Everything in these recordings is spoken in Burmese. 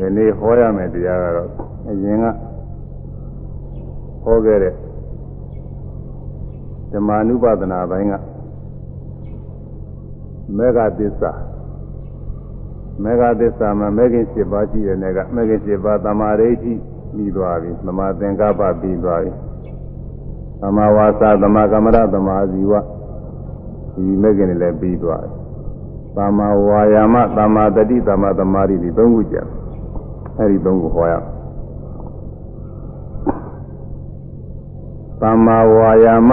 ယနေ့ဟောရမယ်တရားကတော့အရင်ကဟောခဲ့တဲ့ဓမ္မ ानु ပဒနာပိုင်းကမေဃသစ္စာမေဃသစ္စာမှာမေခင်7ပါးရှိတဲ့နယ်ကမေခင်7ပါးသမာဓိဋ္ဌိပြီးသွားပြီသမာသင်္ကပ္ပပြီးသွားပြီသမာဝါစာသမာကမ္မရသမာဇီဝဒီမေခင်တွေလည်းပြီးသွားပြီသမာဝါယာမသမာတတိသမာသမာဓိဒီသုံးခုကြတယ် အဲဒီသုံးခုဟောရသမ္မာဝါယာမ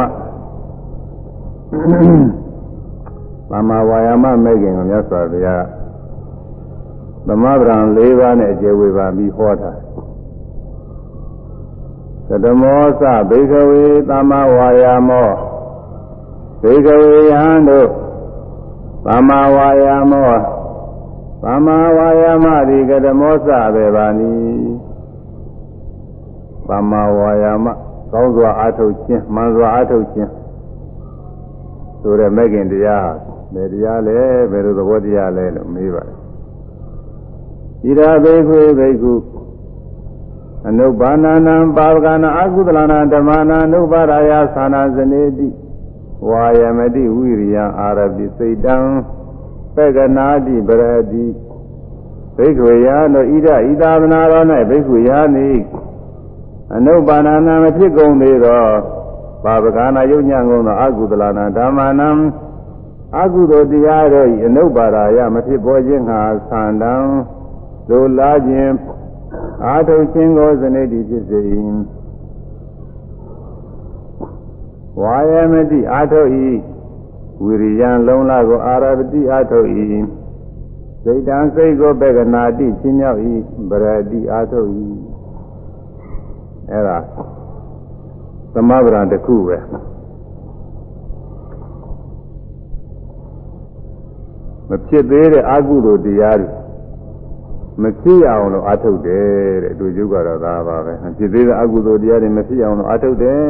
သမ္မာဝါယာမမဲ့ခင်ကိုမြတ်စွာဘုရားသမဗရံ၄ပါးနဲ့အကျေဝေပါပြီးဟောတာသတမောသဘေကဝေသမ္မာဝါယာမောဘေကဝေယံတို့သမ္မာဝါယာမော သမ္မာဝါယာမဒီကတမောစပဲပါနီသမ္မာဝါယာမကောင်းစွာအားထုတ်ခြင်းမှန်စွာအားထုတ်ခြင်းဆိုတဲ့မဲ့ခင်တရားဘယ်တရားလဲဘယ်လိုသဘောတရားလဲလို့မေးပါတယ်ဣရာဘေခွေဘိက္ခုအနုဘာနာနံပါဝကနာအကုသလနာဓမ္မနာအနုပါရာယသာနာဇနေတိဝါယမတိဝိရိယအာရပိစိတ်တံ ပက္ကနာတိပရတိဘိက္ခွေယတို့ဣဒဣသာသနာတော်၌ဘိက္ခွေယနိအနုပါဏနာမဖြစ်ကုန်သေးသောဘာဝကနာယုံညံကုန်သောအကုသလနာဓမ္မနံအကုသိုလ်တရားတို့၏အနုပါရာယမဖြစ်ပေါ်ခြင်းငါသံတံလိုလားခြင်းအာထုခြင်းကိုစနေတိဖြစ်စေ၏ဝါယမတိအာထု၏ ဝိရိယံလုံးလာကိုအာရပတိအာထုတ်၏စိတ်တံစိတ်ကိုဘေကနာတိချင်းမြောက်၏ဗရတိအာထုတ်၏အဲ့ဒါသမဗရံတစ်ခုပဲမဖြစ်သေးတဲ့အကုသိုလ်တရားတွေမဖြစ်အောင်လို့အာထုတ်တယ်တဲ့သူယုတ်ကတော့ဒါပါပဲမဖြစ်သေးတဲ့အကုသိုလ်တရားတွေမဖြစ်အောင်လို့အာထုတ်တယ်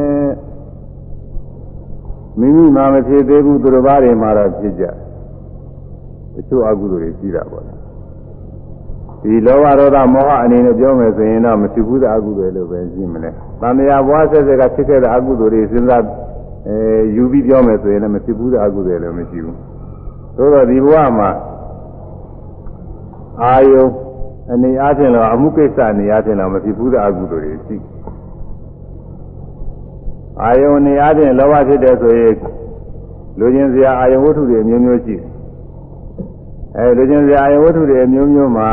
မိမိမှမဖြစ်သေးဘူးသူတစ်ပါးတွေမှတော့ဖြစ်ကြတချို့အကုသိုလ်တွေရှိတာပေါ့ဒီလောဘဒေါသမောဟအနေနဲ့ပြောမယ်ဆိုရင်တော့မဖြစ်ဘူးတဲ့အကုသိုလ်လို့ပဲရှိမလဲ။တန်မြာဘွားဆက်ဆက်ကဖြစ်ခဲ့တဲ့အကုသိုလ်တွေစဉ်းစားအဲယူပြီးပြောမယ်ဆိုရင်လည်းမဖြစ်ဘူးတဲ့အကုသိုလ်လည်းမရှိဘူး။သို့တော့ဒီဘဝမှာအာယုအနေအားဖြင့်တော့အမှုကိစ္စအနေအားဖြင့်တော့မဖြစ်ဘူးတဲ့အကုသိုလ်တွေရှိတယ် အာယုန်နေအားဖြင့်လောဘဖြစ်တယ်ဆိုရင်လူချင်းစရာအာယုန်ဝတ္ထုတွေမျိုးမျိုးရှိတယ်အဲလူချင်းစရာအာယုန်ဝတ္ထုတွေမျိုးမျိုးမှာ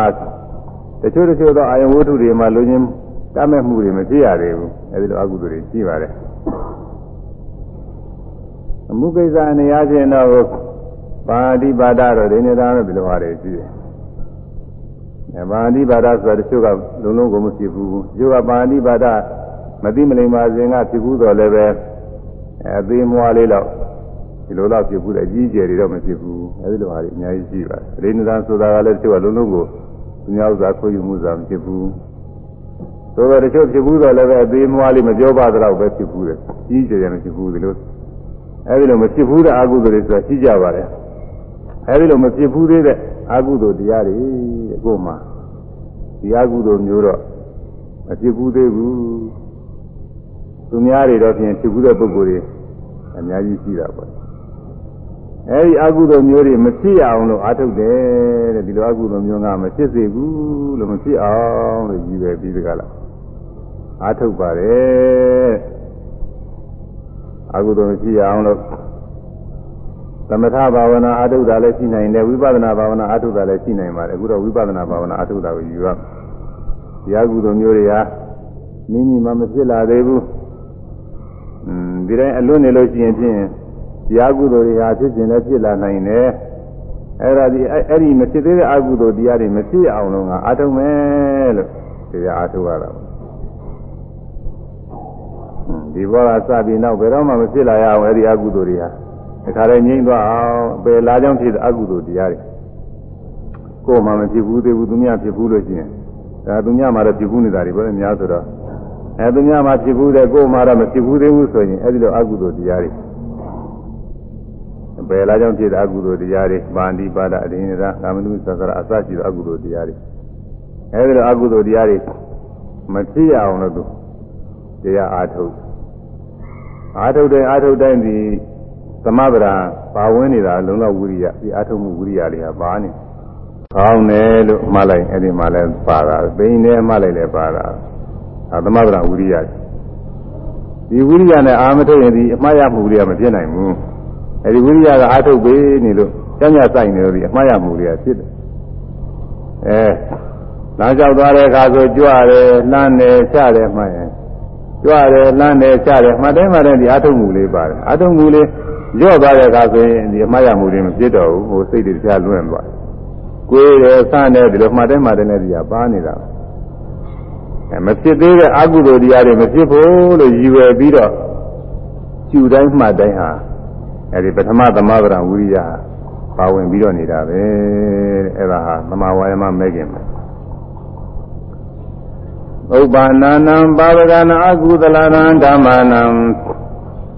တချို့တချို့သောအာယုန်ဝတ္ထုတွေမှာလူချင်းတတ်မဲ့မှုတွေမဖြစ်ရသေးဘူးအဲဒီလိုအကုသိုလ်တွေရှိပါတယ်အမှုကိစ္စအနေအားဖြင့်တော့ပါတိပါဒတော့ဒီနေတာတော့ဒီလိုဟာတွေရှိတယ်အဲပါတိပါဒဆိုတာတချို့ကလုံးလုံးကိုမဖြစ်ဘူးတချို့ကပါတိပါဒ မသိမလိမ္မာစဉ်ကဖြစ်ဘူးတော့လည်းပဲအသေးမွားလေးတော့ဒီလိုတော့ဖြစ်ဘူးတဲ့အကြီးအကျယ်တွေတော့မဖြစ်ဘူးအဲဒီလိုဟာတွေအများကြီးရှိပါတယ်ရိနသာဆိုတာကလည်းတချို့ကလုံးလုံးကိုသူများဥစ္စာခွင့်ယူမှုစာမဖြစ်ဘူးဆိုတော့တချို့ဖြစ်ဘူးတော့လည်းပဲအသေးမွားလေးမပြောပါတော့ပဲဖြစ်ဘူးတဲ့ကြီးကျယ်မဖြစ်ဘူးဒီလိုအဲဒီလိုမဖြစ်ဘူးတဲ့အကုသိုလ်တွေဆိုတာရှိကြပါတယ်အဲဒီလိုမဖြစ်ဘူးသေးတဲ့အကုသိုလ်တရားတွေကိုမှဒီအကုသိုလ်မျိုးတော့မဖြစ်ဘူးသေးဘူး သူများတွေတော့ဖြင့်ဖြစ်ဘူးတဲ့ပုဂ္ဂိုလ်တွေအများကြီးရှိတာပေါ့အဲဒီအကုသိုလ်မျိုးတွေမဖြစ်အောင်လို့အားထုတ်တယ်တဲ့ဒီလိုအကုသိုလ်မျိုးကမဖြစ်စေဘူးလို့မဖြစ်အောင်လို့ကြီးပဲပြီးတကလားအားထုတ်ပါတယ်အကုသိုလ်မဖြစ်အောင်လို့သမထဘာဝနာအားထုတ်တာလည်းရှိနိုင်တယ်ဝိပဿနာဘာဝနာအားထုတ်တာလည်းရှိနိုင်ပါတယ်အခုတော့ဝိပဿနာဘာဝနာအားထုတ်တာကိုယူရဒီအကုသိုလ်မျိုးတွေဟာမိမိမှမဖြစ်လာသေးဘူး ဒီတိုင်းအလွတ်နေလို့ရှိရင်ဖြင့်တရားကုသိုလ်တွေဟာဖြစ်ခြင်းလည်းဖြစ်လာနိုင်တယ်အဲ့ဒါဒီအဲ့ဒီမဖြစ်သေးတဲ့အကုသိုလ်တရားတွေမဖြစ်အောင်လို့ငါအားထုတ်မယ်လို့တရားအားထုတ်ရတာဒီဘောကစပြီးနောက်ဘယ်တော့မှမဖြစ်လာရအောင်အဲ့ဒီအကုသိုလ်တွေဟာဒီခါလေးငြိမ့်သွားအောင်ပယ်လာကြောင်းဖြစ်တဲ့အကုသိုလ်တရားတွေကိုယ်မှမဖြစ်ဘူးသေးဘူးသူများဖြစ်ဘူးလို့ရှိရင်ဒါသူများမှတော့ဖြစ်ဘူးနေတာတွေဘယ်လိုများဆိုတော့ အဲသူများမှာဖြစ်ဘူးတဲ့ကိုယ်မှာတော့မဖြစ်ဘူးသေးဘူးဆိုရင်အဲဒီလိုအကုသိုလ်တရားတွေဘယ်လာကြောင့်ဖြစ်တဲ့အကုသိုလ်တရားတွေပါဠိပါဒအဒိနရာကာမနုသသရအစရှိသောအကုသိုလ်တရားတွေအဲဒီလိုအကုသိုလ်တရားတွေမဖြစ်ရအောင်လို့သူတရားအားထုတ်အားထုတ်တဲ့အားထုတ်တိုင်းဒီသမဗရာပါဝင်နေတာလုံလောက်ဝိရိယဒီအားထုတ်မှုဝိရိယတွေဟာပါနေကောင်းတယ်လို့မှတ်လိုက်အဲ့ဒီမှာလဲပါတာသိနေမှတ်လိုက်လဲပါတာ အဲသမဗရာဝိရိယဒီဝိရိယနဲ့အာမထုတ်ရင်ဒီအမှားရမှုတွေကမပြည့်နိုင်ဘူးအဲ့ဒီဝိရိယကအားထုတ်ပေးနေလို့ကျမ်းစာဆိုင်နေလို့ဒီအမှားရမှုတွေကဖြစ်တယ်အဲလမ်းလျှောက်သွားတဲ့အခါဆိုကြွတယ်လှမ်းတယ်ချတယ်မှတ်ရင်ကြွတယ်လှမ်းတယ်ချတယ်မှတ်တိုင်းမှတိုင်းဒီအထုံးမှုလေးပါတယ်အထုံးမှုလေးရော့သွားတဲ့အခါဆိုရင်ဒီအမှားရမှုတွေမဖြစ်တော့ဘူးဟိုစိတ်တွေတရားလွင့်သွားတယ်ကိုယ်ရယ်ဆန်းတယ်ဒီလိုမှတ်တိုင်းမှတိုင်းလည်းဒီကပါနေတာအဲ မဖြစ်သေးတဲ့အကုသိုလ်တရားတွေမဖြစ်ဖို့လို့ရည်ရွယ်ပြီးတော့ကျူတိုင်းမှတ်တိုင်းဟာအဲဒီပထမသမဗရဝိရိယပါဝင်ပြီးတော့နေတာပဲအဲဒါဟာသမာဝါယမမဲ့ခင်ပဲဥပ္ပါဏနံပါဝကနာအကုသလနံဓမ္မနံ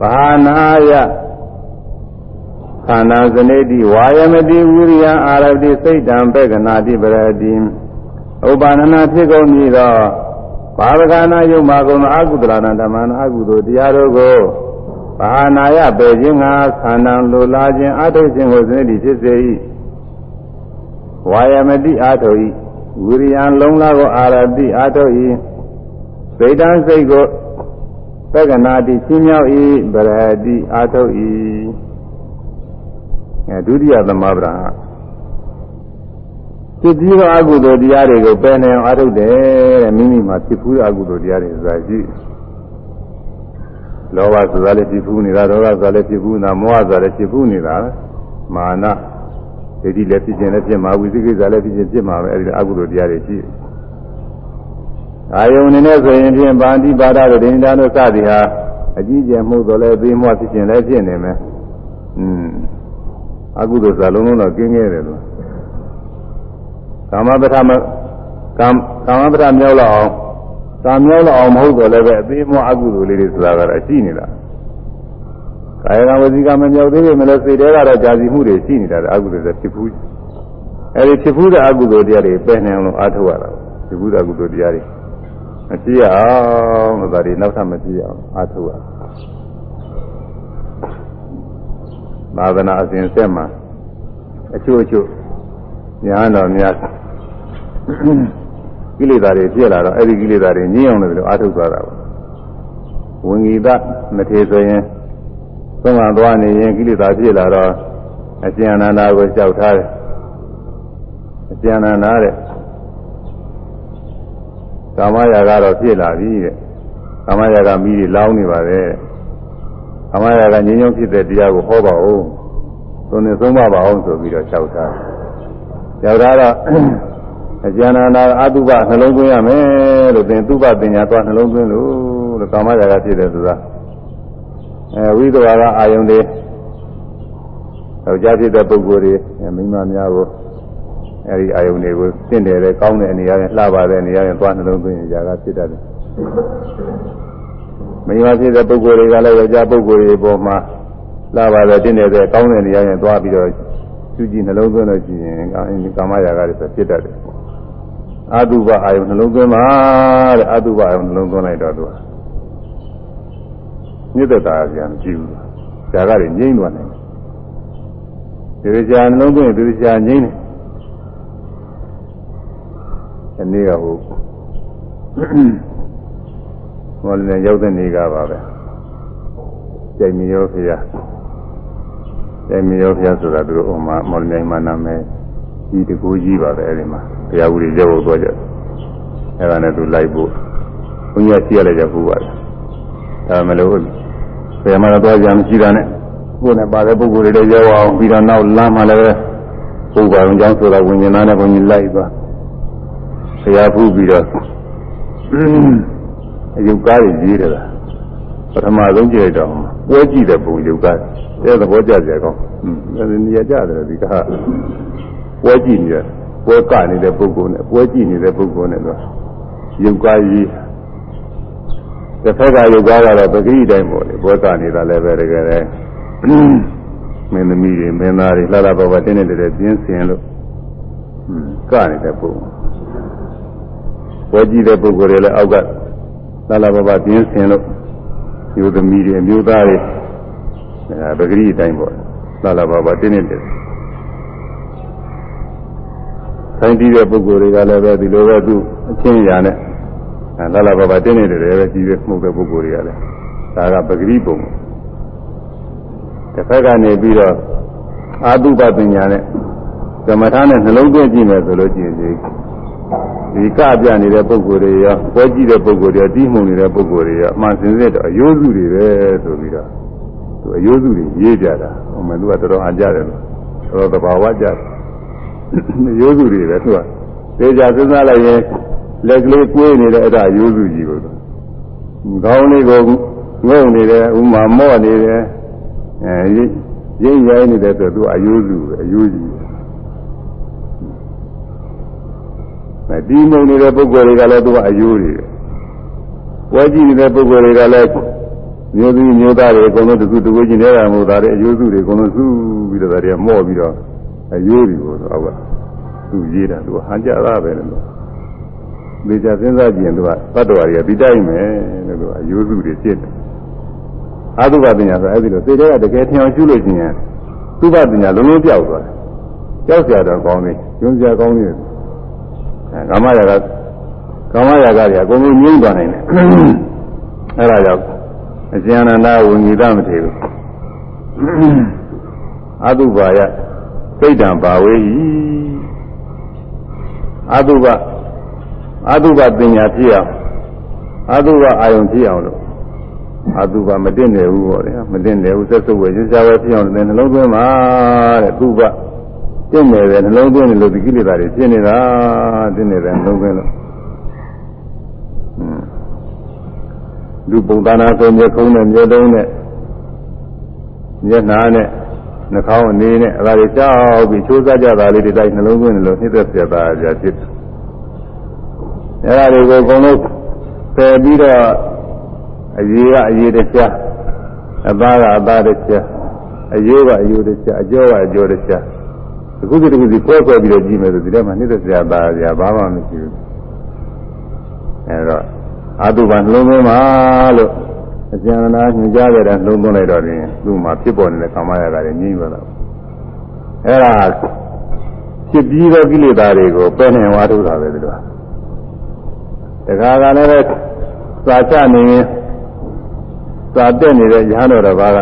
ဘာနာယခန္ဓာဇနေတိဝါယမတိဝိရိယအာရတိစိတ်တံပက္ခနာတိပရတိဥပ္ပါဏနာဖြစ်ကုန်ပြီသော ဘာဝကနာယုံမာကုန်သောအကုသလနံဓမ္မနံအကုသိုလ်တရားတို့ကိုဘာနာယပေခြင်းငါခန္ဓာလိုလားခြင်းအထုတ်ခြင်းကိုဇနေတိဖြစ်စေ၏ဝါယမတိအာထုတ်၏ဝိရိယလုံးလာကိုအာရတိအာထုတ်၏စိတ်တန်းစိတ်ကိုသက္ကနာတိရှင်းမြောက်၏ဗရတိအာထုတ်၏အဲဒုတိယသမဗရာ ဖြစ်ပြီးတော့အကုသိုလ်တရားတွေကိုပယ်နေအောင်အာထုတ်တယ်တဲ့မိမိမှာဖြစ်ဖူးတဲ့အကုသိုလ်တရားတွေဆိုတာရှိလောဘဆိုတာလည်းဖြစ်ဖူးနေတာဒေါသဆိုတာလည်းဖြစ်ဖူးနေတာမောဟဆိုတာလည်းဖြစ်ဖူးနေတာမာနဒိဋ္ဌိလည်းဖြစ်ခြင်းလည်းဖြစ်မှာဝိသိကိစ္စလည်းဖြစ်ခြင်းဖြစ်မှာပဲအဲဒီအကုသိုလ်တရားတွေရှိတယ်။အာယုန်နေနဲ့ဆိုရင်ဖြင့်ဗာတိပါဒတို့ဒိဋ္ဌာတို့စသည်ဟာအကြီးကျယ်မှုတော့လည်းပြီးမှဖြစ်ခြင်းလည်းဖြစ်နေမယ်။อืมအကုသိုလ်စာလုံးလုံးတော့ကျင်းခဲ့တယ်လို့ ကာမပထမကာမကာမပထမြောက်လောက်အောင်ကာမြောက်လောက်အောင်မဟုတ်တော့လည်းပဲအသေးမအကုသိုလ်လေးတွေဆိုတာကတော့ရှိနေတာ။ကာယကဝစီကမမြောက်သေးပေမဲ့စိတ်ထဲကတော့ကြာစီမှုတွေရှိနေတာအကုသိုလ်တွေဖြစ်ဘူးအဲဒီဖြစ်ဘူးတဲ့အကုသိုလ်တရားတွေပယ်နေအောင်လို့အားထုတ်ရတာဖြစ်ဘူးတဲ့အကုသိုလ်တရားတွေမကြည့်ရအောင်လို့ဒါတွေနောက်ထပ်မကြည့်ရအောင်အားထုတ်ရသာသနာအစဉ်ဆက်မှာအချို့အချို့ညာတော်များ ကိလေသာတွေပြည့်လာတော့အဲ့ဒီကိလေသာတွေညှင်းအောင်လို့အားထုတ်သွားတာပါဝင်ကြီးသမထေဆိုရင်သုံးကသွားနေရင်ကိလေသာပြည့်လာတော့အကျဉ်းအနန္ဒာကိုကြောက်ထားတယ်အကျဉ်းအနန္ဒာတဲ့ကာမရာကတော့ပြည့်လာပြီတဲ့ကာမရာကမိတွေလောင်းနေပါပဲကာမရာကငြိမ်းချမ်းဖြစ်တဲ့တရားကိုဟောပါဦးသုံးနေသုံးပါပါအောင်ဆိုပြီးတော့ကြောက်ထားကြောက်ထားတော့ အကျဉ်းအနန္ဒာအတုပနှလုံးသွင်းရမယ်လို့သင်သုဘပညာသွားနှလုံးသွင်းလို့လို့ကာမရာကဖြစ်တယ်ဆိုတာအဲဝိသဝါကအာယုန်တွေယောက်ျားဖြစ်တဲ့ပုဂ္ဂိုလ်တွေမိန်းမများကိုအဲဒီအာယုန်တွေကိုသင့်တယ်တဲ့ကောင်းတဲ့နေရာနဲ့လှပါတဲ့နေရာနဲ့သွားနှလုံးသွင်းကြတာဖြစ်တတ်တယ်မိန်းမဖြစ်တဲ့ပုဂ္ဂိုလ်တွေကလည်းယောက်ျားပုဂ္ဂိုလ်တွေပေါ်မှာလှပါတဲ့တင့်တယ်တဲ့ကောင်းတဲ့နေရာနဲ့သွားပြီးတော့သူကြည့်နှလုံးသွင်းလို့ရှိရင်ကာမရာဂတွေဆိုဖြစ်တတ်တယ် အတုပအာယုန်နှလုံးသွင်းပါတဲ့အတုပအာယုန်နှလုံးသွင်းလိုက်တော့သူကမြစ်သက်တာပြန်မကြည့်ဘူး။ဇာကတွေငြိမ့်သွားတယ်။ဒီကြာနှလုံးသွင်းဒီကြာငြိမ့်တယ်။ဒီနေ့ကဟိုမော်လနဲ့ရောက်တဲ့နေ့ကပါပဲ။ကြိုင်မရောဖေရ။ကြိုင်မရောဖေရဆိုတာသူတို့ဥမာမော်လနဲ့မှာနာမည် ဒီတကိုးကြီးပါပဲအဲဒီမှာတရားဥပဒေရောက်ဖို့သွားကြတယ်အဲဒါနဲ့သူလိုက်ဖို့ဘုရားရှိရလိုက်ကြဖို့ပါတယ်ဒါမလို့ဆရာမတော်သွားကြမရှိတာနဲ့ကိုယ်နဲ့ပါတဲ့ပုဂ္ဂိုလ်တွေလည်းရောက်အောင်ပြီးတော့နောက်လမ်းမှာလည်းပုဂ္ဂိုလ်အောင်ကြောင်းဆိုတာဝิญဉာဏ်နဲ့ဘုန်းကြီးလိုက်သွားဆရာဖူးပြီးတော့အယုတ်ကားကြီးရေးတယ်လားပထမဆုံးကြည့်တော့ပွဲကြည့်တဲ့ပုံယုတ်ကားတဲ့သဘောကျကြကောင်းအဲဒီနေရာကြတယ်ဒီကား ပွဲကြည့်နေတယ်ပွဲကနေတဲ့ပုဂ္ဂိုလ်နဲ့ပွဲကြည့်နေတဲ့ပုဂ္ဂိုလ်နဲ့တော့ယုတ်ကားကြီးတစ်ဖက်ကယုတ်ကားကတော့ပဂရိတိုင်းပေါ့လေဘောကနေတာလည်းပဲတကယ်လဲမင်းသမီးတွေမင်းသားတွေလှလာပါပါတင်းနေတဲ့ပြင်းစင်လို့ကနေတဲ့ပုံဝဲကြည့်တဲ့ပုဂ္ဂိုလ်တွေလည်းအောက်ကလာလာဘဘပြင်းစင်လို့ယူသမီးတွေအမျိုးသားတွေအဲပဂရိအတိုင်းပေါ့လာလာဘဘတင်းနေတယ် ဆိုင်တည်တဲ့ပုဂ္ဂိုလ်တွေကလည်းပဲဒီလိုပဲသူအချင်းရာနဲ့လာလာဘဘတင်းနေတယ်ပဲကြည့်တဲ့မှုတဲ့ပုဂ္ဂိုလ်တွေကလည်းဒါကပဂရိပုံတစ်ဖက်ကနေပြီးတော့အာတုပပညာနဲ့ကမ္မထာနဲ့နှလုံးသွင်းကြည့်မယ်ဆိုလို့ရှိရင်ဒီကပြနေတဲ့ပုဂ္ဂိုလ်တွေရောပွဲကြည့်တဲ့ပုဂ္ဂိုလ်တွေတီးမှုနေတဲ့ပုဂ္ဂိုလ်တွေရောအမှန်စင်စစ်တော့အယိုးစုတွေပဲဆိုပြီးတော့သူအယိုးစုတွေရေးကြတာဟိုမှာသူကတော်တော်အားကြတယ်တော်တော်သဘာဝကြတယ် အယိုးစုတွေပဲသူကသေချာစဉ်းစားလိုက်ရင်လက်ကလေးကွေးနေတဲ့အဲ့ဒါအယိုးစုကြီးကိုခေါင်းလေးကိုငုံနေတယ်ဥမာမော့နေတယ်အဲရိပ်ရိုင်းနေတယ်ဆိုသူအယိုးစုပဲအယိုးကြီးပဲဒီမုံနေတဲ့ပုဂ္ဂိုလ်တွေကလည်းသူကအယိုးတွေဝဲကြည့်နေတဲ့ပုဂ္ဂိုလ်တွေကလည်းမျိုးသူမျိုးသားတွေအကုန်လုံးတခုတခုချင်းနေတာမို့ဒါတွေအယိုးစုတွေအကုန်လုံးစုပြီးတော့ဒါတွေမော့ပြီးတော့ အယိုးတွေကိုအောက်ကသူရေးတာသူဟန်ကြတာပဲလို့ဒီကြစဉ်းစားကြည့်ရင်သူကသတ္တဝါတွေကဒီတိုင်းပဲလို့သူအယိုးစုတွေဖြစ်တယ်အာသုဘပညာဆိုအဲ့ဒီလိုသေတဲ့ကတကယ်ထင်အောင်ရှုလို့ရှိရင်သုဘပညာလုံးလုံးပြောက်သွားတယ်ကြောက်ကြတော့ကောင်းပြီညွန်ကြကောင်းပြီအဲကာမရာဂကာမရာဂတွေအကုန်လုံးငြိမ့်သွားနိုင်တယ်အဲ့ဒါကြောင့်အကျဉ်းအနန္တဝိငိတမထေဘူးအတုပါယ စိတ်တံပါဝေဟိအတုပအတုပပညာဖြစ်အောင်အတုပအာယုံဖြစ်အောင်လို့အတုပမတင်တယ်ဘူးပေါ့လေမတင်တယ်ဘူးဆက်စုပ်ဝယ်ရရှားပဲဖြစ်အောင်လည်းနှလုံးသွင်းပါတဲ့သူကတင့်နေတယ်နှလုံးသွင်းတယ်လို့ဒီကိလေသာတွေဖြစ်နေတာတင့်နေတယ်နှလုံးသွင်းလို့လူပုံသဏ္ဍာန်ဆိုမျက်ခုံးနဲ့မျက်လုံးနဲ့မျက်နှာနဲ့ နှာခေါင်းအနေနဲ့အဲဒါတွေကြောက်ပြီးချိုးစားကြတာလေးတွေတိုင်းနှလုံးသွင်းတယ်လို့နှိမ့်သက်ပြတာကြဖြစ်တယ်အဲဒါတွေကိုအကုန်လုံးပယ်ပြီးတော့အရေးကအရေးတစ်ချက်အသားကအသားတစ်ချက်အယိုးကအယိုးတစ်ချက်အကျော်ကအကျော်တစ်ချက်အခုဒီတခုစီကွဲကွဲပြီးတော့ကြည့်မယ်ဆိုဒီထဲမှာနှိမ့်သက်စရာသားစရာဘာမှမရှိဘူးအဲတော့အာတုပံနှလုံးသွင်းပါလို့ အကျဉ်းနာညွှန်ကြားကြတဲ့နှလုံးသွင်းလိုက်တော့ရင်သူ့မှာဖြစ်ပေါ်နေတဲ့ကာမရာဂတွေငြိမ့်သွားတော့အဲဒါဖြစ်ပြီးသောကိလေသာတွေကိုပယ်နေဝါထုတာပဲဒီလိုတခါကလည်းပဲစာချနေရင်စာတက်နေတဲ့ရဟန်းတော်တစ်ပါးက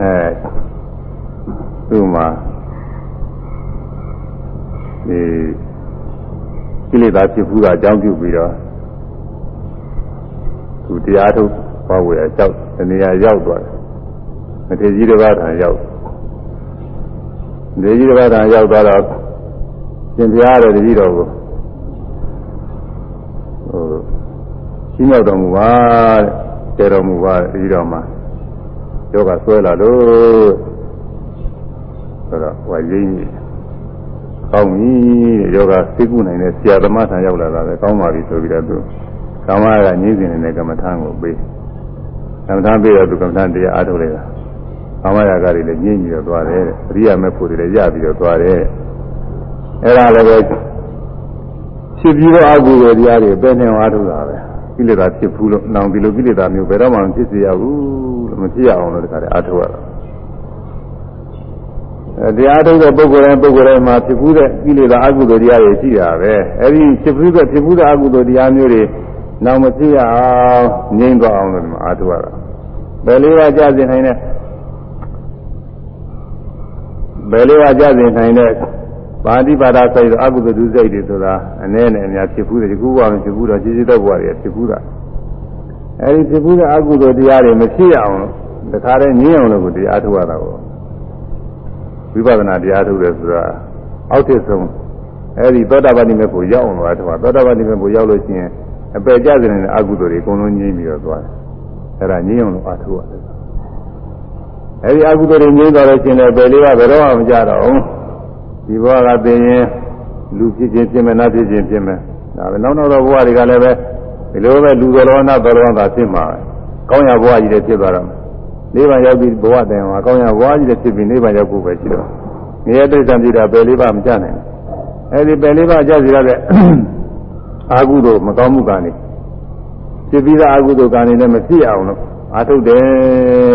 အဲသူ့မှာဒီကိလေသာဖြစ်ဘူးတာအကြောင်းပြုပြီးတော့ သူတရားထုတ်ပါဝယ်အကြောက်တနေရာရောက်သွားတယ်မထေကြီးတစ်ပါးထံရောက်ဒေကြီးတစ်ပါးထံရောက်သွားတော့ရှင်ဘုရားရဲ့တကြီးတော်ကိုဟိုရှင်းရောက်တော်မူပါတဲ့ကျေတော်မူပါတကြီးတော်မှာယောဂဆွဲလာလို့ဆိုတော့ဟိုရင်းကြီးကောင်းပြီတဲ့ယောဂသိကုနိုင်တဲ့ဆရာသမားထံရောက်လာတာပဲကောင်းပါပြီဆိုပြီးတော့သူ ကာမကညှင်းစဉ်နေတဲ့ကမ္မထာကိုပေးကမ္မထာပေးတော့သူကမ္မထာတရားအားထုတ်လိုက်တာကာမရာဂတွေလည်းညှင်းပြီးတော့သွားတယ်အရိယာမေဖို့တွေလည်းရပြီးတော့သွားတယ်အဲ့ဒါလည်းပဲဖြစ်ပြီးတော့အကုသိုလ်တရားတွေပဲနေအားထုတ်တာပဲကိလေသာဖြစ်ဘူးလို့နောင်ဒီလိုကိလေသာမျိုးဘယ်တော့မှမဖြစ်စေရဘူးလို့မဖြစ်ရအောင်လို့တခါတည်းအားထုတ်ရတာတရားထုတ်တဲ့ပုဂ္ဂိုလ်တိုင်းပုဂ္ဂိုလ်တိုင်းမှာဖြစ်ဘူးတဲ့ကိလေသာအကုသိုလ်တရားတွေရှိတာပဲအဲဒီဖြစ်ဘူးတဲ့ဖြစ်ဘူးတဲ့အကုသိုလ်တရားမျိုးတွေ နောက်မဖြစ်ရအောင်ငြိမ့်သွားအောင်လို့အားထုတ်ရတာဘယ်လေးကကြစင်နိုင်တဲ့ဘယ်လေးကကြစင်နိုင်တဲ့ပါဠိပါဒစိတ်အကုသိုလ်ဒုစိတ်တွေဆိုတာအနည်းနဲ့အများဖြစ်ဘူးတဲ့ဒီကူဘဝမဖြစ်ဘူးတော့ခြေခြေတော့ဘဝတွေဖြစ်ဘူးတာအဲဒီဖြစ်ဘူးတဲ့အကုသိုလ်တရားတွေမဖြစ်ရအောင်တခါတည်းငြိမ့်အောင်လို့တရားထုတ်ရတာကိုဝိပဿနာတရားထုတ်တယ်ဆိုတာအောက်ထစ်ဆုံးအဲဒီသောတာပတိမေဖို့ရောက်အောင်လို့အထောက်သောတာပတိမေဖို့ရောက်လို့ရှိရင် အပယ်ကျစနေတဲ့အကုသိုလ်တွေအကုန်လုံးငြိမ်းပြီးတော့သွားတယ်အဲဒါငြိမ်းအောင်လို့အထောက်ရတယ်အဲဒီအကုသိုလ်တွေငြိမ်းသွားလို့ရှိရင်လည်းပယ်လေးကဘယ်တော့မှမကြတော့ဘူးဒီဘဝကသိရင်လူဖြစ်ခြင်းဖြစ်မယ်နတ်ဖြစ်ခြင်းဖြစ်မယ်ဒါပဲနောက်နောက်တော့ဘဝတွေကလည်းပဲဒီလိုပဲလူတော်နတ်တော်သာဖြစ်မှာပဲကောင်းရဘဝကြီးတွေဖြစ်သွားတော့နိဗ္ဗာန်ရောက်ပြီးဘဝတန်မှာကောင်းရဘဝကြီးတွေဖြစ်ပြီးနိဗ္ဗာန်ရောက်ဖို့ပဲရှိတော့ငရဲတိစ္ဆာန်ပြည်တာပယ်လေးပါမကြနိုင်ဘူးအဲဒီပယ်လေးပါးကြစီရတဲ့ အာဟုတို့မကောင်းမှုကံနေဖြစ်ပြီးသားအာဟုတို့ကံနေလည်းမဖြစ်အောင်လို့အာထုတ်တယ်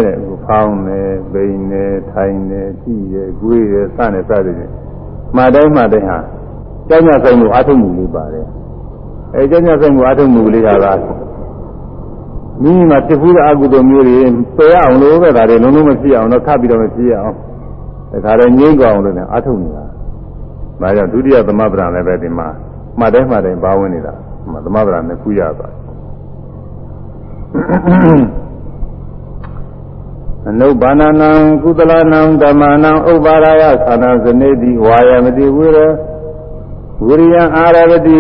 တဲ့အခုဖောင်းတယ်ပိန်တယ်ထိုင်တယ်ကြည့်ရကိုယ်ရစနဲ့စသည်ဖြင့်မှားတိုင်းမှားတိုင်းဟာကြောက်ကြဆိုင်မှုအာထုတ်မှုလေးပါတယ်အဲကြောက်ကြဆိုင်မှုအာထုတ်မှုလေးကလားမိမိမှာဖြစ်ဘူးတဲ့အကုသိုလ်မျိုးတွေပယ်ရအောင်လို့ပဲဒါတွေလုံးလုံးမဖြစ်အောင်တော့ခတ်ပြီးတော့မဖြစ်အောင်ဒါခါတော့ငြိမ့်ကောင်းလို့လည်းအာထုတ်နေတာ။ဒါကြောင့်ဒုတိယသမဗ္ဗရာလည်းပဲဒီမှာ မှတ်တိုင်းမှတ်တိုင်းပါဝင်နေတာ။သမဗ္ဗရာနဲ့ကုရသွား။အနုဘာနာနံကုသလနံဓမ္မနံဥပ္ပါရယသာနာဇနေတိဝါယမတိဝိရဝိရိယအာရဝတိ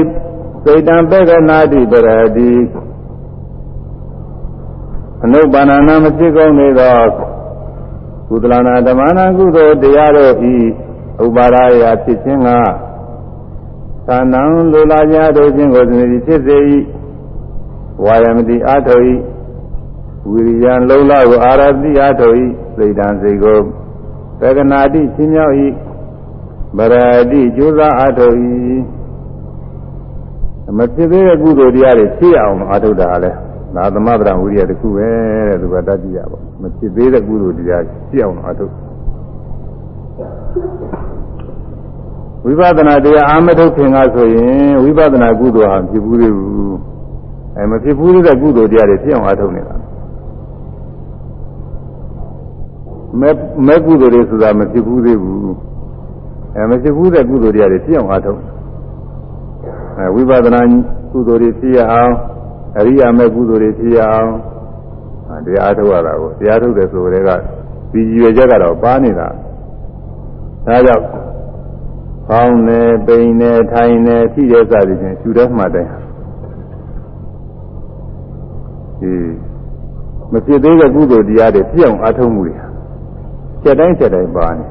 စေတံပေကနာတိပရတိအနုဘာနာနံမဖြစ်ကုန်နေသောကုသလနာဓမ္မနာကုသိုလ်တရားတို့ဤဥပါရယဖြစ်ခြင်းက သာနံလူလာကြတို့ခြင်းကိုသတိဖြစ်စေ၏ဝါယမတိအာထု၏ဝိရိယလုံလကိုအာရတိအာထု၏စိတ်တံစိတ်ကိုသက္ကနာတိချင်းမြောက်၏ဗရတိကျိုးစားအာထု၏မဖြစ်သေးတဲ့ကုသိုလ်တရားတွေဖြစ်အောင်အာထုတာလဲသာသမဗရဝိရိယတခုပဲတဲ့သူကတတ်ကြည့်ရပါမဖြစ်သေးတဲ့ကုသိုလ်တရားဖြစ်အောင်အာထု ဝိပဿနာတရားအာမထုတ်ခင်ကဆိုရင်ဝိပဿနာကုသိုလ်ဟာဖြစ်ဘူးသေးဘူးအဲမဖြစ်ဘူးတဲ့ကုသိုလ်တရားတွေဖြစ်အောင်အားထုတ်နေတာမဲမဲကုသိုလ်တွေဆိုတာမဖြစ်ဘူးသေးဘူးအဲမဖြစ်ဘူးတဲ့ကုသိုလ်တရားတွေဖြစ်အောင်အားထုတ်အဲဝိပဿနာကုသိုလ်တွေဖြစ်ရအောင်အရိယာမဲကုသိုလ်တွေဖြစ်ရအောင်တရားအားထုတ်ရတာကိုတရားထုတ်တယ်ဆိုတဲ့ကဒီရွယ်ချက်ကတော့ပါနေတာဒါကြောင့် ဖောင်းနေပိန်နေထိုင်နေထိတဲ့စသည်ဖြင့်ရှူတဲ့မှတိုင်ဒီမဖြစ်သေးတဲ့ကုသိုလ်တရားတွေပြည့်အောင်အားထုတ်မှုတွေချက်တိုင်းချက်တိုင်းပါနေ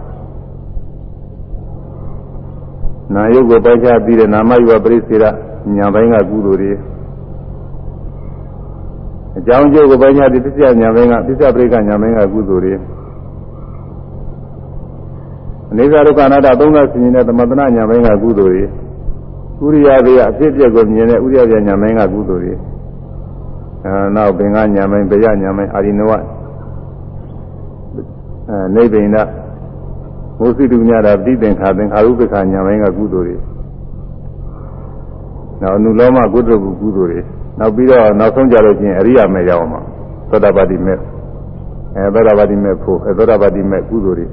နာယုတ်ကိုပိုက်ချပြီးတဲ့နာမယုပရိစေရညာပိုင်းကကုသိုလ်တွေအကြောင်းကျိုးကိုပိုက်ချပြီးပစ္စယညာပိုင်းကပစ္စယပရိက္ခညာပိုင်းကကုသိုလ်တွေအ နေစာဒုက္ခအနတ္တသုံးသပ်ဆင်ခြင်တဲ့သမထနာညာပိုင်းကကုသိုလ်တွေဥရိယတွေအဖြစ်အပျက်ကိုမြင်တဲ့ဥရိယပြညာပိုင်းကကုသိုလ်တွေအဲနောက်ဘင်္ဂညာပိုင်းဗျယညာပိုင်းအာရိနဝအဲနိဗ္ဗိန္ဒမုသိတုညာတာပြိသင်္ခါသင်္ခါရုပ္ပခာညာပိုင်းကကုသိုလ်တွေနောက်အနုလောမကုသိုလ်ကုသိုလ်တွေနောက်ပြီးတော့နောက်ဆုံးကြလို့ချင်းအရိယာမေရောက်အောင်သောတာပတိမေအဲသောတာပတိမေဖို့အဲသောတာပတိမေကုသိုလ်တွေ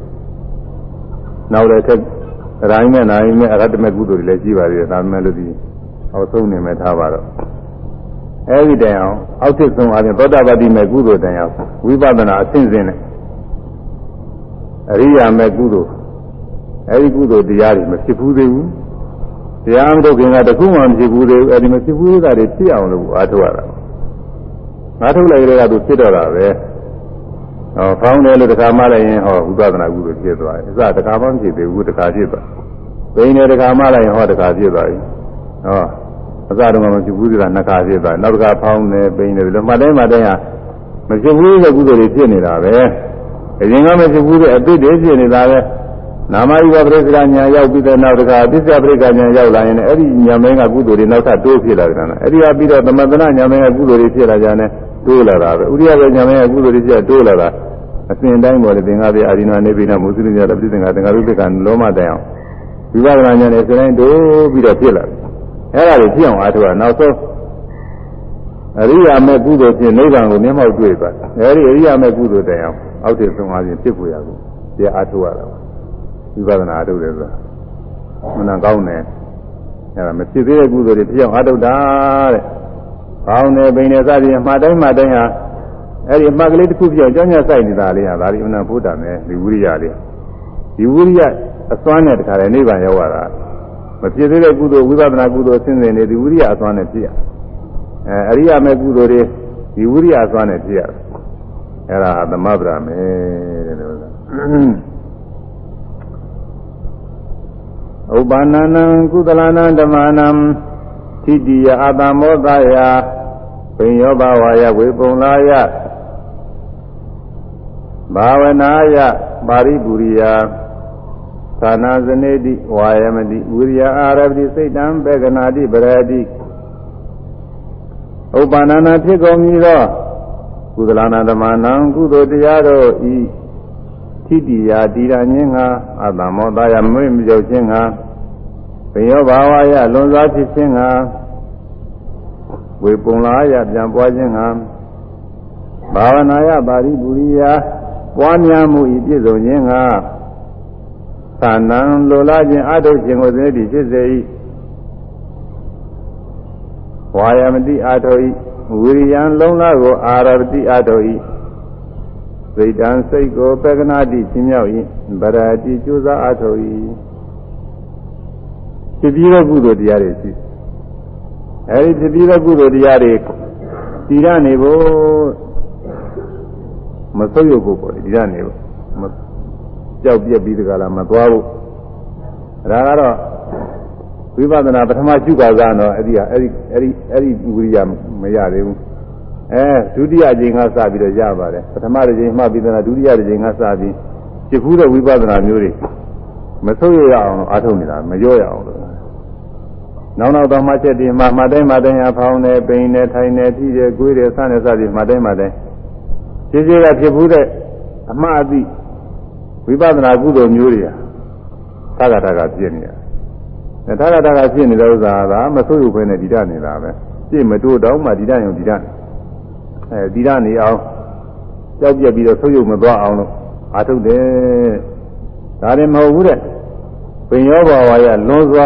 နောက်လည်းဆက်ရိုင်းမဲ့နိုင်မဲ့အရတ္တမဲ့ကုသိုလ်တွေလည်းရှိပါသေးတယ်ဒါပေမဲ့လို့ဒီအောက်ဆုံးနေမဲ့ထားပါတော့အဲဒီတိုင်အောင်အောက်ထစ်ဆုံးအပြင်သောတာပတိမဲ့ကုသိုလ်တိုင်အောင်ဝိပဿနာအဆင့်ဆင့်နဲ့အရိယာမဲ့ကုသိုလ်အဲဒီကုသိုလ်တရားတွေမဖြစ်ဘူးသေးဘူးတရားမထုတ်ခင်ကတခုမှမဖြစ်ဘူးသေးဘူးအဲဒီမဖြစ်ဘူးတာတွေဖြစ်အောင်လို့အားထုတ်ရတာအားထုတ်လိုက်တဲ့ကသူဖြစ်တော့တာပဲ ဟောဖောင်းတယ်လို့တခါမှလည်းရင်ဟောဥပဒနာကုသိုလ်ဖြစ်သွားတယ်အစတခါမှမဖြစ်သေးဘူးတခါဖြစ်သွားဘိန်းတယ်တခါမှလည်းဟောတခါဖြစ်သွားပြီဟောအစတုန်းကမဖြစ်ဘူးဆိုတာနှစ်ခါဖြစ်သွားနောက်တစ်ခါဖောင်းတယ်ဘိန်းတယ်လို့မှတ်တိုင်းမှတ်တိုင်းဟာမဖြစ်ဘူးတဲ့ကုသိုလ်တွေဖြစ်နေတာပဲအရင်ကမဖြစ်ဘူးတဲ့အသစ်တွေဖြစ်နေတာပဲနာမယုပရိစ္ဆာညာရောက်ပြီးတဲ့နောက်တခါပစ္စယပရိက္ခညာရောက်လာရင်အဲ့ဒီညာမင်းကကုသိုလ်တွေနောက်ထပ်တိုးဖြစ်လာကြတယ်အဲ့ဒီကပြီးတော့သမထနာညာမင်းကကုသိုလ်တွေဖြစ်လာကြတယ်တိုးလာတာပဲဥရိယပဲညာမင်းကကုသိုလ်တွေဖြစ်တိုးလာတာ အစဉ်တိုင်းပေါ်တဲ့သင်္ဃာပြအာရိနာနေပိနာမုသုရိယတပိသင်္ဃာသင်္ဃာရုပ္ပကလောမတိုင်အောင်ဝိပဿနာဉာဏ်နဲ့စဉ်တိုင်းတိုးပြီးတော့ဖြစ်လာတယ်အဲ့ဒါတွေဖြစ်အောင်အားထုတ်ရနောက်ဆုံးအရိယာမဲ့ကုသိုလ်ဖြင့်နိဗ္ဗာန်ကိုမျက်မှောက်တွေ့သွားတယ်အဲဒီအရိယာမဲ့ကုသိုလ်တိုင်အောင်အောက်ထစ်ဆုံးအားဖြင့်ဖြစ်ပေါ်ရဘူးဒီအားထုတ်ရတာဝိပဿနာအားထုတ်တယ်ဆိုတာမနာကောင်းတယ်အဲ့ဒါမဖြစ်သေးတဲ့ကုသိုလ်တွေဖြစ်အောင်အားထုတ်တာတဲ့။ဘောင်းနေပိန်နေစသည်မှာတိုင်းမှာတိုင်းဟာ အဲ့ဒီအမှတ်ကလေးတစ်ခုပြောင်းကြောင်းညဆိုင်နေတာလေးဟာဒါဒီအမှန်ဘုဒ္ဓမယ်ဒီဝိရိယလေးဒီဝိရိယအစွမ်းနဲ့တခါလေနိဗ္ဗာန်ရောက်လာတာမဖြစ်သေးတဲ့ကုသိုလ်ဝိပဿနာကုသိုလ်ဆင်းရဲနေဒီဝိရိယအစွမ်းနဲ့ဖြစ်ရအဲအရိယာမဲ့ကုသိုလ်တွေဒီဝိရိယအစွမ်းနဲ့ဖြစ်ရအဲ့ဒါသမဗရာမယ်တဲ့လို့ဥပ္ပန္နံကုသလနာဓမ္မနံသီတိယအာတမောသယပင်ယောဘဝယဝေပုံလာယ ဘာဝနာယပါရိပူရိယသသာနာဇနေတိဝါယမတိဝိရိယအာရပတိစိတ်တံဘေကနာတိပရတိဥပ္ပန္နနာဖြစ်ကုန်ပြီသောကုသလနာသမဏံကုသိုလ်တရားတို့ဤထိတိယာတည်ရခြင်းငါအတ္တမောသာယမွေ့မြောက်ခြင်းငါဘယောဘာဝယလွန်စွာဖြစ်ခြင်းငါဝေပုံလာယပြန်ပွားခြင်းငါဘာဝနာယပါရိပုရိယာ ပွားများမှုဤပြည့်စုံခြင်းငါသာနံလိုလားခြင်းအထုတ်ခြင်းကိုသေတိဖြစ်စေ၏ဝါယမတိအာထုတ်၏ဝိရိယံလုံးလားကိုအာရတိအာထုတ်၏စိတ်တံစိတ်ကိုပက္ခနာတိချင်းမြောက်၏ဗရတိကျိုးစားအာထုတ်၏ဖြစ်ပြီးသောကုသိုလ်တရားတွေရှိအဲဒီဖြစ်ပြီးသောကုသိုလ်တရားတွေတည်ရနေဖို့ မဆုပ်ယုပ်ဖို့ပေါ့လေတည်ရနေဖို့ကြောက်ပြက်ပြီးတကလားမသွားဘူးဒါကတော့ဝိပဿနာပထမရှုပါစားတော့အဲ့ဒီကအဲ့ဒီအဲ့ဒီအဲ့ဒီဝိရိယမရသေးဘူးအဲဒုတိယအချိန်ကစပြီးတော့ရပါတယ်ပထမတစ်ချိန်မှပြီးတော့ဒုတိယတစ်ချိန်ကစပြီးဖြစ်ဘူးတဲ့ဝိပဿနာမျိုးတွေမဆုပ်ရအောင်အားထုတ်နေတာမရော့ရအောင်လို့နောက်နောက်တော့မှချက်ဒီမှာမှတိုင်းမှတိုင်းအဖောင်းတယ်ပိန်တယ်ထိုင်တယ်ထိတယ်ကိုယ်တယ်ဆန်းတယ်စသည်မှတိုင်းမှတိုင်း ခြေခြေကဖြစ်ဘူးတဲ့အမှားအသည့်ဝိပဿနာကုသိုလ်မျိုးတွေဟာသာဂတာကပြည့်နေတယ်သာဂတာကပြည့်နေတဲ့ဥစ္စာကမဆိုးရုပ်ပဲနဲ့ဒီတနေတာပဲပြည့်မတိုးတော့မှဒီတရုံဒီတအဲဒီတနေအောင်ကြောက်ပြက်ပြီးတော့ဆိုးရုပ်မသွားအောင်လို့အာထုတ်တယ်ဒါရင်မဟုတ်ဘူးတဲ့ပင်ရောဘာဝရလွန်စွာ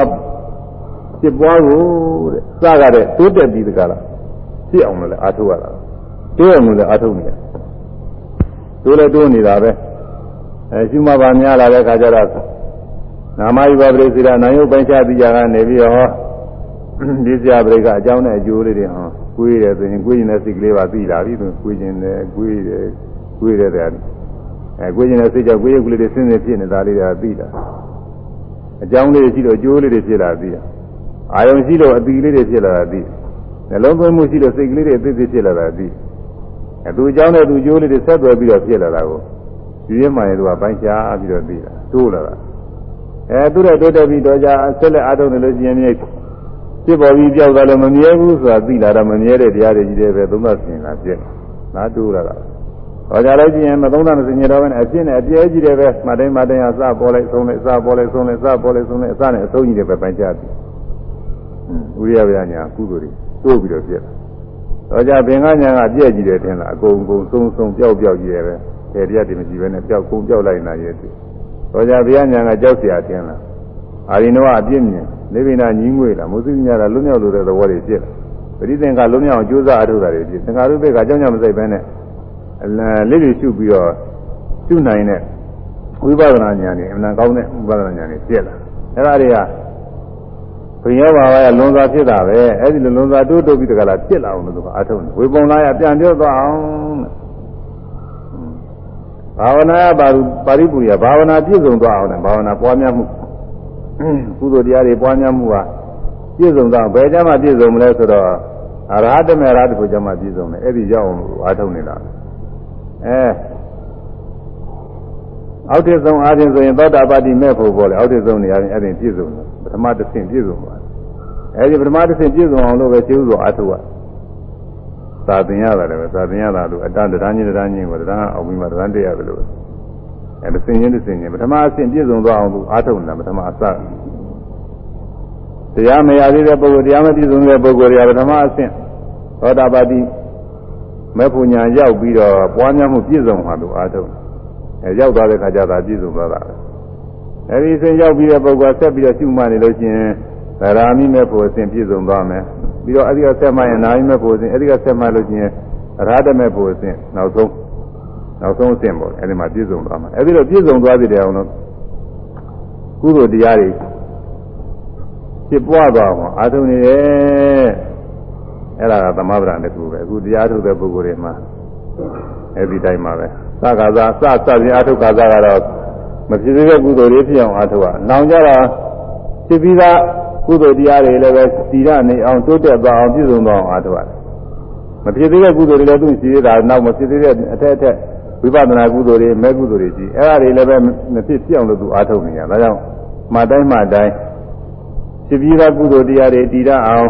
ဖြစ်ပွားကိုတဲ့စကားတဲ့တိုးတက်ပြီးတကလားဖြစ်အောင်လည်းအာထုတ်ရတာတိုးအောင်လည်းအာထုတ်နေတယ် တိုးလည်းတိုးနေတာပဲအဲရှုမှတ်ပါများလာတဲ့ခါကျတော့နာမယုဘပရိသေရနာယုပိုင်းခြားသိကြကနေပြီးတော့ဒီစရာပရိကအကြောင်းနဲ့အကျိုးလေးတွေဟောကိုယ်ရတယ်ဆိုရင်ကိုယ်ရင်တဲ့စိတ်ကလေးပါသိလာပြီသူကိုယ်ရင်တယ်ကိုယ်ရတယ်ကိုယ်ရတဲ့အဲကိုယ်ရင်တဲ့စိတ်ကြောင့်ကိုယ်ရုပ်ကလေးတွေစဉ်းစဉ်ဖြစ်နေတာလေးတွေကသိတာအကြောင်းလေးတွေရှိတော့အကျိုးလေးတွေဖြစ်လာသိတာအာယုံရှိတော့အတိလေးတွေဖြစ်လာတာသိနှလုံးသွင်းမှုရှိတော့စိတ်ကလေးတွေအသိသိဖြစ်လာတာသိ အဲသူအကြောင်းနဲ့သူအကျိုးလေးတွေဆက်သွယ်ပြီးတော့ဖြစ်လာတာကိုဒီရမှရင်သူကပိုင်းခြားပြီးတော့သိတာတိုးလာတာအဲသူတဲ့တိုးတက်ပြီးတော့じゃဆက်လက်အားထုတ်နေလို့ရှိရင်မြေဖြစ်ပေါ်ပြီးကြောက်တာလည်းမမြဲဘူးဆိုတာသိလာတော့မမြဲတဲ့တရားတွေကြီးတယ်ပဲသုံးသပ်ဆင်လာပြည့်နာတိုးလာတာဟောကြလို့ရှိရင်မသုံးသပ်မစင်ကြတော့ဘဲအပြည့်နဲ့အပြည့်ကြီးတယ်ပဲမတိုင်းမတိုင်းအစပေါ်လိုက်ဆုံးလိုက်အစပေါ်လိုက်ဆုံးလိုက်အစပေါ်လိုက်ဆုံးလိုက်အစနဲ့အဆုံးကြီးတယ်ပဲပိုင်းခြားပြီဥရိယဗျာညာကုသိုလ်တွေတိုးပြီးတော့ပြည့် တော့ကြဘင်္ဂညာကပြည့်ကြီးတယ်ထင်လားအကုန်ကုန်ဆုံးဆုံးပျောက်ပျောက်ကြီးတယ်ပဲတယ်တရားတွေမရှိဘဲနဲ့ပျောက်ကုန်ပျောက်လိုက်နိုင်ရဲ့တူတော်ကြဘုရားညာကကြောက်เสียထင်လားအာရိနဝအပြည့်မြင်နိဗ္ဗာန်ကြီးငွေလားမုသုညာကလွတ်မြောက်လို့တဲ့သဘောတွေဖြစ်လာပရိသင်္ကလွတ်မြောက်အောင်ကြိုးစားအထုတာတွေဖြစ်သင်္ကာရုပ္ပကကြောင်းကြမစိတ်ပဲနဲ့လေးလေးရှုပြီးတော့ရှုနိုင်တဲ့ဝိပဿနာဉာဏ်နဲ့အမှန်ကောင်းတဲ့ဝိပဿနာဉာဏ်တွေဖြစ်လာအဲ့ဒါတွေက ဘုရားဘာဝရလွန်စွာဖြစ်တာပဲအဲ့ဒီလွန်စွာတိုးတိုးပြီးတကလားဖြစ်လာအောင်လို့သူကအထုံးဝေပုံလာရပြန်ပြောသွားအောင်ဘာဝနာပါပါရိပူရဘာဝနာပြည့်စုံသွားအောင်နဲ့ဘာဝနာပွားများမှုကုသိုလ်တရားတွေပွားများမှုဟာပြည့်စုံတော့ဘယ်ကြမှာပြည့်စုံမလဲဆိုတော့အရဟတမေရဟတကိုကြမှာပြည့်စုံတယ်အဲ့ဒီရောက်အောင်အားထုတ်နေတာအဲအောက်တဆုံးအားဖြင့်ဆိုရင်သောတာပတိမဲ့ဖို့ပေါ်လေအောက်တဆုံးနေရာချင်းအဲ့ဒီပြည့်စုံတယ် ပထမတစ်ဆင့်ပြည့်စုံပါတယ်အဲ့ဒီပထမတစ်ဆင့်ပြည့်စုံအောင်လို့ပဲကျေးဇူးတော်အားထုတ်ရသာသင်ရတယ်ပဲသာသင်ရတာလို့အတန်းတရားချင်းတရားချင်းကိုတရားအောင်ပြီးမှတရားတရတယ်လို့အဲတစ်ဆင့်ချင်းတစ်ဆင့်ချင်းပထမအဆင့်ပြည့်စုံသွားအောင်သူအားထုတ်နေတာပထမအစတရားမရသေးတဲ့ပုဂ္ဂိုလ်တရားမပြည့်စုံတဲ့ပုဂ္ဂိုလ်တွေကပထမအဆင့်သောတာပတိမေဖို့ညာရောက်ပြီးတော့ပွားများမှုပြည့်စုံမှာသူအားထုတ်အဲရောက်သွားတဲ့ခါကျသာပြည့်စုံသွားတာပဲ အဲဒီအဆင့်ရောက်ပြီးတဲ့ပုဂ္ဂိုလ်ဆက်ပြီးတော့ရှုမှတ်နေလို့ရှိရင်ဗရာမိမေဖို့အဆင့်ပြည့်စုံသွားမယ်ပြီးတော့အဲဒီကဆက်မှရင်နာမိမေဖို့အဆင့်အဲဒီကဆက်မှလို့ရှိရင်အရဟတမေဖို့အဆင့်နောက်ဆုံးနောက်ဆုံးအဆင့်ပေါ့အဲဒီမှာပြည့်စုံသွားမှာအဲဒီတော့ပြည့်စုံသွားပြီတဲ့အောင်လို့ကုသိုလ်တရားတွေဖြစ်ပွားသွားအောင်အာထုံနေတယ်အဲ့ဒါကသမဗရံတစ်ခုပဲအခုတရားထုတ်တဲ့ပုဂ္ဂိုလ်တွေမှာအဲ့ဒီတိုင်းမှာပဲသက္ကာသာစစပြင်အာထုခါသာကတော့ မဖြစ်သေးတဲ့ကုသိုလ်တွေဖြစ်အောင်အာထုကနောင်ကြတော့ဖြစ်ပြီးသားကုသိုလ်တရားတွေလည်းပဲစီရနေအောင်တိုးတက်သွားအောင်ပြည့်စုံသွားအောင်အာထုရတယ်မဖြစ်သေးတဲ့ကုသိုလ်တွေလည်းသူရှိသေးတာနောက်မဖြစ်သေးတဲ့အထက်အထက်ဝိပဿနာကုသိုလ်တွေမဲ့ကုသိုလ်တွေကြီးအဲ့ဒါတွေလည်းပဲမဖြစ်ပြောင်းလို့သူအားထုတ်နေရဒါကြောင့်မှတိုင်းမှတိုင်းဖြစ်ပြီးသားကုသိုလ်တရားတွေတည်ရအောင်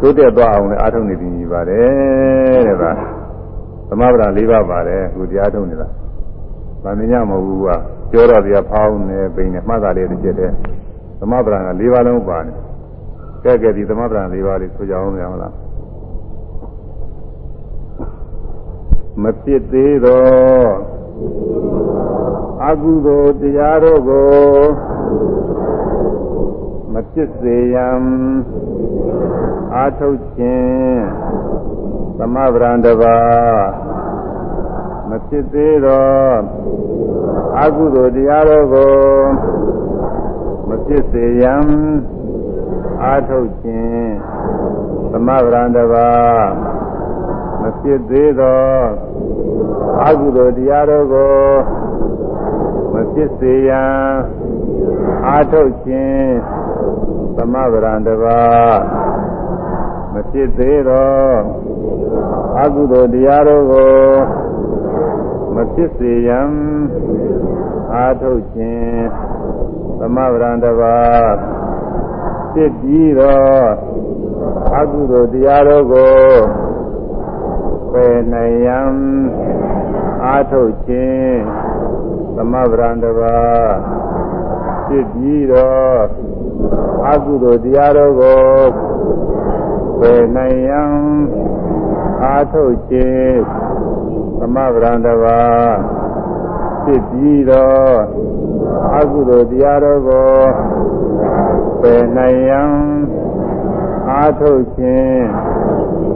သိုးတက်သွားအောင်လည်းအားထုတ်နေပြီပါတယ်တဲ့ဗျာသမဗရာ၄ပါးပါတယ်ခုတရားထုတ်နေတာဗာမညမဟုတ်ဘူးက ပြောတော့ပြဖောင်းနေပိန်နေမှတ်တာလေးတစ်ချက်တည်းသမဗရာက၄ပါးလုံးပါနေကဲကဲဒီသမဗရာ၄ပါးလေးဆိုကြအောင်ရအောင်လားမဖြစ်သေးသောအကုသိုလ်တရားတို့ကိုမဖြစ်စေရန်အာထုတ်ခြင်းသမဗရံတပါ မဖြစ်သေးသောအကုသိုလ်တရားတို့ကိုမဖြစ်စေရန်အာထုတ်ခြင်းသမဗရံတပါမဖြစ်သေးသောအကုသိုလ်တရားတို့ကိုမဖြစ်စေရန်အာထုတ်ခြင်းသမဗရံတပါမဖြစ်သေးသောအကုသိုလ်တရားတို့ကို မဖြစ်စေရန်အာထုတ်ခြင်းသမဗရံတပါဖြစ်ပြီးသောအကုသိုလ်တရားတို့ကိုပယ်နိုင်ရန်အာထုတ်ခြင်းသမဗရံတပါဖြစ်ပြီးတော့အကုသိုလ်တရားတို့ကိုပယ်နိုင်ရန်အာထုတ်ခြင်း သမဗရံတပါဖြစ်ပြီးတော့အကုသိုလ်တရားတို့ကိုပယ်နိုင်ရန်အာထုတ်ခြင်း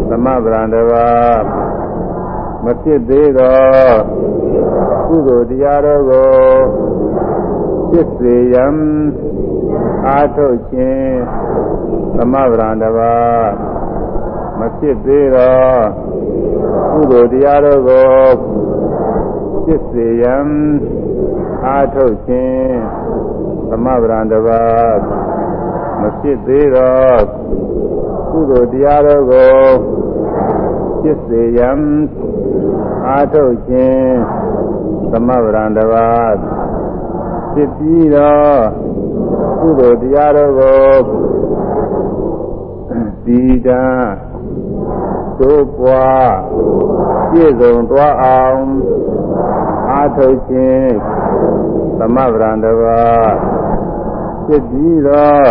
သမဗရံတပါမဖြစ်သေးသောကုသိုလ်တရားတော်ကိုဖြစ်စေရန်အာထုတ်ခြင်းသမဗရံတပါမဖြစ်သေးသော ကုသိုလ်တရားတော်ကိုဖြစ်စေရန်အာထုတ်ခြင်းသမဗရံတပါမဖြစ်သေးသောကုသိုလ်တရားတော်ကိုဖြစ်စေရန်အာထုတ်ခြင်းသမဗရံတပါဖြစ်ပြီးတော့ကုသိုလ်တရားတော်ကိုဒီတံ သို့ပွားပြည့်စုံသွားအောင်အာထုတ်ခြင်းသမဗရံတပါဖြစ်ပြီးတော့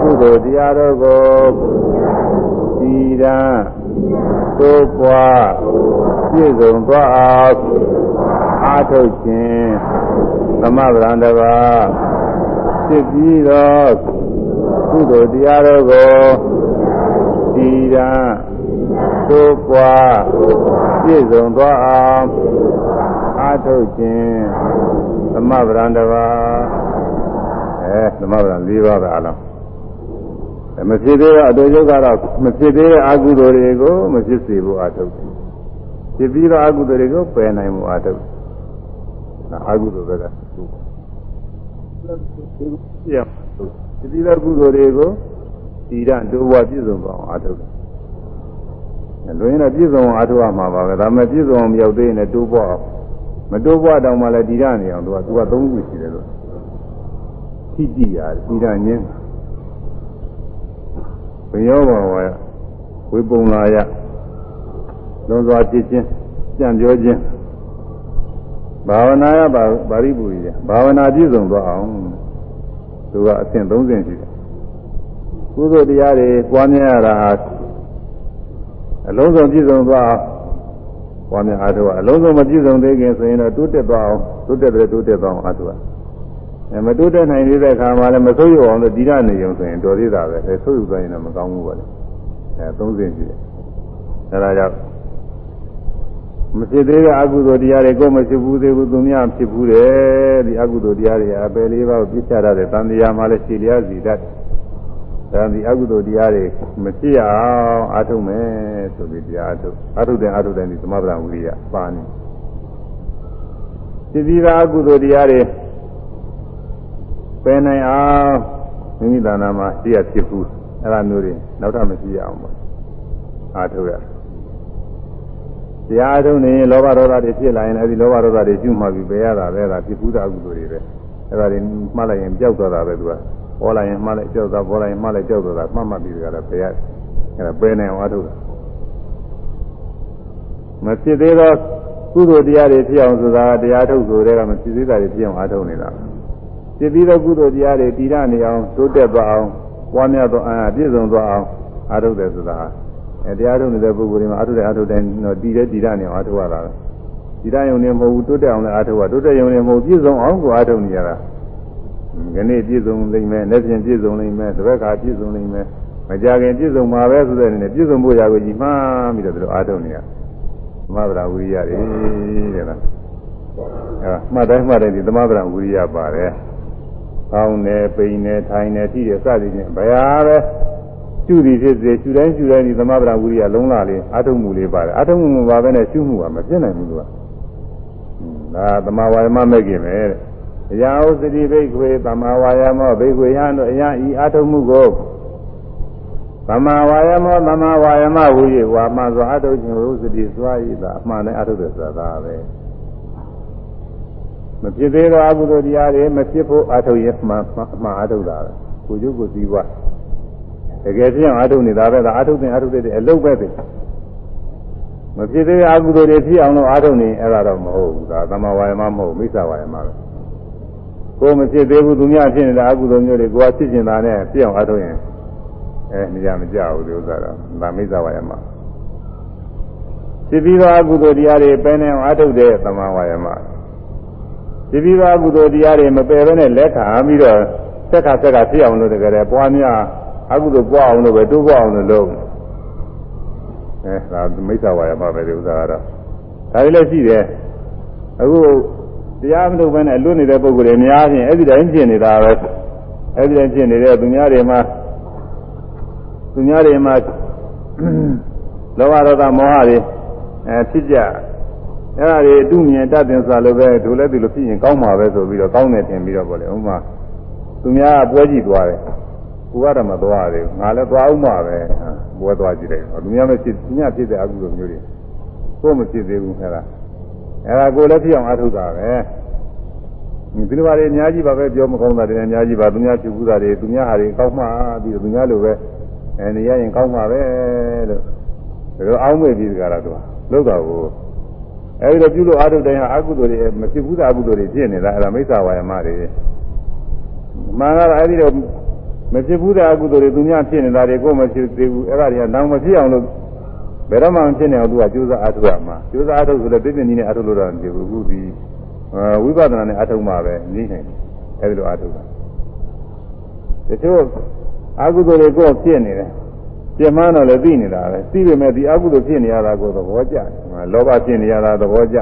ကုသိုလ်တရားတော်ကိုဒီတံသို့ပွားပြည့်စုံသွားအောင်အာထုတ်ခြင်းသမဗရံတပါဖြစ်ပြီးတော့ကုသိုလ်တရားတော်ကိုဒီရန် သို့ပွားပြည့်စုံသွားအောင်အာထုတ်ခြင်းသမဗရံတပါအဲသမဗရံ၄ပါးပဲအလုံးမဖြစ်သေးတဲ့အတူယုတ်ကတော့မဖြစ်သေးတဲ့အကုသိုလ်တွေကိုမဖြစ်စေဖို့အထုတ်တယ်ဖြစ်ပြီးတော့အကုသိုလ်တွေကိုပယ်နိုင်မှုအထုတ်တယ်အကုသိုလ်ဘက်ကသူ့ပြရဖြစ်ပြီးတော့ကုသိုလ်တွေကိုဒီရဒုဝပြည့်စုံပါအောင်အထုတ်တယ် လွင်တော့ပြည့်စုံအောင်အထုတ်ရမှာပါပဲဒါပေမဲ့ပြည့်စုံအောင်မရောက်သေးရင်တိုးပွားအောင်မတိုးပွားတော့မှလည်းဒီရနေအောင်သူကသူကသုံးခုရှိတယ်လို့ထိကြည့်ရတယ်ဒီရညင်းဘယောဘဝယဝိပုံလာယလွန်စွာဖြစ်ခြင်းကြံ့ပြောခြင်းဘာဝနာယပါရိပူရိယဘာဝနာပြည့်စုံသွားအောင်သူကအဆင့်30ရှိတယ်ကုသိုလ်တရားတွေပွားများရတာ အလုံးစုံပြည့်စုံသွားအောင်ပွားများအားထုတ်အလုံးစုံမပြည့်စုံသေးခင်ဆိုရင်တော့တိုးတက်သွားအောင်တိုးတက်တယ်တိုးတက်သွားအောင်အားထုတ်အဲမတိုးတက်နိုင်သေးတဲ့အခါမှာလည်းမဆိုးရအောင်လို့ဒီရနေုံဆိုရင်တော်သေးတာပဲအဲဆိုးယူသွားရင်တော့မကောင်းဘူးပါလေအဲ30ရှိတယ်အဲဒါကြောင့်မဖြစ်သေးတဲ့အကုသိုလ်တရားတွေကိုမဖြစ်ဘူးသေးဘူးသူများဖြစ်ဘူးတယ်ဒီအကုသိုလ်တရားတွေအပယ်လေးပါးကိုပြစ်ချရတဲ့တန်တရားမှလည်းရှည်လျားစီတတ် ဒါဒီအကုသိုလ်တရားတွေမဖြစ်အောင်အာထုမယ်ဆိုပြီးတရားအထုအာထုတဲ့အာထုတဲ့ဒီသမဗရဝိရိယပါနေဖြစ်ပြီးသားအကုသိုလ်တရားတွေပယ်နိုင်အောင်မိမိတဏ္ဍာမှာရှိရဖြစ်ဘူးအဲ့ဒါမျိုးတွေနောက်ထပ်မရှိရအောင်ပေါ့အာထုရတရားထုံးနေရင်လောဘဒေါသတွေဖြစ်လာရင်အဲဒီလောဘဒေါသတွေကျွမှပြီးပယ်ရတာပဲဒါဖြစ်ဘူးတာအကုသိုလ်တွေပဲအဲဒါတွေမှတ်လိုက်ရင်ကြောက်သွားတာပဲသူက ပေါ်လာရင်မှတ်လိုက်ကြောက်သွားပေါ်လာရင်မှတ်လိုက်ကြောက်သွားတာမှတ်မှတ်ပြီးကြတာပယ်ရအဲဒါပယ်နေအောင်အားထုတ်တာမဖြစ်သေးသောကုသိုလ်တရားတွေဖြစ်အောင်ဆိုတာတရားထုတ်ဆိုတဲ့ကမဖြစ်သေးတာတွေဖြစ်အောင်အားထုတ်နေတာဖြစ်ပြီးသောကုသိုလ်တရားတွေတည်ရနေအောင်တိုးတက်သွားအောင်ပွားများသောအာပြည့်စုံသွားအောင်အားထုတ်တယ်ဆိုတာအဲတရားထုတ်နေတဲ့ပုဂ္ဂိုလ်တွေမှာအားထုတ်တဲ့အားထုတ်တဲ့တော့တည်တဲ့တည်ရနေအောင်အားထုတ်ရတာပဲတည်ရရုံနဲ့မဟုတ်ဘူးတိုးတက်အောင်လည်းအားထုတ်ရတိုးတက်ရုံနဲ့မဟုတ်ပြည့်စုံအောင်ကိုအားထုတ်နေရတာ ဒီနေ့ပြည့်စုံလိမ့်မယ်လက်ပြင်ပြည့်စုံလိမ့်မယ်တစ်ဘက်ခါပြည့်စုံလိမ့်မယ်မကြခင်ပြည့်စုံမှာပဲဆိုတဲ့အနေနဲ့ပြည့်စုံဖို့ရာကိုကြီးမှားပြီးတော့ဒီလိုအားထုတ်နေရသမဗရာဝိရိယတွေတဲ့လားအဲမှတ်တိုင်းမှတ်တိုင်းဒီသမဗရာဝိရိယပါတယ်။ကောင်းတယ်ပိန်တယ်ထိုင်တယ်ထိတယ်စသည်ဖြင့်ဘယ်ဟာပဲရှုသည်ဖြစ်စေရှုတိုင်းရှုတိုင်းဒီသမဗရာဝိရိယလုံးလာလေးအာထုံမှုလေးပါတယ်အာထုံမှုမပါဘဲနဲ့ရှုမှုကမဖြစ်နိုင်ဘူးလို့ကဒါသမဝါယမမဲ့ခင်ပဲတဲ့။ အရာဥစတိဘိက္ခွေသမဝါယမောဘိက္ခွေယံတို့အရာဤအာထုံမှုကိုသမဝါယမောသမဝါယမဝိရိဝါမှဆိုအာထုခြင်းဥစတိစွာဤသာအမှန်နဲ့အာထုတဲ့ဆိုတာပဲ။မဖြစ်သေးသောအကုသိုလ်တရားတွေမဖြစ်ဖို့အာထုရင်မှမှအာထုတာပဲကိုကျုပ်ကိုစည်းဝါတကယ်ဖြစ်အောင်အာထုနေတာပဲဒါအာထုတဲ့အာထုတဲ့အလုပ်ပဲသိမဖြစ်သေးတဲ့အကုသိုလ်တွေဖြစ်အောင်လို့အာထုနေအဲ့ဒါတော့မဟုတ်ဘူးဒါသမဝါယမမဟုတ်မိစ္ဆာဝါယမပဲ ကိုမဖြစ်သေးဘူးသူများဖြစ်နေတဲ့အကုသိုလ်မျိုးတွေကိုယ်ကဖြစ်ကျင်တာနဲ့ဖြစ်အောင်အာထုရင်အဲနေရာမကြဘူးဒီဥစ္စာတော့ဒါမိစ္ဆာဝါယမဖြစ်ပြီးသောအကုသိုလ်တရားတွေပဲနေအောင်အာထုတဲ့သမဝါယမဒီပြီးသားကုသိုလ်တရားတွေမပယ်ဘဲနဲ့လက်ခံပြီးတော့ဆက်ခါဆက်ကဖြစ်အောင်လို့တကယ်ပွားများအကုသိုလ်ပွားအောင်လို့ပဲတိုးပွားအောင်လို့လုပ်အဲဒါမိစ္ဆာဝါယမပဲဒီဥစ္စာကတော့ဒါလည်းရှိတယ်အခု တရားမလုပ်ဘဲနဲ့လွတ်နေတဲ့ပုဂ္ဂိုလ်တွေအများကြီးအဲ့ဒီတိုင်းဖြစ်နေတာပဲအဲ့ဒီတိုင်းဖြစ်နေတဲ့သူများတွေမှာသူများတွေမှာလောဘဒေါသမောဟတွေအဲဖြစ်ကြအဲ့ဒါတွေအတုမြင်တတ်တင်စားလို့ပဲဒုလည်းသူလိုဖြစ်ရင်ကောင်းမှာပဲဆိုပြီးတော့ကောင်းတယ်ထင်ပြီးတော့ပေါ့လေဥမာသူများကပွဲကြည့်သွားတယ်ကိုကတော့မသွားသေးဘူးငါလည်းသွားအောင်မှာပဲပွဲသွားကြည့်တယ်သူများမဖြစ်သူများဖြစ်တဲ့အကုသိုလ်မျိုးတွေကိုမဖြစ်သေးဘူးအဲ့ဒါ အဲ့ဒါကိုလည်းဖြစ်အောင်အားထုတ်တာပဲဒီလိုပါလေအများကြီးပါပဲပြောမကောင်းတာတွေအများကြီးပါသူများဖြစ်ဘူးတာတွေသူများဟာတွေကောင်းမှပြီးတော့သူများလိုပဲအဲနေရရင်ကောင်းမှာပဲလို့ဒါတော့အောင်းမေ့ပြီးကြတာသူကလောက်တာကိုအဲဒီတော့ပြုလို့အာထုတိုင်းဟာအကုသိုလ်တွေမဖြစ်ဘူးတဲ့အကုသိုလ်တွေဖြစ်နေတာအဲ့ဒါမိစ္ဆာဝါယမတွေမှန်ကတော့အဲဒီတော့မဖြစ်ဘူးတဲ့အကုသိုလ်တွေသူများဖြစ်နေတာတွေကိုမဖြစ်သေးဘူးအဲ့ဒါတွေကနောင်မဖြစ်အောင်လို့ ဘယ်တော့မှမဖြစ်နေအောင်သူကကြိုးစားအားထုတ်ရမှာကြိုးစားအားထုတ်ဆိုလည်းပြည့်ပြည့်နည်းနဲ့အားထုတ်လို့တော့မဖြစ်ဘူးအခုဒီဝိပဿနာနဲ့အားထုတ်မှပဲနည်းနိုင်အဲဒီလိုအားထုတ်တာတချို့အကုသိုလ်တွေကိုဖြစ်နေတယ်ပြမတော့လည်းသိနေတာပဲသိပေမဲ့ဒီအကုသိုလ်ဖြစ်နေရတာကိုသဘောကျတယ်လောဘဖြစ်နေရတာသဘောကျ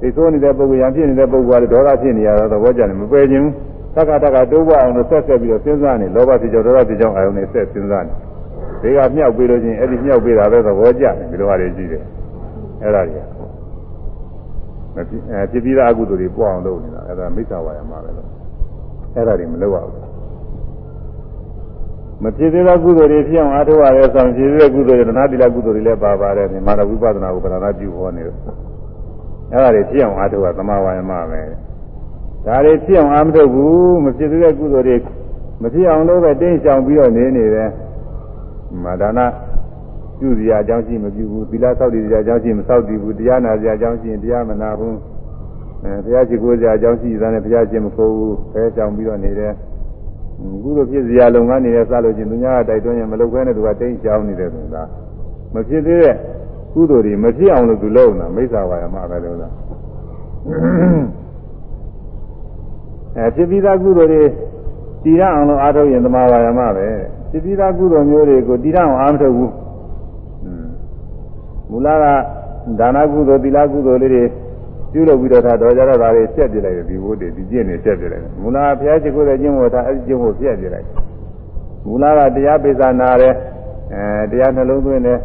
သိဆိုးနေတဲ့ပုဂ္ဂိုလ်ရံဖြစ်နေတဲ့ပုဂ္ဂိုလ်ကဒေါသဖြစ်နေရတာသဘောကျတယ်မပယ်ခြင်းသက္ကတကတိုးပွားအောင်လို့ဆက်ဆက်ပြီးတော့စဉ်းစားနေလောဘဖြစ်ကြောင့်ဒေါသဖြစ်ကြောင့်အာယုန်နဲ့ဆက်စဉ်းစားနေ ဒီကမြောက်ပြီးလို့ချင်းအဲ့ဒီမြောက်ပြီးတာပဲသဘောကျတယ်ဒီလိုဟာတွေကြည့်တယ်အဲ့ဒါကြီးမဖြစ်အဲဖြစ်ပြီးသားအကုသိုလ်တွေပွားအောင်လုပ်နေတာအဲ့ဒါမိစ္ဆာဝါယမှာပဲလို့အဲ့ဒါတွေမလုပ်ရဘူးမဖြစ်သေးတဲ့ကုသိုလ်တွေဖြစ်အောင်အားထုတ်ရတဲ့ဆိုရင်ဖြစ်သေးတဲ့ကုသိုလ်တွေတဏှာတိလကုသိုလ်တွေလည်းပါပါတယ်ဒီမာနဝိပဿနာကိုပဓာနာပြုဟောနေတယ်အဲ့ဒါတွေဖြစ်အောင်အားထုတ်ရသမဝါယမပဲဒါတွေဖြစ်အောင်အားမထုတ်ဘူးမဖြစ်သေးတဲ့ကုသိုလ်တွေမဖြစ်အောင်လို့ပဲတင်းရှောင်ပြီးတော့နေနေတယ် မာဒါနာပြုစရာအကြောင်းရှိမပြုဘူးသီလဆောက်တည်စရာအကြောင်းရှိမဆောက်တည်ဘူးတရားနာစရာအကြောင်းရှိရင်တရားမနာဘူးအဲဘုရားရှိခိုးစရာအကြောင်းရှိသတဲ့ဘုရားရှင်မခိုးဘူးဖဲရှောင်ပြီးတော့နေတယ်ကုသိုလ်ဖြစ်စရာလုံငန်းနေရစလို့ချင်းသူများကတိုက်တွန်းရင်မလုပ်ဘဲနဲ့သူကတိတ်ကြောင်းနေတယ်ဆိုတာမဖြစ်သေးတဲ့ကုသိုလ်တွေမဖြစ်အောင်လို့သူလုပ်နေတာမိစ္ဆာဝါယမပဲလို့လားအဲဖြစ်ပြီးသားကုသိုလ်တွေတည်ရအောင်လို့အားထုတ်ရင်သမာဝါယမပဲ ဖြစ်ပြီးသားကုသိုလ်မျိုးတွေကိုတည်ရအောင်အားမထုတ်ဘူးမူလကဒါနကုသိုလ်သီလကုသိုလ်လေးတွေပြုလုပ်ပြီးတော့ထားတော့ကြတော့ဒါတွေပြက်ပြလိုက်တယ်ဒီဘုဒ္ဓဒီကျင့်နေပြက်ပြလိုက်တယ်မူလဘုရားရှိခိုးတဲ့ကျင့်ဝတ်ထားအဲဒီကျင့်ဝတ်ပြက်ပြလိုက်မူလကတရားပိဿာနာတယ်အဲတရားနှလုံးသွင်းတယ်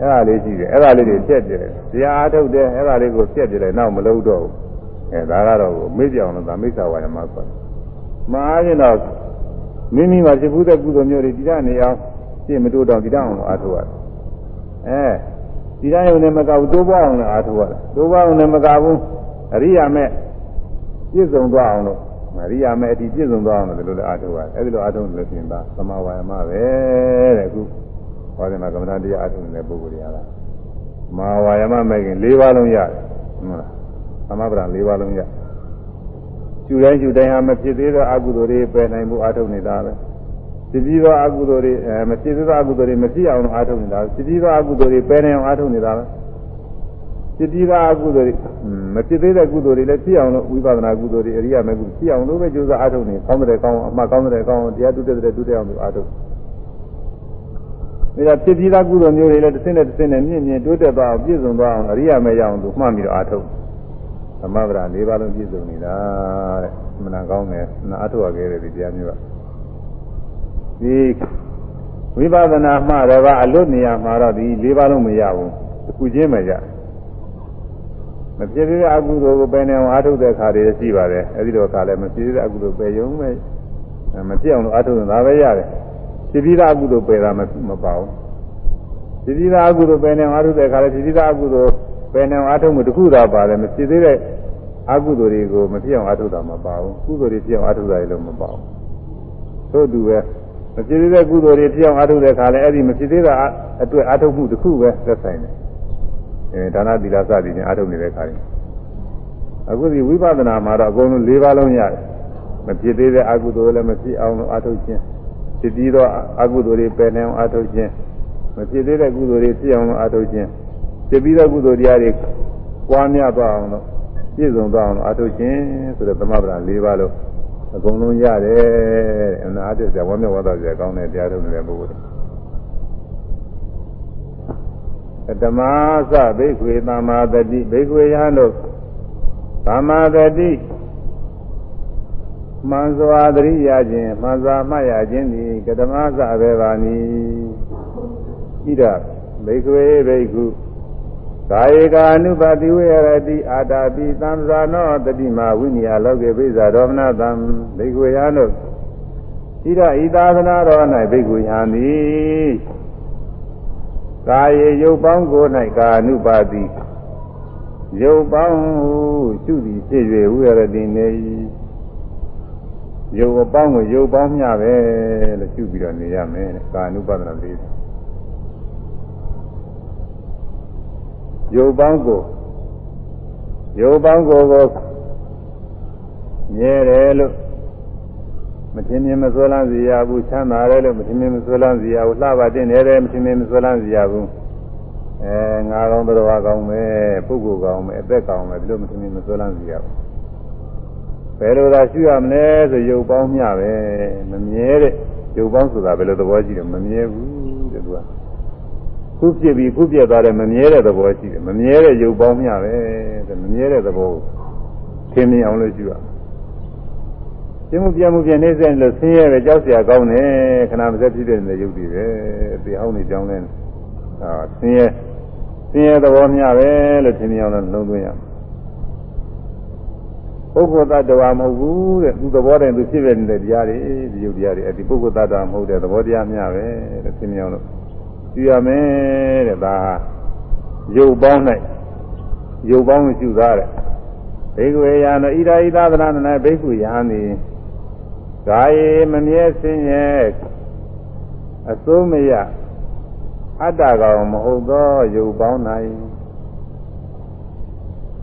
အဲ့ဒါလေးရှိတယ်အဲ့ဒါလေးတွေပြက်ပြလိုက်တရားအားထုတ်တယ်အဲ့ဒါလေးကိုပြက်ပြလိုက်နောက်မလုပ်တော့ဘူးအဲဒါကတော့မေ့ပြောင်းလို့ဒါမိစ္ဆာဝါယမဆိုတယ်မအားရင်တော့ မိမိမှာဖြစ်ဘူးတဲ့ကုသိုလ်မျိုးတွေဒီကနေအောင်ရှင်းမတိုးတော့ဒီတောင်အောင်အားထုတ်ရတယ်အဲဒီတိုင်းုံနဲ့မကဘူးတိုးပွားအောင်လည်းအားထုတ်ရတယ်တိုးပွားအောင်လည်းမကဘူးအရိယာမဲ့ပြည့်စုံသွားအောင်လို့အရိယာမဲ့အတိပြည့်စုံသွားအောင်လို့ဒီလိုလည်းအားထုတ်ရတယ်အဲဒီလိုအားထုတ်လို့ပြင်ပါသမာဝါယမပဲတဲ့အခုဟောဒီမှာကမ္မဋ္ဌာန်းတရားအားထုတ်နေတဲ့ပုဂ္ဂိုလ်တွေကလားမာဝါယမမဲ့ခင်၄ပါးလုံးရတယ်ဟုတ်လားသမဗရာ၄ပါးလုံးရ ကျူတိုင်းကျူတိုင်းဟာမဖြစ်သေးသောအကုသိုလ်တွေပယ်နိုင်မှုအားထုတ်နေတာပဲဖြစ်ပြီးသောအကုသိုလ်တွေအဲမဖြစ်သေးသောအကုသိုလ်တွေမဖြစ်အောင်အားထုတ်နေတာဖြစ်ပြီးသောအကုသိုလ်တွေပယ်နိုင်အောင်အားထုတ်နေတာပဲဖြစ်ပြီးသောအကုသိုလ်တွေမဖြစ်သေးတဲ့ကုသိုလ်တွေလည်းဖြစ်အောင်လို့ဝိပဿနာကုသိုလ်တွေအရိယာမေကုဖြစ်အောင်လို့ပဲကြိုးစားအားထုတ်နေကောင်းတဲ့ကောင်းအမှကောင်းတဲ့ကောင်းတရားတုတဲ့တဲ့တုတဲ့အောင်လို့အားထုတ်ဒါဖြစ်ပြီးသားကုသိုလ်မျိုးတွေလည်းတစ်စင်းနဲ့တစ်စင်းနဲ့မြင့်မြင့်တိုးတက်သွားအောင်ပြည့်စုံသွားအောင်အရိယာမေရအောင်သူမှတ်ပြီးတော့အားထုတ် သမဗရာ၄ပါးလုံးပြည့်စုံနေတာတဲ့မနာကောင်းတယ်နာအထုတ်ရခဲ့တဲ့ဒီတရားမျိုးကဒီဝိပဿနာမှတော့ကအလွတ်နေရာမှာတော့ဒီ၄ပါးလုံးမရဘူးတစ်ခုချင်းမှရတယ်မဖြစ်သေးတဲ့အကုသိုလ်ကိုပယ်နေအောင်အားထုတ်တဲ့အခါတွေရှိပါတယ်အဲဒီတော့အခါလည်းမဖြစ်သေးတဲ့အကုသိုလ်ပယ်ရုံပဲမဖြစ်အောင်လို့အားထုတ်နေတာပဲရတယ်ဖြစ်ပြီးသားအကုသိုလ်ပယ်တာမပါဘူးဖြစ်ပြီးသားအကုသိုလ်ပယ်နေအောင်အားထုတ်တဲ့အခါလည်းဖြစ်ပြီးသားအကုသိုလ် ပယ်နေအောင်အားထုတ်မှုတစ်ခုသာပါတယ်မဖြစ်သေးတဲ့အကုသိုလ်တွေကိုမဖြစ်အောင်အားထုတ်တာမပါဘူးကုသိုလ်တွေဖြစ်အောင်အားထုတ်တာလည်းမပါဘူးသို့တူပဲမဖြစ်သေးတဲ့ကုသိုလ်တွေဖြစ်အောင်အားထုတ်တဲ့အခါလည်းအဲ့ဒီမဖြစ်သေးတာအတွက်အားထုတ်မှုတစ်ခုပဲသက်ဆိုင်တယ်အဲဒါနသီလစသည်ဖြင့်အားထုတ်နေတဲ့အခါတွေအခုဒီဝိပဿနာမှာတော့အကုန်လုံး၄ပါးလုံးရတယ်မဖြစ်သေးတဲ့အကုသိုလ်လည်းမဖြစ်အောင်လို့အားထုတ်ခြင်းဖြစ်ပြီးတော့အကုသိုလ်တွေပယ်နေအောင်အားထုတ်ခြင်းမဖြစ်သေးတဲ့ကုသိုလ်တွေဖြစ်အောင်လို့အားထုတ်ခြင်း ဖြစ်ပြီးသောကုသိုလ်တရားတွေပွားများသွားအောင်လို့ပြည့်စုံသွားအောင်လို့အားထုတ်ခြင်းဆိုတဲ့သမဗရာ၄ပါးလို့အကုန်လုံးရတယ်တဲ့အနာအတ္တဇဝမျက်ဝါဒဇာကောင်းတဲ့တရားထုတ်နေတဲ့ပုဂ္ဂိုလ်တွေဓမ္မသဘိက္ခွေသမ္မာတတိဘိက္ခွေယဟန်တို့သမ္မာတတိမှန်စွာသတိရခြင်းမှန်စွာမှတ်ရခြင်းသည်ကဓမ္မသဘေဘာနိဣဒဘိက္ခွေဘိက္ခု ကာယေကာနုပတိဝေရတိအာတာပိသံဇာနောတတိမာဝိနိယလောကေပိဇာဒေါမနတံဘိက္ခွေယနုဣဒဣသာသနာတော်၌ဘိက္ခွေယံသည်ကာယေရုပ်ပေါင်းကို၌ကာနုပါတိရုပ်ပေါင်းရှုသည်ဖြစ်၍ဝိရတိနေ၏ရုပ်အပေါင်းကိုရုပ်ပေါင်းမျှပဲလို့ရှုပြီးတော့နေရမယ်ကာနုပါဒနာလေး ရုပ်ပေါင်းကိုရုပ်ပေါင်းကိုကိုမြဲတယ်လို့မထင်မြင်မဆွဲလန်းစီရဘူးချမ်းသာတယ်လို့မထင်မြင်မဆွဲလန်းစီရဘူးလှပါတင်တယ်တယ်မထင်မြင်မဆွဲလန်းစီရဘူးအဲငါကောင်းတော်ကောင်းပဲပုဂ္ဂိုလ်ကောင်းပဲအသက်ကောင်းပဲဒီလိုမထင်မြင်မဆွဲလန်းစီရဘူးဘယ်လိုသာရှိရမလဲဆိုရုပ်ပေါင်းမျှပဲမမြဲတဲ့ရုပ်ပေါင်းဆိုတာဘယ်လိုသဘောရှိတယ်မမြဲဘူးတဲ့သူက ခုဖြစ်ပြီးခုပြက်သွားတဲ့မမြဲတဲ့သဘောရှိတယ်မမြဲတဲ့ရုပ်ပေါင်းမျှပဲတဲ့မမြဲတဲ့သဘောကိုသင်မြင်အောင်လို့ရှိရပြမှုပြမှုပြနေစဲလို့ဆင်းရဲပဲကြောက်စရာကောင်းတယ်ခဏမစက်ဖြစ်တဲ့ရုပ်တွေပဲဒီအောင်နေကြောင်းလဲအာဆင်းရဲဆင်းရဲသဘောမျှပဲလို့သင်မြင်အောင်လို့လုံးသွင်းရပုဂ္ဂိုလ်တ attva မဟုတ်ဘူးတဲ့သူသဘောတည်းသူဖြစ်နေတဲ့တရားတွေဒီရုပ်တရားတွေအဲဒီပုဂ္ဂိုလ်တ attva မဟုတ်တဲ့သဘောတရားမျှပဲလို့သင်မြင်အောင်လို့ ကြည့်ရမယ်တဲ့ဒါရုပ်ပေါင်း၌ရုပ်ပေါင်းကိုရှုသားတဲ့ဘိက္ခဝေယံဣဒာဣသသနာ၌ဘိက္ခုယံသည်ကာယေမမြဲစင်းရဲ့အစိုးမရအတ္တကောင်မဟုတ်သောရုပ်ပေါင်း၌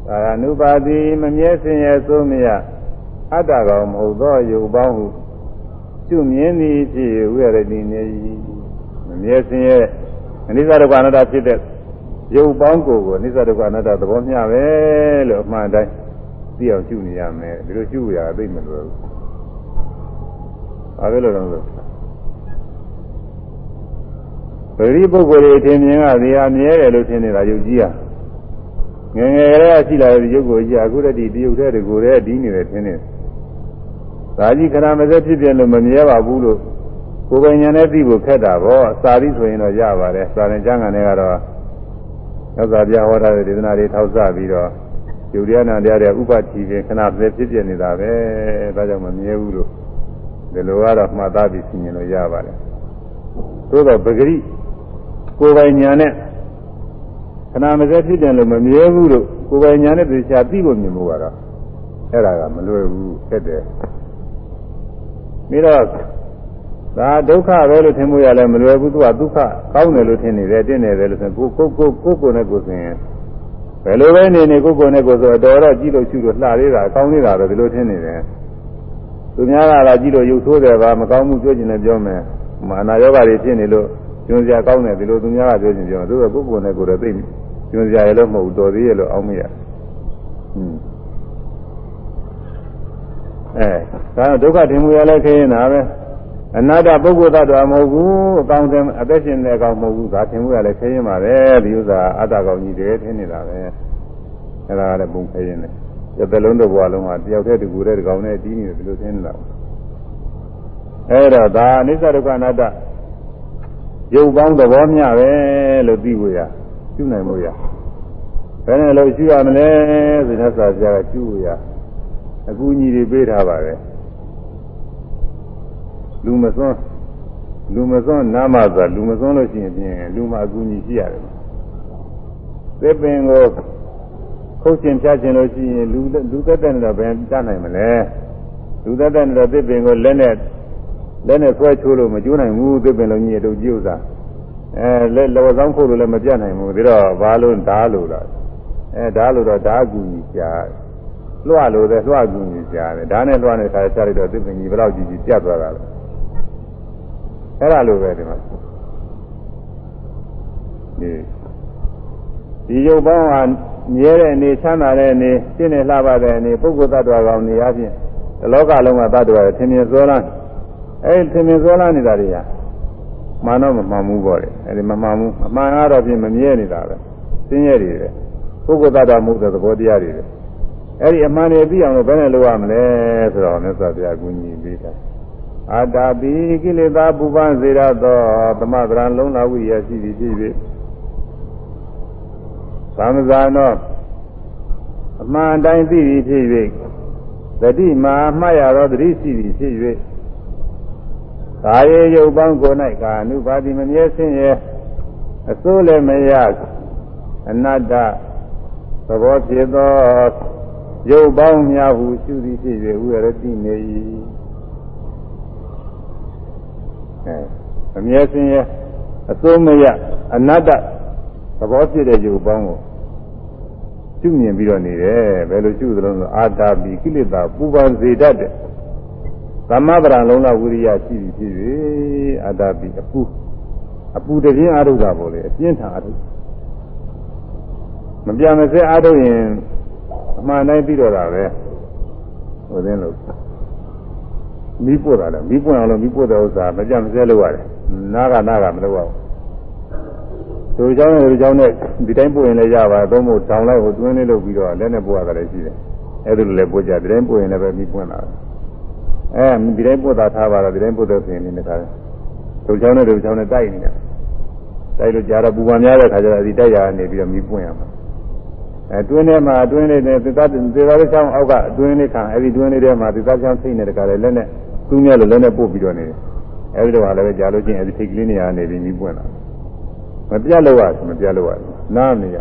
သာရ ानु ပါတိမမြဲစင်းရဲ့အစိုးမရအတ္တကောင်မဟုတ်သောရုပ်ပေါင်းဟုကျွမြင်သည်ဖြစ်ဝိရတိနေ၏ မမြဲစင်းရဲ့အနိစ္စဒုက္ခအနတ္တဖြစ်တဲ့ရုပ်ပေါင်းကိုကိုအနိစ္စဒုက္ခအနတ္တသဘောမျှပဲလို့အမှန်တိုင်းသိအောင်ရှုနေရမယ်ဒီလိုရှုရတာသိမလို့ဘူးဘာပဲလို့တော့ဆိုပရိပုဂ္ဂိုလ်တွေထင်မြင်ကဒီဟာမြဲတယ်လို့ထင်နေတာယုတ်ကြီးဟာငယ်ငယ်ကလေးကရှိလာတဲ့ယုတ်ကိုကြီးအခုတည်းဒီယုတ်တဲ့ကိုယ်တည်းဒီနေတယ်ထင်နေဒါကြီးခဏမစက်ဖြစ်ပြလို့မမြဲပါဘူးလို့ ကိုယ်ပိုင်ညာနဲ့သိဖို့ခက်တာပေါ့စာရီဆိုရင်တော့ရပါတယ်စာရင်ကျမ်းဂန်တွေကတော့သက်သာပြဟောထားတဲ့ဒေသနာတွေထောက်ဆပြီးတော့ယုတ်တရားနာတရားတွေဥပတိဖြင့်ခဏပဲဖြစ်ပြနေတာပဲဒါကြောင့်မမြဲဘူးလို့ဒီလိုကတော့မှတ်သားပြီးသိမြင်လို့ရပါတယ်သို့တော့ပဂရိကိုယ်ပိုင်ညာနဲ့ခဏမစဲဖြစ်တယ်လို့မမြဲဘူးလို့ကိုယ်ပိုင်ညာနဲ့သိချာသိဖို့မြင်ဖို့ကတော့အဲ့ဒါကမလွယ်ဘူးဖြစ်တယ်ပြီးတော့ ဒါဒုက္ခပဲလို့ထင်မှုရလဲမလွယ်ဘူးသူကဒုက္ခကောင်းတယ်လို့ထင်နေတယ်တင့်နေတယ်လို့ဆိုကိုကိုကိုကိုကိုနဲ့ကိုဆိုရင်ဘယ်လိုပဲနေနေကိုကိုနဲ့ကိုဆိုတော့တော့ကြည့်လို့ရှုလို့လှသေးတာကောင်းနေတာပဲဒီလိုထင်နေတယ်သူများကလာကြည့်လို့ရုပ်ဆိုးတယ်ပါမကောင်းမှုပြောချင်တယ်ပြောမယ်မာနာယောဂတွေဖြစ်နေလို့ကျွန်းစရာကောင်းတယ်ဒီလိုသူများကပြောချင်ပြောသူကကိုကိုနဲ့ကိုတော့သိကျွန်းစရာရလို့မဟုတ်တော်သေးရဲ့လို့အောင်းမရอืมအဲဒါတော့ဒုက္ခတင်မှုရလဲခရင်တာပဲ အနာတ္တပုဂ္ဂိုလ်သတ္တဝါမဟုတ်ဘူးအကောင်းတယ်အသက်ရှင်တဲ့အကောင်မဟုတ်ဘူးဒါထင်မှုရလဲခရင်ပါပဲဒီဥစ္စာအတ္တကောင်ကြီးတယ်ထင်နေတာပဲအဲ့ဒါကလည်းပုံခရင်တယ်တစ်သက်လုံးတစ်ဘဝလုံးမှာတယောက်တည်းတကူတည်းတကောင်နဲ့တီးနေတယ်ဒီလိုထင်နေတာအဲ့တော့ဒါအနိစ္စဒုက္ခအနတ္တရုပ်ပေါင်းသဘောမျှပဲလို့သိဖို့ရရှုနိုင်ဖို့ရဘယ်နဲ့လို့ရှုရမလဲဆိုတဲ့ဆရာကရှုဖို့ရအကူအညီတွေပေးထားပါတယ် လူမစွန်းလူမစွန်းနာမဆိုလူမစွန်းလို့ရှိရင်ဖြင့်လူမအကူအညီရှိရတယ်သစ်ပင်ကိုခုတ်ရှင်ဖြတ်ခြင်းလို့ရှိရင်လူလူသက်တဲ့တော့ဘယ်တတ်နိုင်မလဲလူသက်တဲ့တော့သစ်ပင်ကိုလက်နဲ့လက်နဲ့ဆွဲချိုးလို့မကျိုးနိုင်ဘူးသစ်ပင်လုံးကြီးတို့ကြည့်ဥစ္စာအဲလက်လောဆောင်ဖို့လို့လည်းမပြတ်နိုင်ဘူးဒါတော့ဘာလို့ဓာလို့လားအဲဓာလို့တော့ဓာကူကြီးရှားလွှလို့တဲ့လွှကူကြီးရှားတယ်ဓာနဲ့လွှတဲ့ခါချလိုက်တော့သစ်ပင်ကြီးဘယ်လောက်ကြီးကြီးပြတ်သွားတာလဲ အဲ့ဒါလိုပဲဒီမှာဒီဒီရုပ်ပေါင်းဟာမြဲတဲ့အနေချမ်းသာတဲ့အနေရှင်းနေလှပတဲ့အနေပုဂ္ဂိုလ်သတ္တဝါကောင်နေအချင်းဒီလောကလုံးကသတ္တဝါတွေထင်မြင်စောလားအဲ့ဒီထင်မြင်စောလားနေတာတွေဟာမှန်တော့မမှန်ဘူးပေါ့လေအဲ့ဒီမမှန်ဘူးအမှန်ကတော့ပြင်မမြဲနေတာပဲသင်ရဲတွေပဲပုဂ္ဂိုလ်သတ္တဝါမှုတဲ့သဘောတရားတွေပဲအဲ့ဒီအမှန်တွေသိအောင်လို့ဘယ်နဲ့လုပ်ရမလဲဆိုတော့မြတ်စွာဘုရားကူညီပေးတာ အာတာပိကိလေသာပူပန်စေရသောသမဗရံလုံးလာဝိရရှိသည်ဖြစ်၍သမဇာနောအမှန်တိုင်းသိသည်ဖြစ်၍တတိမာမှတ်ရသောတတိရှိသည်ဖြစ်၍ကာယေယုတ်ပေါင်းကိုယ်၌ကာနုပါတိမမြဲဆင်းရဲအစိုးလည်းမရအနတ္တသဘောဖြစ်သောရုပ်ပေါင်းများဟုရှုသည်ဖြစ်၍ဥရတိနေ၏ အဲအမြဲဆင်းရဲအစိုးမရအနတ္တသဘောဖြစ်တဲ့ရုပ်ပေါင်းကိုရှုမြင်ပြီးတော့နေတယ်ဘယ်လိုရှုသလဲဆိုအာတာပိကိလေသာပူပန်စေတတ်တဲ့သမဗရံလုံးလဝိရိယရှိပြီဖြစ်၍အာတာပိအပူအပူတပြင်းအာရုဒ္ဓပေါ်လေအပြင်းထန်အာရုဒ္ဓမပြမစဲအာရုဒ္ဓရင်အမှန်တိုင်းပြီးတော့တာပဲဟိုသင်းလို့ မီးပို့တာလေမီးပွင့်အောင်လို့မီးပို့တဲ့ဥစ္စာမကြမစဲလုပ်ရတယ်နားကနားကမလုပ်ရဘူးသူเจ้าနဲ့သူเจ้าနဲ့ဒီတိုင်းပို့ရင်လည်းရပါသုံးဖို့တောင်လိုက်ကိုတွင်းလေးလုပ်ပြီးတော့လက်နဲ့ပို့ရတယ်ရှိတယ်အဲ့ဒါလိုလည်းပို့ကြဒီတိုင်းပို့ရင်လည်းပဲမီးပွင့်လာတယ်အဲဒီတိုင်းပို့တာထားပါတော့ဒီတိုင်းပို့တဲ့ဆိုရင်လည်းခါတယ်သူเจ้าနဲ့သူเจ้าနဲ့တိုက်နေတယ်တိုက်လို့ကြာတော့ပူပန်များတဲ့ခါကျတော့ဒီတိုက်ရနေပြီးတော့မီးပွင့်ရမှာအဲတွင်းထဲမှာတွင်းလေးနဲ့သစ္စာသစ္စာလေးချောင်းအောက်ကတွင်းလေးခံအဲဒီတွင်းလေးထဲမှာသစ္စာချောင်းဖိနေတဲ့ခါလေလက်နဲ့ သူ့မြတ်လို့လက်နဲ့ပို့ပြီးတော့နေတယ်အဲဒီတော့လည်းကြာလို့ချင်းအဲဒီထိတ်ကလေးနေရာနေပြီးမီးပွင့်လာမပြတ်လို့ရမပြတ်လို့ရနားမရ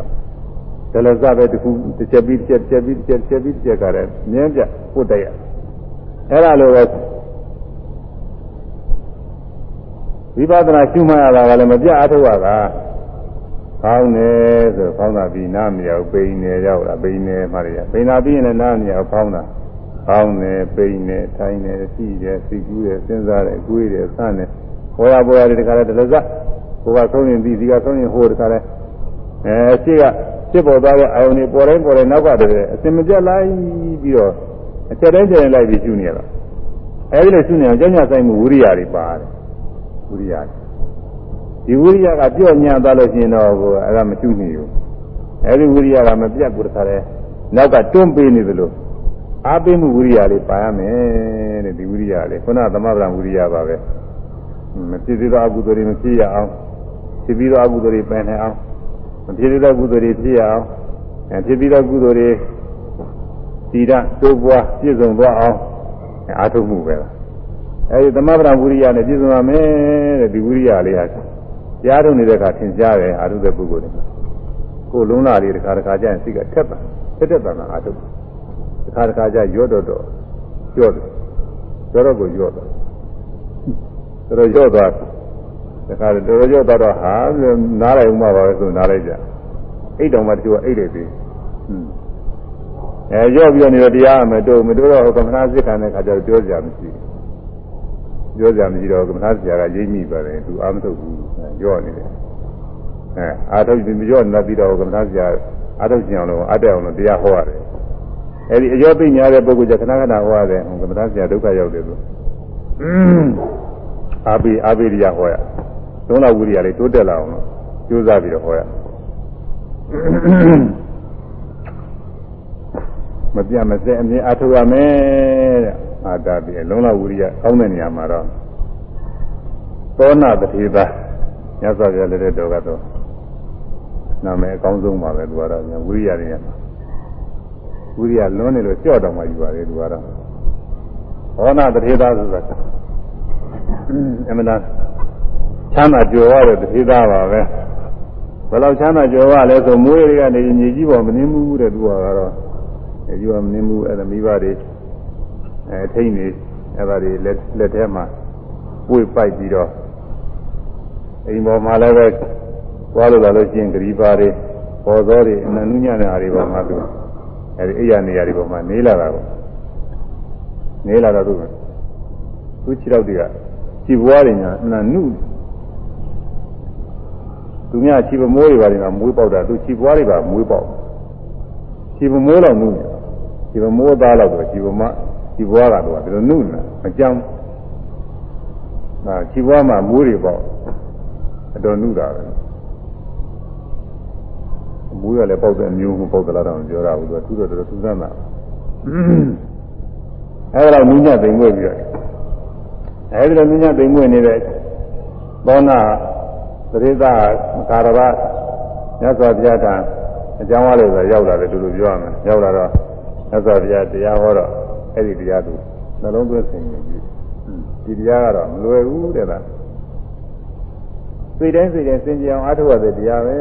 ဒလဇပဲတခုတစ်ချက်ပြီးတစ်ချက်တစ်ချက်ပြီးတစ်ချက်တစ်ချက်ပြီးတစ်ချက်ကလည်းမြဲပြပို့တတ်ရအဲ့ဒါလိုပဲဝိပဿနာရှုမှတ်ရတာကလည်းမပြတ်အထုတ်ရတာကောင်းတယ်ဆိုကောင်းတာပြီးနားမရဘူးပိန်နေရောက်တာပိန်နေမှရပိန်တာပြီးရင်လည်းနားမရဘူးကောင်းတာ ကောင်းတယ်ပိန်နေထိုင်နေရှိတယ်စိတ်ကူးတယ်စဉ်းစားတယ်ကိုယ်တယ်ဆန်းတယ်ဘောရဘောရတွေတခါလဲဒလဇဟိုကဆုံးရင်ဒီဒီကဆုံးရင်ဟိုတခါလဲအဲရှိကဖြစ်ပေါ်သွားတဲ့အာယုန်တွေပေါ်တိုင်းပေါ်တိုင်းနောက်ကတည်းကအစင်မပြတ်လိုက်ပြီးတော့အချက်တိုင်းချက်တိုင်းလိုက်ပြီးရှုနေရတာအဲဒီလိုရှုနေအောင်ကျမ်းစာဆိုင်မှုဝိရိယတွေပါတယ်ဝိရိယဒီဝိရိယကပြော့ညံ့သွားလို့ရှိရင်တော့ဟိုအဲ့ဒါမရှုနေဘူးအဲဒီဝိရိယကမပြတ်ဘူးတခါလဲနောက်ကတွန်းပေးနေသလို အားပေးမှုဝိရိယလေးပါရမယ်တဲ့ဒီဝိရိယလေးခုနသမဗရံဝိရိယပါပဲမဖြစ်သေးသောအကုသိုလ်တွေမဖြစ်ရအောင်ဖြစ်ပြီးသောအကုသိုလ်တွေပယ်နိုင်အောင်မဖြစ်သေးသောကုသိုလ်တွေဖြစ်ရအောင်အဲဖြစ်ပြီးသောကုသိုလ်တွေတည်ရတိုးပွားပြည့်စုံသွားအောင်အားထုတ်မှုပဲအဲဒီသမဗရဝိရိယနဲ့ပြည့်စုံရမယ်တဲ့ဒီဝိရိယလေးဟာကြားထုတ်နေတဲ့အခါသင်ကြားတယ်အာရုတဲ့ပုဂ္ဂိုလ်တွေကိုယ်လုံးလာတွေတခါတခါကျရင်စိတ်ကထက်တာထက်တဲ့တန်တာအာထုတ် တခါတခါကျရော့တော့တော့ရော့တယ်ရော့တော့ကိုရော့တော့တော်တော်ရော့သွားတခါတော်တော်ရော့သွားတော့ဟာနားလိုက်ဦးမှာပါပဲဆိုနားလိုက်ကြအိတ်တော်မှတချို့ကအိတ်တယ်ပြီအဲရော့ပြီးတော့နေတော့တရားမတို့မတို့တော့ကမ္မနာစစ်ခံတဲ့ခါကျတော့ပြောကြမရှိပြောကြမရှိတော့ကမ္မနာဆရာကရိပ်မိပါတယ်သူအာမထုတ်ဘူးရော့နေတယ်အဲအာထုတ်ပြီးမရော့နေပြီးတော့ကမ္မနာဆရာအာထုတ်ကျင်အောင်လို့အတက်အောင်လို့တရားဟောရတယ် အဲဒီအကျော်သိညာတဲ့ပုဂ္ဂိုလ်ကခဏခဏဟောရတယ်ကမ္မနာဆရာဒုက္ခရောက်တယ်ဆိုအာဘိအာဘိရိယဟောရသုံးလဝိရိယလေးတိုးတက်လာအောင်လို့ကြိုးစားပြီးတော့ဟောရမပြတ်မစဲအမြင်အထောက်ရမယ်တဲ့အာတာပြီလုံးလဝိရိယကောင်းတဲ့နေရာမှာတော့သောနာတထေသာညသောပြလည်းတဲ့တော်ကတော့နာမည်အကောင်းဆုံးပါပဲသူကတော့ဝိရိယတွေရမှာ ဝိရိယလွန်းနေလို့ကြော့တော်မှယူပါတယ်သူကတော့သောနာတထေသာဆိုတာအမှန်တရားချမ်းသာကြွယ်ဝတဲ့တထေသာပါပဲဘယ်လောက်ချမ်းသာကြွယ်ဝလဲဆိုမိုးရေကနေမြေကြီးပေါ်မနှင်းမှုတဲ့သူကတော့မြေကြီးပေါ်မနှင်းမှုအဲ့ဒါမိဘတွေအဲထိမ့်နေအဲ့ဒါတွေလက်လက်ထဲမှာပွေပိုက်ပြီးတော့အိမ်ပေါ်မှာလည်းပဲသွားလို့လာလို့ရှိရင်ဂရီပါတွေပေါ်သောတွေအနန္နညတဲ့ဟာတွေပေါ်မှာသူ အဲဒီအိယာနေရာတွေပေါ်မှာနေလာတာကိုနေလာတော့သူသူခြေတော့တွေကခြေပွားတွေညာအနန္နသူများခြေပမိုးတွေပါတွေကမွေးပေါက်တာသူခြေပွားတွေပါမွေးပေါက်ခြေပမိုးတော့နုနေခြေပမိုးသားတော့ခြေပမခြေပွားကတော့ဒီလိုနုနေမကြောင်ဒါခြေပွားမှာမွေးတွေပေါက်အတော်နုတာပဲ မွေးရလည်းပေါက်တဲ့အမျိုးမပေါက်သလားတော့ပြောရဘူးသူကသူတော့တော်သူစမ်းတာအဲဒါတော့နုညသိမ်ွေ့ပြီးတော့အဲဒီလိုနုညသိမ်ွေ့နေတဲ့သောနာသရိသကာရဘမြတ်စွာဘုရားကအကြောင်းအားလို့ဆိုရောက်လာတယ်သူတို့ပြောရမယ်ရောက်လာတော့မြတ်စွာဘုရားတရားဟောတော့အဲ့ဒီတရားသူနှလုံးသွင်းဆင်ခြင်ပြီဒီတရားကတော့မလွယ်ဘူးတဲ့လား စိတ်တိုင်းစိတ်တိုင်းစင်ကြအောင်အားထုတ်ရတဲ့တရားပဲ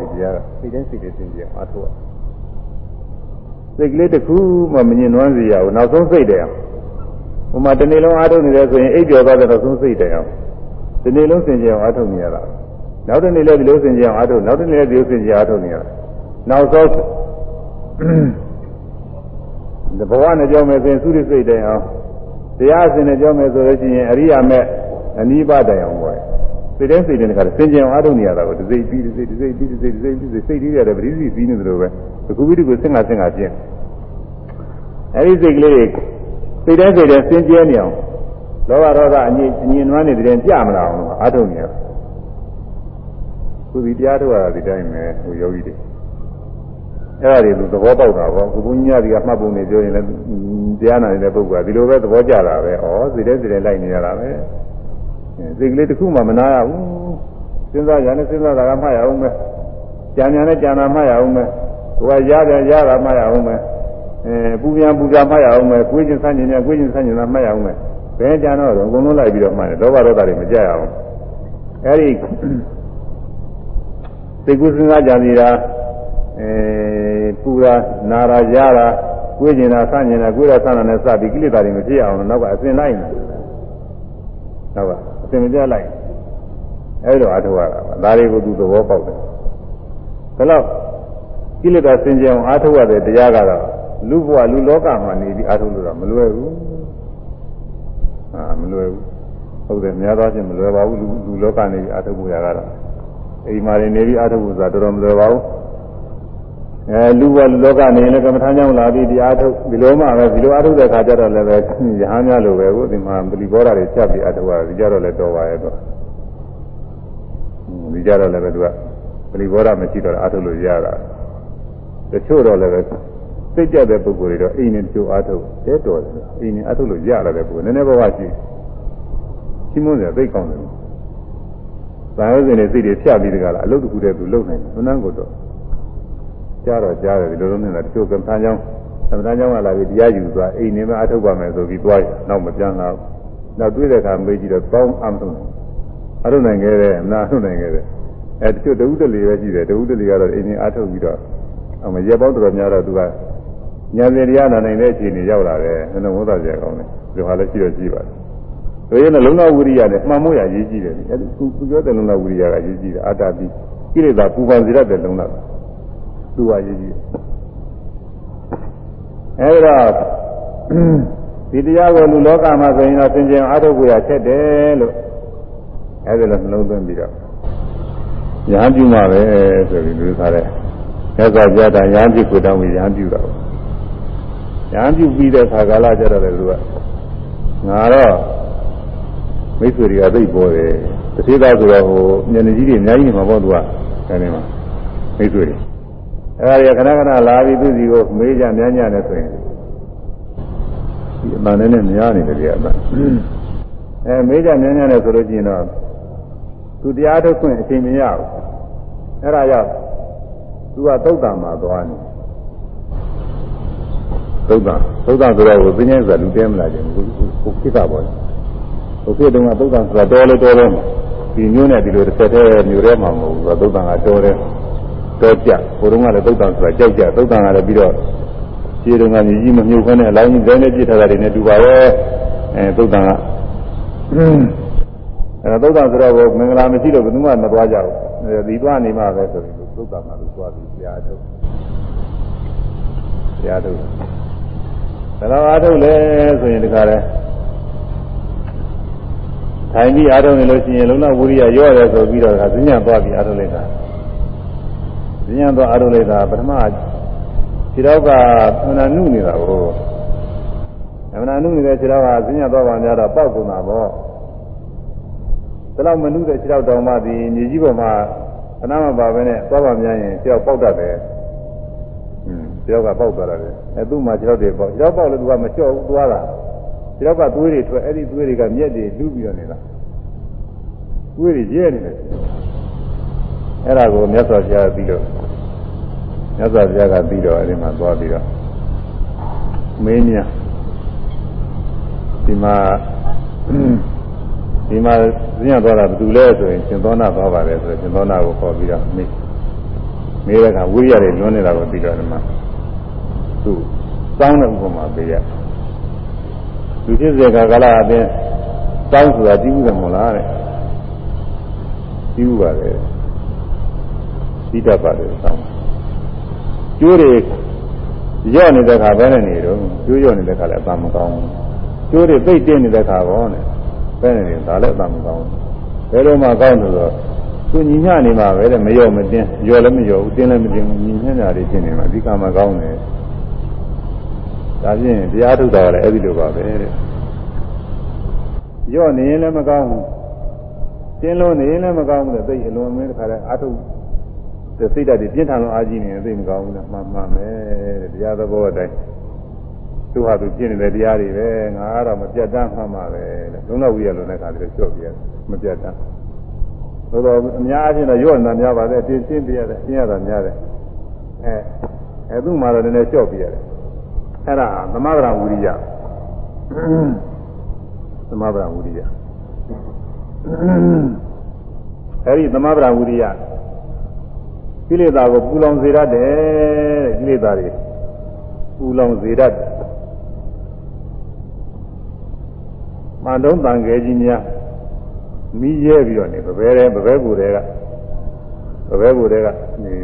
ဒီတရားကစိတ်တိုင်းစိတ်တိုင်းစင်ကြအောင်အားထုတ်ရစိတ်ကလေးတစ်ခုမှမမြင်နွမ်းစေရဘူးနောက်ဆုံးစိတ်တယ်အောင်ဟိုမှာတစ်နေ့လုံးအားထုတ်နေတယ်ဆိုရင်အိပ်ပျော်သွားတဲ့နောက်ဆုံးစိတ်တယ်အောင်ဒီနေ့လုံးစင်ကြအောင်အားထုတ်နေရတာနောက်တစ်နေ့လည်းဒီလိုစင်ကြအောင်အားထုတ်နောက်တစ်နေ့လည်းဒီလိုစင်ကြအောင်အားထုတ်နေရတာနောက်ဆုံးဒီဘဝနဲ့ကြောင်းမယ်ဆိုရင်သုရိစိတ်တိုင်အောင်တရားအစဉ်နဲ့ကြောင်းမယ်ဆိုလို့ရှိရင်အရိယာမဲ့အနိဗ္ဗာန်တိုင်အောင်ပဲ စိတ်တိုင်းစိတ်တိုင်းကစင်ကြအောင်အားထုတ်နေရတာကိုဒီစိတ်ပြီးဒီစိတ်ဒီစိတ်ပြီးဒီစိတ်ဒီစိတ်ပြီးစိတ်ကြီးရတယ်ပရိသေပြီးနေတယ်လို့ပဲဒီခုပိတိကိုစင်ကစင်ကပြင်းအဲဒီစိတ်ကလေးစိတ်တိုင်းစိတ်တိုင်းစင်ကြဲနေအောင်လောဘဒေါသအငြိအငြိနွမ်းနေတဲ့ကြမလာအောင်အားထုတ်နေရသူဒီတရားထုတ်ရတာဒီတိုင်းပဲဟိုယောဂီတွေအဲ့ဒါတွေသူသဘောပေါက်တာပေါ့ဘုဘုညာတွေကမှတ်ပုံနေပြောရင်လည်းတရားနာနေတဲ့ပုဂ္ဂိုလ်ကဒီလိုပဲသဘောကျတာပဲဩစိတ်ထဲစိတ်ထဲလိုက်နေရတာပဲ စိတ်ကလေးတစ်ခုမှမနာရဘူးစဉ်းစားကြနဲ့စဉ်းစားတာကမှတ်ရအောင်ပဲကြံကြံနဲ့ကြံတာမှတ်ရအောင်ပဲဟိုကရတယ်ရတာမှတ်ရအောင်ပဲအဲပူပြန်ပူပြန်မှတ်ရအောင်ပဲကိုယ်ချင်းဆန်းကျင်နဲ့ကိုယ်ချင်းဆန်းကျင်တာမှတ်ရအောင်ပဲဘယ်ကြံတော့အကုန်လုံးလိုက်ပြီးတော့မှတ်တယ်လောဘဒေါသတွေမကြရအောင်အဲဒီစိတ်ကူးစဉ်းစားကြနေတာအဲပူတာနာတာရတာကိုယ်ကျင်တာဆန့်ကျင်တာကိုယ်ရဆန့်တာနဲ့စပြီးကိလေသာတွေမဖြစ်အောင်လို့နောက်ကအစဉ်လိုက်နေနောက်ကအ စဉ်မပြတ်လိုက်အဲဒါအထောက်ရတာပါဒါတွေကိုသူသဘောပေါက်တယ်ဒါတော့ကိလေသာစင်ကြအောင်အားထုတ်ရတဲ့တရားကတော့လူဘဝလူလောကမှာနေပြီးအားထုတ်လို့တော့မလွယ်ဘူးအာမလွယ်ဘူးဟုတ်တယ်များသောအားဖြင့်မလွယ်ပါဘူးလူလူလောကနေပြီးအားထုတ်ဖို့ရတာတော့အိမ်မှာနေပြီးအားထုတ်ဖို့ဆိုတာတော်တော်မလွယ်ပါဘူး အဲလူဘဝလူလောကနေလည်းကမ္မထာကြောင့်လာပြီးဒီအားထုတ်ဒီလိုမှပဲဒီလိုအားထုတ်တဲ့ခါကျတော့လည်းပဲရဟန်းများလိုပဲကိုဒီမှာပလီဘောဓာတွေချက်ပြီးအားထုတ်ရတယ်ဒီကြတော့လည်းတော်ပါရဲ့တော့ဒီကြတော့လည်းပဲသူကပလီဘောဓာမရှိတော့အားထုတ်လို့ရတာတချို့တော့လည်းပဲစိတ်ကြတဲ့ပုဂ္ဂိုလ်တွေတော့အိမ်နဲ့တချို့အားထုတ်တဲတော်တယ်အိမ်နဲ့အားထုတ်လို့ရလာတဲ့ပုဂ္ဂိုလ်နည်းနည်းဘဝရှိရှိမွန်းတယ်သိကောင်းတယ်သာယုဇဉ်နဲ့စိတ်တွေဖြတ်ပြီးတကလားအလုပ်တစ်ခုတည်းသူလုပ်နိုင်တယ်ဘုန်းန်းကိုတော့ ကြားတော့ကြားတယ်ဒီလိုလိုနဲ့တချို့ကံထမ်းကြောင်းသမထမ်းကြောင်းကလာပြီးတရားယူသွားအိမ်နေမှာအထုတ်ပါမယ်ဆိုပြီးသွားနောက်မပြန်လာနောက်တွေ့တဲ့အခါမေးကြည့်တော့ကောင်းအမထုတ်နိုင်အထုတ်နိုင်ခဲ့တယ်နာထုတ်နိုင်ခဲ့တယ်အဲတချို့တဝုတလေပဲရှိတယ်တဝုတလေကတော့အင်းကြီးအားထုတ်ပြီးတော့အမရေပေါင်းတော်များတော့သူကညာစဉ်တရားနာနိုင်တဲ့အခြေအနေရောက်လာတယ်ဘယ်လိုဝတ်သားကြကောင်းလဲဒီဟာလည်းရှိတော့ရှိပါတယ်ဒါရင်လုံလဝိရိယနဲ့မှန်မို့ရရေးကြည့်တယ်အဲဒီခုပြောတဲ့လုံလဝိရိယကရေးကြည့်တယ်အာတာပိကိလေသာပူပန်စေတတ်တဲ့လုံလသူ ကရေးကြည့်အဲဒီတော့ဒီတရားကိုလူလောကမှာဆိုရင်တော့သင်ကျင်အားထုတ်ကိုရချက်တယ်လို့အဲဒီလိုနှလုံးသွင်းပြီးတော့ရဟန်းပြုမှာပဲဆိုပြီးလူသားတဲ့မြတ်စွာဘုရားတန်ရဟန်းပြုကိုတောင်းပြီးရဟန်းပြုတာပေါ့ရဟန်းပြုပြီးတဲ့ခါကာလကျတော့လေသူကငါတော့မိတ်ဆွေတွေကသိပေါ်တယ်တစ်သေးသားဆိုတော့ဟိုမျက်နှာကြီးတွေအများကြီးနေမှာပေါ့သူကအဲဒီမှာမိတ်ဆွေတွေ အဲဒါတွေကခဏခဏလာပြီးသူစီကိုမေးကြများညနဲ့ဆိုရင်ဒီအမှန်နဲ့နဲ့များနေတယ်ကြအမှန်အဲမေးကြများညနဲ့ဆိုလို့ရှိရင်တော့သူတရားထုတ်ခွင့်အချိန်မရဘူးအဲဒါကြောင့်သူကသုတ်တံမှာသွားနေသုတ်တံသုတ်တံဆိုတော့ဘုရားဆိုတာလူတဲမလားခြင်းကိုကိုခိတာပေါ်တယ်ဟိုခေတ်တုန်းကသုတ်တံဆိုတာတော်လေတော်တယ်ဒီမျိုးနဲ့ဒီလိုတစ်ဆက်တည်းမျိုးထဲမှာမဟုတ်ဘူးသုတ်တံကတော်တယ် တော်ကြဟိုတုန်းကလည်းသုတ်တံဆိုတာကြောက်ကြသုတ်တံကလည်းပြီးတော့ခြေတုန်းကမြည်ကြီးမမြုပ်ခနဲ့အလောင်းကြီးဇဲနဲ့ပြစ်ထားတာတွေနဲ့တူပါရဲ့အဲသုတ်တံကအဲသုတ်တံဆိုတော့မင်္ဂလာမရှိတော့ဘယ်သူမှမသွားကြဘူးဒီသွားနေမှပဲဆိုရင်သုတ်တံမှာလို့သွားပြီးဆရာထုတ်ဆရာထုတ်ဘယ်လိုအားထုတ်လဲဆိုရင်ဒီခါလဲထိုင်ပြီးအားထုတ်နေလို့ရှိရင်လုံလဝိရိယရော့တယ်ဆိုပြီးတော့ကဇညံသွားပြီးအားထုတ်လိုက်တာ ဇညံသွားအားထုတ်လိုက်တာပထမခြေတော့ကမနာနုနေတာကိုမနာနုနေတဲ့ခြေတော့ကဇညံသွားပါများတော့ပောက်ကုန်တာပေါ့ဒါတော့မနုတဲ့ခြေတော့တောင်မှဒီမြေကြီးပေါ်မှာခဏမှပါပဲနဲ့သွားပါများရင်ခြေတော့ပေါက်တတ်တယ်อืมခြေတော့ကပေါက်သွားတယ်အဲသူ့မှာခြေတော့တွေပေါက်ခြေတော့ပေါက်လို့သူကမလျှော့ဘူးသွားတာဒီတော့ကသွေးတွေထွက်အဲ့ဒီသွေးတွေကမျက်တွေလူးပြီးတော့နေတာသွေးတွေရဲနေတယ် အဲ့ဒါကိုမြတ်စွာဘုရားပြီးတော့မြတ်စွာဘုရားကပြီးတော့အဲ့ဒီမှာသွားပြီးတော့မင်းများဒီမှာဒီမှာဇင်းရသွားတာဘယ်သူလဲဆိုရင်ရှင်သောနာသွားပါတယ်ဆိုရင်ရှင်သောနာကိုခေါ်ပြီးတော့မေးမေးတဲ့အခါဝိရိယတွေလွန်နေတာကိုပြီးတော့ဒီမှာသူစောင်းတဲ့ဥပမာပေးရလူဖြစ်စေကကာလအပြင်တောင်းဆိုတာတီးဘူးတယ်မဟုတ်လားတဲ့တီးဘူးပါလေ တီးတတ်ပါတယ်တောင်းကျိုးတွေရော့နေတဲ့ခါပဲနဲ့နေတော့ကျိုးရော့နေတဲ့ခါလည်းအပမကောင်းဘူးကျိုးတွေသိတဲ့နေတဲ့ခါကောနဲ့ပဲနေတယ်ဒါလည်းအပမကောင်းဘူးဘယ်လိုမှကောင်းလို့ဆိုသူညီညနေမှာပဲတဲ့မရော့မတင်းရော့လည်းမရော့ဘူးတင်းလည်းမတင်းဘူးညီညညာတွေဖြစ်နေမှာဒီကမှကောင်းတယ်ဒါဖြင့်တရားထုတ်တာလည်းအဲ့ဒီလိုပါပဲတဲ့ရော့နေရင်လည်းမကောင်းဘူးတင်းလို့နေရင်လည်းမကောင်းဘူးတဲ့သိအလွန်မင်းတခါတည်းအာထုတ်တဲ့ စိတ်ဓာတ်တွေပြင်းထန်လို့အာကြီးနေရင်သိမကောင်းဘူးလားမှန်မှန်ပဲတဲ့တရားသဘောအတိုင်းသူဟာသူပြင်းနေတဲ့တရားတွေပဲငါကတော့မပြတ်တမ်းမှန်ပါပဲတဲ့လုံးတော့ဝိရလုံးတဲ့ခါတည်းလျှော့ပြရမပြတ်တမ်းသို့တော့အများအပြားတော့ရော့နေတာများပါတယ်တင်းရှင်းပြရတယ်ရှင်းရတာများတယ်အဲအဲသူ့မှာတော့နည်းနည်းလျှော့ပြရတယ်အဲ့ဒါသမဂရဝိရိယသမဗရာဝိရိယအဲဒီသမဗရာဝိရိယ ကိလေသာကိုပူလောင်စေတတ်တယ်တဲ့ကိလေသာတွေပူလောင်စေတတ်တယ်မန္တုံးတန်ငယ်ကြီးများမိရဲပြီးတော့နေပပဲတယ်ပပဲကိုယ်တွေကပပဲကိုယ်တွေကနေ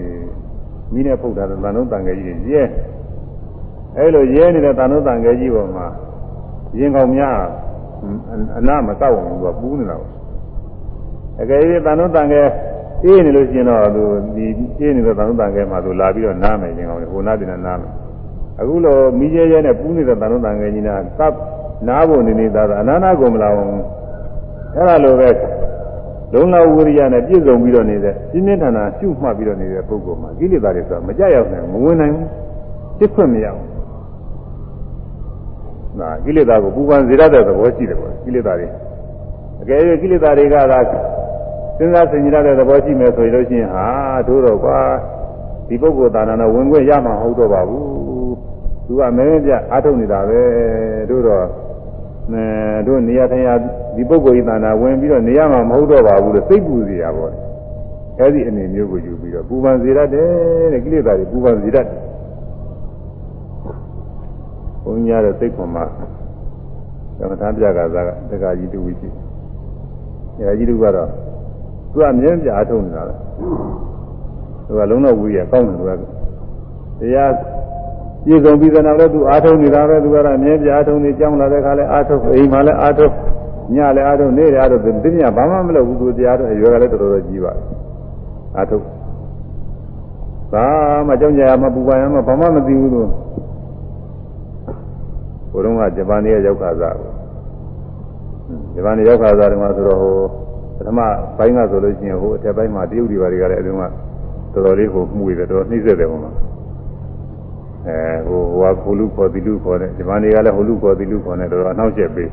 မိနဲ့ဖုတ်တာတန်တုံးတန်ငယ်ကြီးရဲအဲလိုရဲနေတဲ့တန်တုံးတန်ငယ်ကြီးပေါ်မှာရင်ကောင်များအနာမကောက်ဘူးသူကပူးနေတာပေါ့အကယ်၍တန်တော့တန်ကဲ အေးနေလို့ရှိရင်တော့သူဒီအေးနေတဲ့တန်တော့တန်ကဲမှာသူလာပြီးတော့နားမယ်ရင်ကောင်းတယ်ဟိုနားတင်နားမယ်အခုလိုမိကျဲကျဲနဲ့ပူးနေတဲ့တန်တော့တန်ကဲကြီးနာကပ်နားဖို့နေနေတာအနာနာကိုမလာဘူးအဲ့ဒါလိုပဲလုံလဝိရိယနဲ့ပြည့်စုံပြီးတော့နေတဲ့ပြင်းပြထန်တာရှုမှတ်ပြီးတော့နေတဲ့ပုဂ္ဂိုလ်မှာကိလေသာတွေဆိုတာမကြရောက်နိုင်မဝင်နိုင်ဘူးသိခွင့်မရဘူးဒါကိလေသာကိုပူပန်စေရတဲ့သဘောရှိတယ်ပေါ့ကိလေသာတွေအကယ်၍ကိလေသာတွေကသာ စဉ်းစားဆင်ခြင်ရတဲ့သဘောရှိမယ်ဆိုရင်လို့ရှိရင်ဟာတို့တော့ကွာဒီပုဂ္ဂိုလ်သာနာနဲ့ဝင်ခွင့်ရမှာမဟုတ်တော့ပါဘူးသူကမင်းပြအားထုတ်နေတာပဲတို့တော့အဲတို့နေရာထိုင်ရာဒီပုဂ္ဂိုလ်ဤသာနာဝင်ပြီးတော့နေရမှာမဟုတ်တော့ပါဘူးလို့စိတ်ပူစီရပါဘောအဲ့ဒီအနေမျိုးကိုယူပြီးတော့ပူပန်စေတတ်တယ်တဲ့ကိလေသာတွေပူပန်စေတတ်တယ်ဘုန်းကြီးရတဲ့စိတ်ခွန်မှာကမ္မထာပြကစားကတက္ကကြီးတူဝိရှိတယ်။အဲဒီတူကတော့ သူကအမြဲပြအားထုတ်နေတာလေ။သူကလုံးတော့ဝီးရကောင်းတယ်သူကတရားပြည်စုံပြီးတဲ့နောက်လည်းသူအားထုတ်နေတာပဲသူကတော့အမြဲပြအားထုတ်နေကြောင်းလာတဲ့ခါလဲအားထုတ်အိမ်မှာလည်းအားထုတ်ညလည်းအားထုတ်နေ့လည်းအားထုတ်ဒီညဘာမှမလုပ်ဘူးသူတရားတော့ရွယ်ကလည်းတော်တော်ကြီးပါတယ်။အားထုတ်ဘာမှကြောင်းကြရမပူပါရမဘာမှမသိဘူးသူဟိုတုန်းကဂျပန်ရဲ့ရောက်ခါစားကိုဂျပန်ရဲ့ရောက်ခါစားတယ်မှာဆိုတော့ဟိုပ ထမဘိုင်းကဆိုလို့ရှိရင်ဟိုအထက်ပိုင်းမှာတရုတ်တွေဘာတွေကလည်းအဲဒီမှာတော်တော်လေးဟိုမှုရတယ်တော်နှိမ့်ဆက်တယ်ဟိုမှာအဲဟိုဟိုကဟိုလူခေါ်ဒီလူခေါ်တယ်ဂျပန်တွေကလည်းဟိုလူခေါ်ဒီလူခေါ်တယ်တော်တော်အနှောက်အယှက်ပေး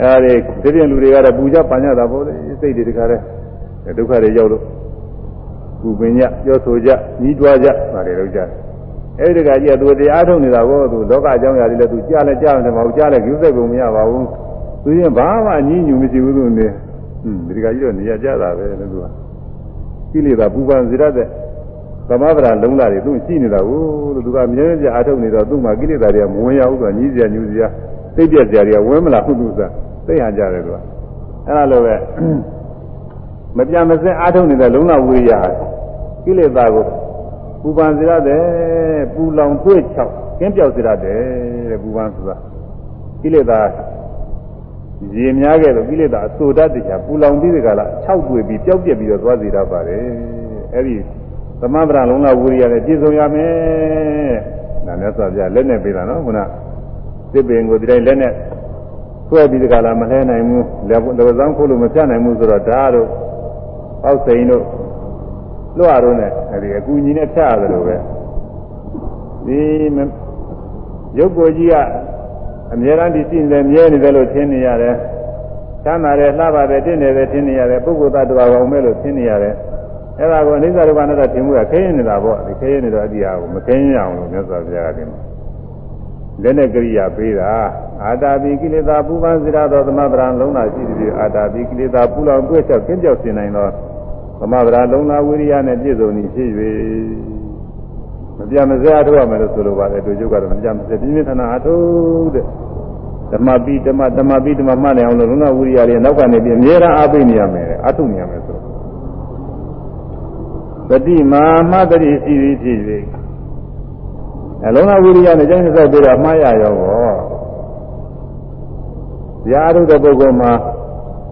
အဲဒီဒီပြင်လူတွေကတော့ပူကြပန်ကြတာပေါ့လေစိတ်တွေတခါတည်းဒုက္ခတွေရောက်လို့ပူပင်ကြပြောဆိုကြညီးတွားကြဒါတွေလုပ်ကြတယ်အဲ့ဒီကကြီးကသူတရားထုတ်နေတာကိုသူလောကအကြောင်းအရာတွေလည်းသူကြားလဲကြားတယ်မဟုတ်ကြားလဲယူစိတ်ကုန်မရပါဘူးသူရင်ဘာမှအညည်းညူမရှိဘူးသူနေဟွန်း ဒီကကြီးတော့နေရာကြတာပဲလို့သူကကိလေသာပူပန်စေရတဲ့သမဗရာလုံးလာတွေသူရှိနေတာကိုလို့သူကမြဲမြဲအားထုတ်နေတော့သူ့မှာကိလေသာတွေကမဝင်ရဘူးဆိုတာညည်းစရာညူစရာသိပြက်စရာတွေကဝင်မလာဘူးသူကသိရကြတယ်သူကအဲ့လိုပဲမပြမစဲအားထုတ်နေတဲ့လုံးလာဝိရိယကိလေသာကိုပူပန်စေရတယ်ပူလောင်တွေ့ချောက်ကင်းပြောက်စေရတယ်တဲ့ပူပန်ဆိုတာကိလေသာ ရေများခဲ့လို့ကိလေသာအဆိုတတ်တရားပူလောင်ပြီးဒီကလာ6တွေ့ပြီးပျောက်ပြက်ပြီးတော့သွားစေတတ်ပါတယ်အဲ့ဒီသမဗရာလုံးလာဝိရိယနဲ့ပြည့်စုံရမယ်ဒါမြတ်စွာဘုရားလက်နဲ့ပေးတာနော်ခုနသစ်ပင်ကိုဒီတိုင်းလက်နဲ့ဆွဲပြီးဒီကလာမလဲနိုင်ဘူးလက်လက်ဆောင်ခိုးလို့မပြနိုင်ဘူးဆိုတော့ဒါတို့အောက်စိန်တို့လွှတ်ရတော့နဲ့အဲဒီအကူကြီးနဲ့ဖြတ်ရတယ်လို့ပဲဒီရုပ်ကိုယ်ကြီးက အမြဲတမ်းဒီရှိနေတယ်မြဲနေတယ်လို့ထင်နေရတယ်ချမ်းသာတယ်လှပါတယ်တင့်တယ်ပဲထင်နေရတယ်ပုဂ္ဂိုလ်သတ္တဝါကောင်ပဲလို့ထင်နေရတယ်အဲ့ဒါကိုအနိစ္စဒုက္ခနဲ့တော့ထင်မှုကခင်းနေတာပေါ့ဒီခင်းနေတော့အတရားကိုမခင်းရအောင်လို့မြတ်စွာဘုရားကတင်လက်နဲ့ကရိယာပေးတာအာတာပိကိလေသာပူပန်စေရသောသမဗရံလုံးလာရှိသည်အာတာပိကိလေသာပူလောင်တွေ့ချောက်ကင်းပြောက်စေနိုင်သောသမဗရာလုံလာဝိရိယနဲ့ပြည့်စုံနေဖြစ်၍မ ပြမစဲအထုတ်ရမယ်လို့ဆိုလိုပါတယ်တို့ကျုပ်ကတော့မပြမစဲပြင်းပြထန်ထန်အထုတ်တဲ့ဓမ္မပိဓမ္မဓမ္မပိဓမ္မမှတ်နိုင်အောင်လို့လုံလာဝိရိယလေးနောက်ကနေပြီးအများအားအားပေးနေရမယ်အထုတ်နေရမယ်ဆိုသတိမာမတတိရှိသည်ဖြစ်၍အလုံးလာဝိရိယနဲ့ကျန်းကျက်ပြီးတော့မှားရရောပေါ့ဇာအထုတ်တဲ့ပုဂ္ဂိုလ်မှာ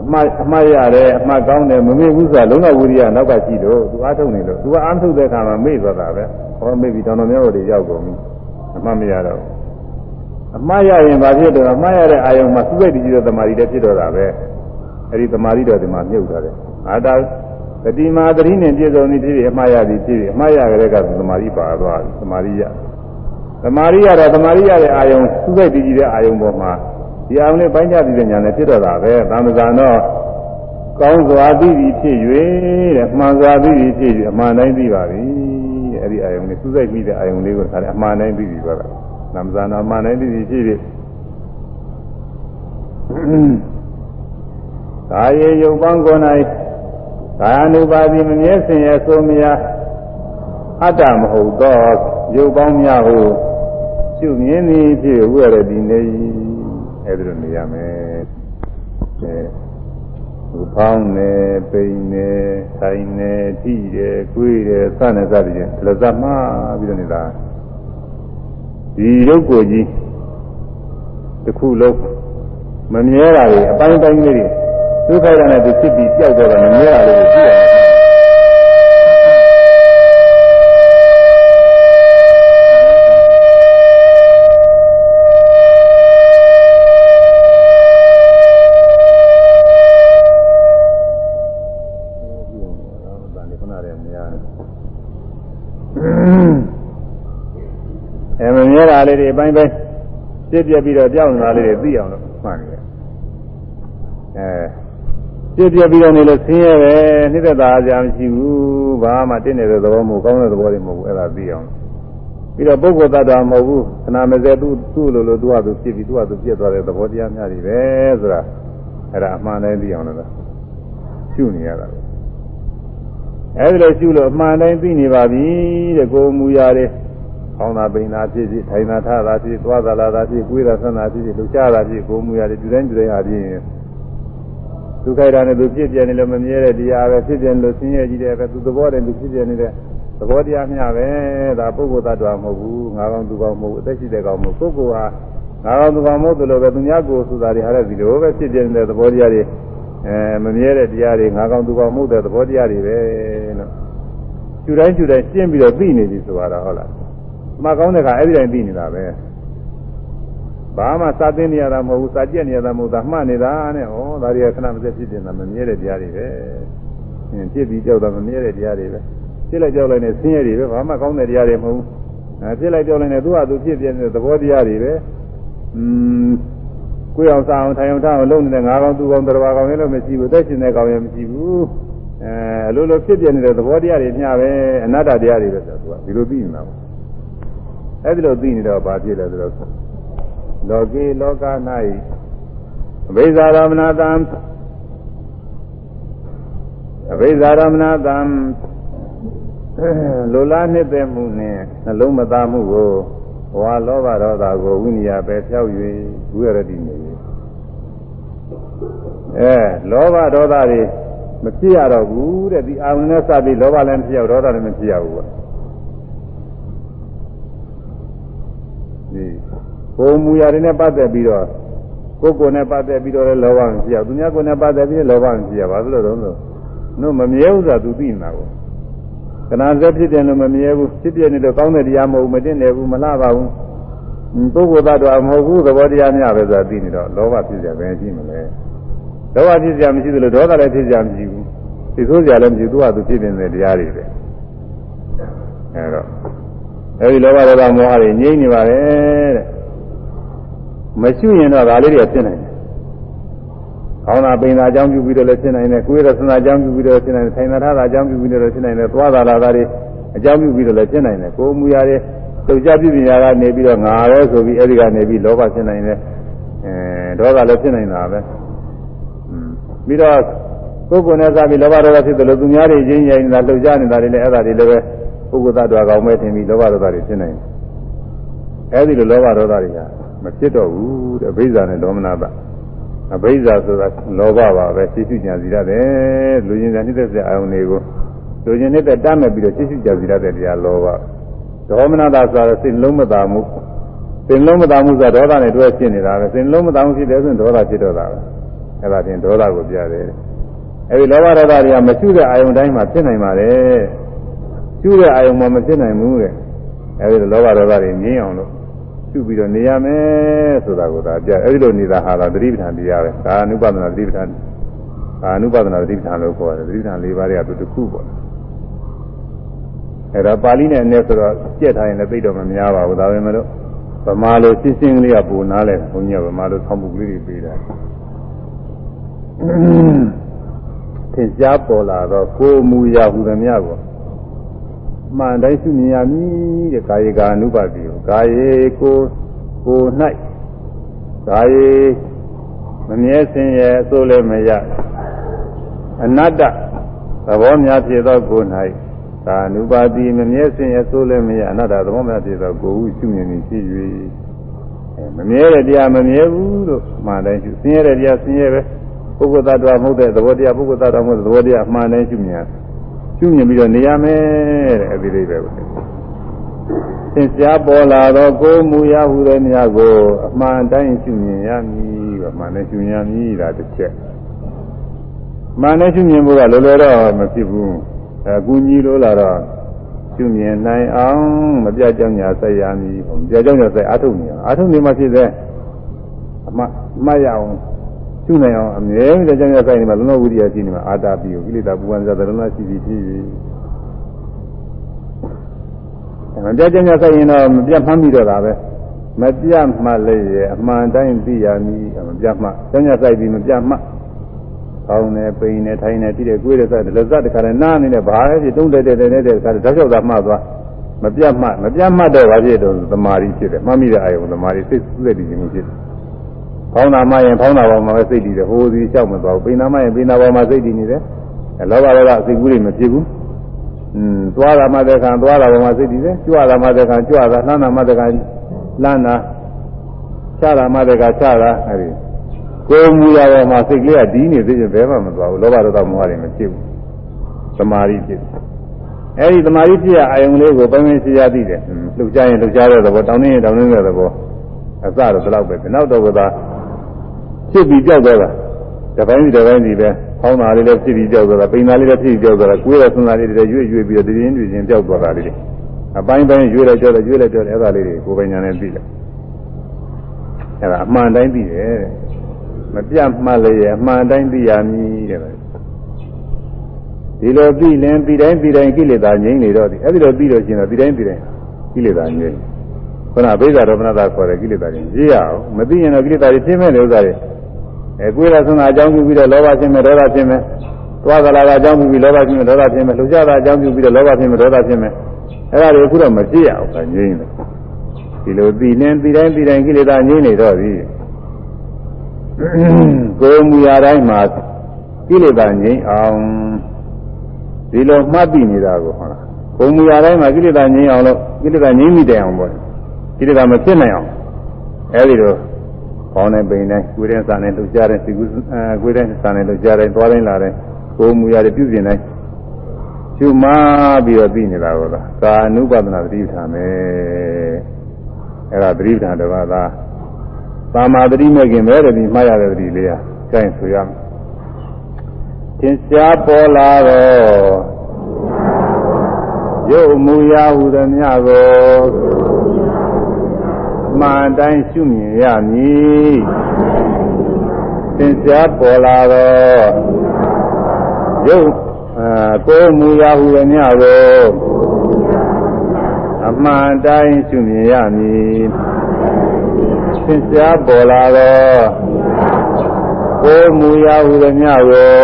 အမှားအမှားရတယ်အမှားကောင်းတယ်မမေ့ဘူးဆိုတာလုံးဝဝိရိယနောက်ကရှိတော့သူအားထုတ်နေလို့သူကအားထုတ်တဲ့အခါမှာမေ့သွားတာပဲ ဟောမေ့ပြီးတောင်းတော်များတို့ရောက်ကုန်ပြီအမှားမရတော့အမှားရရင်ဘာဖြစ်တော့အမှားရတဲ့အာယုံမှာသူ့ရဲ့ဒီကြီးတဲ့တမာရီတည်းဖြစ်တော့တာပဲအဲဒီတမာရီတော့ဒီမှာမြုပ်သွားတယ်အာတာတတိမာတတိနဲ့ပြည့်စုံနေဖြစ်ပြီးအမှားရသည်ဖြစ်ပြီးအမှားရကြတဲ့ကသမာဓိပါသွားပြီသမာဓိရသမာဓိရတော့သမာဓိရတဲ့အာယုံသူ့ရဲ့ဒီကြီးတဲ့အာယုံပေါ်မှာဒီအောင်လေးပိုင်းခြားပြီးတဲ့ညာနဲ့ဖြစ်တော့တာပဲသံဃာတော့ကောင်းစွာသိပြီဖြစ်၍တဲ့မှန်စွာသိပြီဖြစ်၍အမှန်တိုင်းသိပါပြီ တဲ့အဲ့ဒီအာယုံလေးစူးစိုက်ပြီးတဲ့အာယုံလေးကိုခါတယ်အမှန်တိုင်းသိပြီပါလားသံဃာတော့အမှန်တိုင်းသိပြီဖြစ်၍ကာယေယုတ်ပန်းကိုယ်၌ကာယ ानु ပါတိမမြဲစင်ရဲ့ဆိုမြာအတ္တမဟုတ်သောယုတ်ပေါင်းများဟုရှုမြင်သည်ဖြစ်ဝရတိနေ၏အဲ့ဒါလိုနေရမယ်အဲ ဟိုဖောင်းနေပိန်နေထိုင်နေထိတယ်ကိုွေးတယ်စတဲ့စသည်ဖြင့်လဇတ်မှားပြီးတော့နေတာဒီရုပ်ကိုကြီးတစ်ခုလုံးမမြဲတာတွေအပိုင်းပိုင်းလေးတွေဒုက္ခရနဲ့သူဖြစ်ပြီးကြောက်တော့တာမမြဲတာလေးကိုကြည့်ရ လေးတွေအပိုင်းပိုင်းပြည့်ပြည့်ပြီးတော့ကြောက်နေတာလေးတွေသိအောင်လို့မှန်တယ်အဲပြည့်ပြည့်ပြီးတော့နေလို့ဆင်းရဲပဲနှိမ့်သက်သာကြမရှိဘူးဘာမှတင်းနေတဲ့သဘောမဟုတ်ကောင်းတဲ့သဘောတွေမဟုတ်ဘူးအဲ့ဒါသိအောင်ပြီးတော့ပုဂ္ဂိုလ်တ attva မဟုတ်ဘူးခဏမစဲသူ့သူ့လိုလိုသူ့ဟာသူဖြစ်ပြီးသူ့ဟာသူပြည့်သွားတဲ့သဘောတရားများတွေပဲဆိုတာအဲ့ဒါအမှန်တည်းသိအောင်လို့ရှုနေရတာအဲဒီလိုရှုလို့အမှန်တိုင်းသိနေပါပြီတဲ့ကိုယ်မူရတဲ့ ခေါင်းသာပိန်သာဖြစ်ဖြစ်ထိုင်သာထသာဖြစ်သွားသာလာသာဖြစ်ကိုယ်သာဆန္ဒဖြစ်ဖြစ်လှုပ်ရှားတာဖြစ်ကိုယ်မူရတဲ့ဒီတိုင်းဒီတိုင်းအပြင်ဒုက္ခရနဲ့သူဖြစ်ပြနေလို့မမြဲတဲ့တရားပဲဖြစ်ပြနေလို့ဆင်းရဲကြီးတယ်ပဲသူသဘောတည်းသူဖြစ်ပြနေတဲ့သဘောတရားမျှပဲဒါပုဂ္ဂိုလ်သတ္တဝါမဟုတ်ဘူးငါကောင်သူကောင်မဟုတ်ဘူးအသက်ရှိတဲ့ကောင်မဟုတ်ပုဂ္ဂိုလ်ဟာငါကောင်သူကောင်မဟုတ်တယ်လို့ပဲသူများကိုယ်ဆိုတာတွေဟာလည်းဒီလိုပဲဖြစ်ပြနေတဲ့သဘောတရားတွေအဲမမြဲတဲ့တရားတွေငါကောင်သူကောင်မဟုတ်တဲ့သဘောတရားတွေပဲလို့ကျူတိုင်းကျူတိုင်းရှင်းပြီးတော့သိနေပြီဆိုတော့ဟုတ်လား မှကောင်းတဲ့ခါအဲ့ဒီတိုင်းသိနေတာပဲဘာမှစာသိနေရတာမဟုတ်ဘူးစာကြက်နေရတာမဟုတ်တာမှတ်နေတာနဲ့ဩဒါတွေကခဏမစက်ဖြစ်နေတာမမြဲတဲ့တရားတွေပဲအင်းဖြစ်ပြီးကြောက်တာမမြဲတဲ့တရားတွေပဲဖြစ်လိုက်ကြောက်လိုက်နေဆင်းရဲတွေပဲဘာမှကောင်းတဲ့တရားတွေမဟုတ်ဘူးအဲဖြစ်လိုက်ကြောက်လိုက်နေသူ့ဟာသူဖြစ်ပြနေတဲ့သဘောတရားတွေပဲอืมကိုယ်အောင်စားအောင်ထိုင်အောင်ထားအောင်လုပ်နေတဲ့ငါးကောင်သူကောင်တရားကောင်လည်းမရှိဘူးသက်ရှင်တဲ့ကောင်လည်းမရှိဘူးအဲအလိုလိုဖြစ်ပြနေတဲ့သဘောတရားတွေမျှပဲအနတ္တတရားတွေပဲဆိုတော့သူကဒီလိုသိနေတာပေါ့ အဲဒီလိုသိနေတော့ဘာဖြစ်လဲဆိုတော့လောကေလောက၌အဘိဇာရမဏတံအဘိဇာရမဏတံလိုလားနှစ်သက်မှုနဲ့နှလုံးမသားမှုကိုဝါလောဘဒေါသကိုဝိနည်းပဲဖြောက်၍ဝိရတိနေ၏အဲလောဘဒေါသတွေမဖြစ်ရတော့ဘူးတဲ့ဒီအာရုံနဲ့စပြီးလောဘလည်းမဖြစ်ရဒေါသလည်းမဖြစ်ရဘူး ဒီကိုမူရာတွေနဲ့ပတ်သက်ပြီးတော့ကိုယ်ကိုယ်နဲ့ပတ်သက်ပြီးတော့လည်းလောဘမဖြစ်ရသူများကိုယ်နဲ့ပတ်သက်ပြီးလောဘမဖြစ်ရဘာလို့လဲတော့လို့နို့မမြဲဥစ္စာသူသိနေတာကိုခဏစက်ဖြစ်တယ်လို့မမြဲဘူးဖြစ်ပြနေလို့ကောင်းတဲ့တရားမဟုတ်မတင်တယ်ဘူးမလှပါဘူးပုဂ္ဂိုလ်သတ္တဝါမဟုတ်ဘူးသဘောတရားများပဲဆိုတာသိနေတော့လောဘဖြစ်ကြပဲရှိမလဲလောဘဖြစ်ကြမရှိသလိုဒေါသလည်းဖြစ်ကြမရှိဘူးသိဆိုးကြလည်းမရှိသူ့ဟာသူဖြစ်နေတဲ့တရားတွေပဲအဲတော့ အဲဒီလောဘဒေါသမောဟတွေငြိမ့်နေပါလေတဲ့မရှိရင်တော့ဒါလေးတွေဖြစ်နိုင်တယ်ကောင်းတာပိန်တာအကြောင်းပြုပြီးတော့လည်းဖြစ်နိုင်တယ်ကိုယ်ရဆန္ဒအကြောင်းပြုပြီးတော့ဖြစ်နိုင်တယ်ထိုင်သာတာအကြောင်းပြုပြီးတော့ဖြစ်နိုင်တယ်သွားတာလာတာတွေအကြောင်းပြုပြီးတော့လည်းဖြစ်နိုင်တယ်ကိုယ်မူရတဲ့သုတ်ကြပြုပညာကနေပြီးတော့ငါပဲဆိုပြီးအဲဒီကနေပြီးလောဘဖြစ်နိုင်တယ်အဲဒေါသလည်းဖြစ်နိုင်တာပဲပြီးတော့ကိုယ်ကိုယ်နဲ့စားပြီးလောဘဒေါသဖြစ်တယ်လို့သူများတွေရင်းရင်နေတာလှုပ်ရှားနေတာတွေလည်းအဲ့ဒါတွေလည်းပဲ ပုဂ္ဂိုလ်သတ္တဝါကောင်ပဲထင်ပြီးလောဘဒေါသတွေဖြစ်နိုင်တယ်အဲဒီလိုလောဘဒေါသတွေကမဖြစ်တော့ဘူးတဲ့ဘိဇာနဲ့ဒေါမနတာအဘိဇာဆိုတာလောဘပါပဲသိရှိကြစီရတယ်လူချင်းတဲ့နှိမ့်တဲ့အာယုန်တွေကိုလူချင်းနဲ့တတ်မဲ့ပြီးတော့သိရှိကြစီရတဲ့တရားလောဘဒေါမနတာဆိုတာစိတ်လုံးမသာမှုစိတ်လုံးမသာမှုဆိုတာဒေါသနဲ့တွဲဖြစ်နေတာပဲစိတ်လုံးမသာမှုဖြစ်တယ်ဆိုရင်ဒေါသဖြစ်တော့တာပဲအဲ့ဒါဖြင့်ဒေါသကိုပြတယ်အဲဒီလောဘဒေါသတွေကမရှိတဲ့အာယုန်တိုင်းမှာဖြစ်နိုင်ပါတယ် ကျူးတဲ့အာယုန်မှာမဖြစ်နိုင်ဘူးတဲ့အဲဒီလောဘဒေါသတွေငြင်းအောင်လို့ပြုပြီးတော့နေရမယ်ဆိုတာကိုဒါပြအဲဒီလိုနေတာဟာတော့သတိပဋ္ဌာန်တရားပဲဒါအနုပါဒနာသတိပဋ္ဌာန်အာအနုပါဒနာသတိပဋ္ဌာန်လို့ခေါ်တယ်သတိပဋ္ဌာန်၄ပါးတွေကသူတစ်ခုပေါ့အဲဒါပါဠိနဲ့အနေဆိုတော့ကြက်ထားရင်လည်းသိတော့မများပါဘူးဒါပေမဲ့လို့ဗမာလိုရှင်းရှင်းကလေးကပုံနာလဲဘုန်းကြီးကဗမာလိုဆောင်းမှုကလေးတွေပေးတာသင်ကြားပေါ်လာတော့ကိုမူရဟုသမျှကို မှန်တိုင်းရှုမြင်ရမည်တဲ့ကာယေကာနုပါတိကိုကာယေကိုကို၌ကာယေမမြဲစင်ရဲ့အစိုးလည်းမရအနတ္တသဘောများဖြစ်သောကို၌ကာနုပါတိမမြဲစင်ရဲ့အစိုးလည်းမရအနတ္တသဘောများဖြစ်သောကိုဟုရှုမြင်နေရှိ၍မမြဲတဲ့တရားမမြဲဘူးလို့မှန်တိုင်းရှုစင်ရတဲ့တရားစင်ရပဲပုဂ္ဂိုလ်သတ္တဝါမဟုတ်တဲ့သဘောတရားပုဂ္ဂိုလ်သတ္တဝါမဟုတ်တဲ့သဘောတရားမှန်တိုင်းရှုမြင်ရတယ် ရှုမြင်ပြီးတော့နေရမယ်တဲ့အဒီလေးပဲသင်ရှားပေါ်လာတော့ကိုမူရဟုသောမြတ်ကိုအမှန်တိုင်းရှုမြင်ရမည်အမှန်နဲ့ရှုမြင်ရမည်ဒါတစ်ချက်မှန်နဲ့ရှုမြင်ဖို့ကလောလောတော့မဖြစ်ဘူးအကူကြီးလို့လာတော့ရှုမြင်နိုင်အောင်မပြတ်ကြောင်ညာဆက်ရမည်ပြတ်ကြောင်ညာဆက်အာထုတ်နေအောင်အာထုတ်နေမှဖြစ်စေအမှမှတ်ရအောင် ရှုနိုင်အောင်အမြဲတမ်းကြောင့်ရဆိုင်နေမှာလုံးဝဝိရိယရှိနေမှာအာတာပြီးကိုကိလေသာပူပန်စားတယ်လုံးဝရှိပြီးဖြစ်ပြီးမပြတ်ကြောင့်ရဆိုင်ရင်တော့မပြတ်မှန်းပြီးတော့တာပဲမပြတ်မှလည်းရအမှန်တိုင်းသိရမည်မပြတ်မှကြောင့်ရဆိုင်ပြီးမပြတ်မှကောင်းတယ်ပိန်တယ်ထိုင်တယ်တိတယ်ကိုယ်တယ်ဆိုတယ်လက်စတခါနဲ့နားနေတယ်ဘာလဲဖြစ်တုံးတယ်တယ်တယ်တဲ့ခါတောက်လျှောက်တာမှသွားမပြတ်မှမပြတ်မှတော့ဘာဖြစ်တော့သမာဓိဖြစ်တယ်မှတ်မိတဲ့အာယုံသမာဓိစိတ်စိတ်တည်ခြင်းဖြစ်တယ် ဖောင်းတာမှရင်ဖောင်းတာပေါ်မှာပဲစိတ်တည်တယ်ဟိုစီလျှောက်မသွားဘူးပိန်တာမှရင်ပိန်တာပေါ်မှာစိတ်တည်နေတယ်လောဘလောကအစိတ်ကူးတွေမဖြစ်ဘူးอืมသွားတာမှတဲ့ခံသွားတာပေါ်မှာစိတ်တည်တယ်ကြွတာမှတဲ့ခံကြွတာလှမ်းတာမှတဲ့ခံလှမ်းတာချတာမှတဲ့ခံချတာအဲဒီကိုယ်မူရပေါ်မှာစိတ်ကလေးကဒီနေသေးတယ်ဘယ်မှမသွားဘူးလောဘဒေါသမောဟတွေမဖြစ်ဘူးသမာဓိဖြစ်အဲဒီသမာဓိဖြစ်ရအာယုံလေးကိုပိုင်းပိုင်းရှင်းရသိတယ်လှုပ်ရှားရင်လှုပ်ရှားတဲ့သဘောတောင်းနေရင်တောင်းနေတဲ့သဘောအစတော့ဒီလောက်ပဲနောက်တော့ကသာ ဖြစ်ပြီးကြောက်သွားတာတစ်ပိုင်းစီတစ်ပိုင်းစီပဲဖောင်းတာလေးလည်းဖြစ်ပြီးကြောက်သွားတာပိန်တာလေးလည်းဖြစ်ပြီးကြောက်သွားတာကိုယ်ရဆွမ်းတာလေးတွေရွေ့ရွေ့ပြီးတော့တည်င်းတည်င်းကြောက်သွားတာလေးတွေအပိုင်းပိုင်းရွေ့လိုက်ကြောက်လိုက်ရွေ့လိုက်ကြောက်လိုက်အဲ့ဒါလေးတွေကိုယ်ပိုင်ညာနဲ့သိတယ်အဲ့ဒါအမှန်တိုင်းသိတယ်မပြတ်မှတ်လျက်အမှန်တိုင်းသိရမည်တဲ့ဒီလိုသိရင်ပြီးတိုင်းပြီးတိုင်းကိလေသာငြိမ့်နေတော့ဒီအဲ့ဒီလိုပြီးလို့ရှိရင်တော့ပြီးတိုင်းပြီးတိုင်းကိလေသာငြိမ့်ခုနဘိဇာရမဏတာခေါ်တဲ့ကိလေသာတွေရေးရအောင်မသိရင်တော့ကိလေသာတွေပြင်းမဲ့လေဥစ္စာတွေ အဲကိုယ်ရဆုံးတာအကြောင်းပြုပြီးတော့လောဘဖြစ်မယ်ဒေါသဖြစ်မယ်သွားသလာကအကြောင်းပြုပြီးလောဘဖြစ်မယ်ဒေါသဖြစ်မယ်လှုပ်ရှားတာအကြောင်းပြုပြီးတော့လောဘဖြစ်မယ်ဒေါသဖြစ်မယ်အဲ့ဒါတွေအခုတော့မဖြစ်ရအောင်ကငြိမ့်တယ်ဒီလိုသိရင်ပြီးတိုင်းပြီးတိုင်းကိလေသာငြိမ့်နေတော့ပြီကိုယ်မူရာတိုင်းမှာကိလေသာငြိမ့်အောင်ဒီလိုမှတ်ပြီးနေတာကိုဟုတ်လားကိုယ်မူရာတိုင်းမှာကိလေသာငြိမ့်အောင်လို့ကိလေသာငြိမ့်မိတယ်အောင်ပေါ့ကိလေသာမဖြစ်နိုင်အောင်အဲဒီလို ကောင်းတဲ့ပိန်တိုင်းကိုယ်တဲ့စာနဲ့လှုပ်ရှားတဲ့စီကူအဲကိုယ်တဲ့စာနဲ့လှုပ်ရှားတဲ့သွားတိုင်းလာတဲ့ကိုယ်မူရာတွေပြုပြင်တိုင်းရှုမှပြီးတော့ပြီးနေတာကိုလားကာနုပဒနာသတိထားမယ်အဲဒါသတိထားတော့ကသာသာမာသတိမဲ့ခင်ပဲတည်းမှားရတဲ့သတိလေးอ่ะကျင့်ဆိုရမယ်သင်ရှားပေါ်လာတော့ရုပ်မူရာဟုသမျှကို မှန်တိုင်းရှုမြင်ရမည်သင်ရှားပေါ်လာတော့ရုပ်အဲကိုယ်မူရာဟုသမျှကိုအမှန်တိုင်းရှုမြင်ရမည်သင်ရှားပေါ်လာတော့ကိုယ်မူရာဟုသမျှကို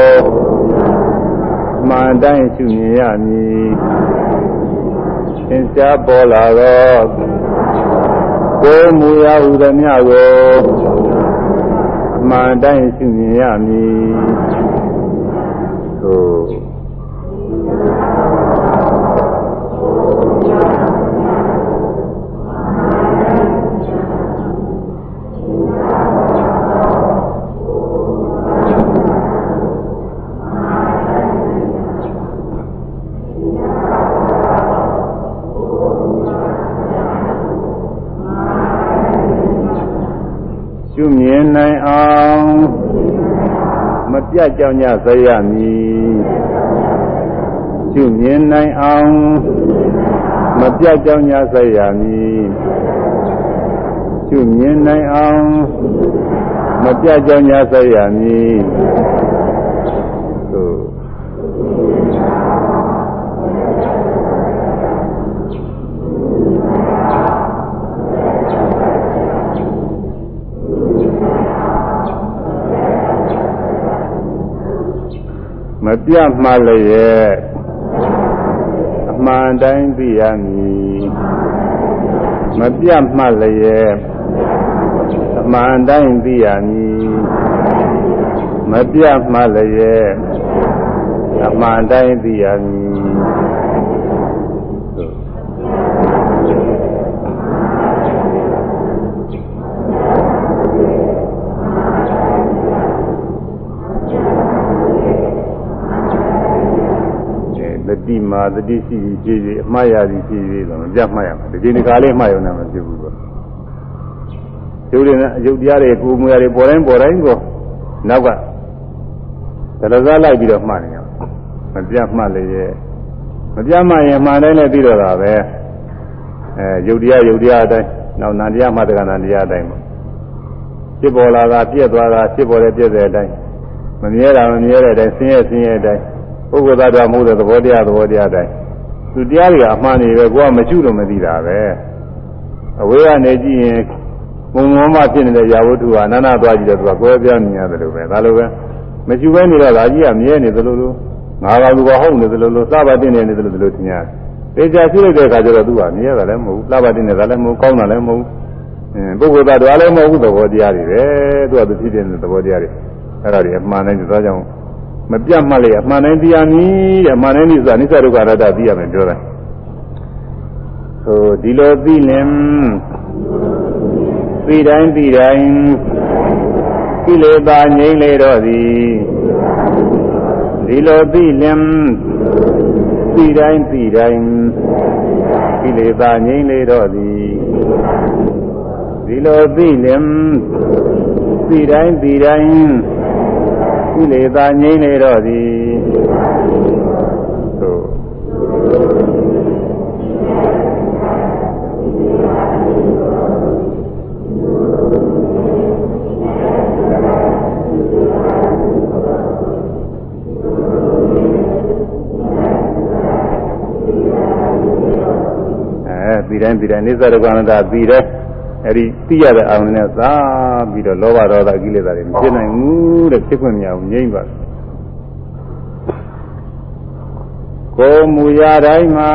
မှန်တိုင်းရှုမြင်ရမည်သင်ရှားပေါ်လာတော့ ကိုယ်မူရဟုသမျှကိုအမှန်တိုင်းရှုမြင်ရမည်သို ပြကြောင်ကြစေရမည်ကျุမြင်နိုင်အောင်မပြကြောင်ကြစေရမည်ကျุမြင်နိုင်အောင်မပြကြောင်ကြစေရမည် ပြမှလည်းရဲ့အမှန်တိုင်းသိရမည်မပြမှလည်းရဲ့အမှန်တိုင်းသိရမည်မပြမှလည်းရဲ့အမှန်တိုင်းသိရမည် မာတတိရှိပြီးဖြစ်ပြီးအမှားရသည်ဖြစ်ပြီးဆိုမပြတ်မှတ်ရမှာဒီချိန်ဒီကားလေးမှတ်ရုံနဲ့မဖြစ်ဘူးဆိုကျုပ်တွေနဲ့အယုတ်တရားတွေကိုမူရတွေပေါ်တိုင်းပေါ်တိုင်းကိုနောက်ကသရဇာလိုက်ပြီးတော့မှတ်နေရမပြတ်မှတ်လေရဲ့မပြတ်မှတ်ရင်မှန်တိုင်းလည်းပြီးတော့တာပဲအဲယုတ်တရားယုတ်တရားအတိုင်းနောက်နာတရားမှတ်တဲ့ကနာတရားအတိုင်းပေါ့ဖြစ်ပေါ်လာတာပြည့်သွားတာဖြစ်ပေါ်တဲ့ပြည့်တဲ့အတိုင်းမမြဲတာမမြဲတဲ့အတိုင်းဆင်းရဲဆင်းရဲတဲ့အတိုင်း ပုဂ္ဂိုလ်သားတော်မဟုတ်တဲ့သဘောတရားသဘောတရားတိုင်းသူတရားတွေကအမှန်နေပဲကိုကမကျุလို့မသိတာပဲအဝေးကနေကြည့်ရင်ဘုံမောမဖြစ်နေတဲ့ရာဝတ္ထုဟာနာနာသွားကြည့်တော့သူကကွဲပြားနေရတယ်လို့ပဲဒါလိုပဲမကျุပဲနေတော့ဒါကြီးကမြဲနေသလိုလိုငါးပါးကဟုတ်နေသလိုလိုစပါတင်နေနေသလိုလိုထင်ရတယ်သေချာရှိလိုက်တဲ့အခါကျတော့သူကမြဲတာလည်းမဟုတ်ဘူးလှပါတင်နေတာလည်းမဟုတ်ကောင်းတာလည်းမဟုတ်ဘူးပုဂ္ဂိုလ်သားတော်လည်းမဟုတ်ဘူးသဘောတရားတွေပဲသူကသူဖြစ်တဲ့သဘောတရားတွေအဲ့ဒါတွေအမှန်တိုင်းသာကြောင့် မပြတ်မှတ်လေအမှန်တိုင်းသိရမည်တဲ့အမှန်တိုင်းသိဆိုတာအနိစ္စဒုက္ခအနတ္တသိရမယ်ပြောတယ်ဟိုဒီလိုသိလင်သိတိုင်းသိတိုင်းကိလေသာငြိမ့်လေတော့သည်ဒီလိုသိလင်သိတိုင်းသိတိုင်းကိလေသာငြိမ့်လေတော့သည်ဒီလိုသိလင်သိတိုင်းသိတိုင်း ကိလေသာငြိမ့်လေတော့သည်သို့ပြီးတိုင်းပြီးတိုင်းနိစ္စဒုက္ခအနတ္တပြီးတဲ့ အဲ့ဒီသိရတဲ့အာရုံနဲ့သာပြီးတော့လောဘဒေါသကိလေသာတွေမဖြစ်နိုင်ဘူးတဲ့ဖြစ်ခွင့်မရဘူးငြိမ့်ပါကိုယ်မူရတိုင်းမှာ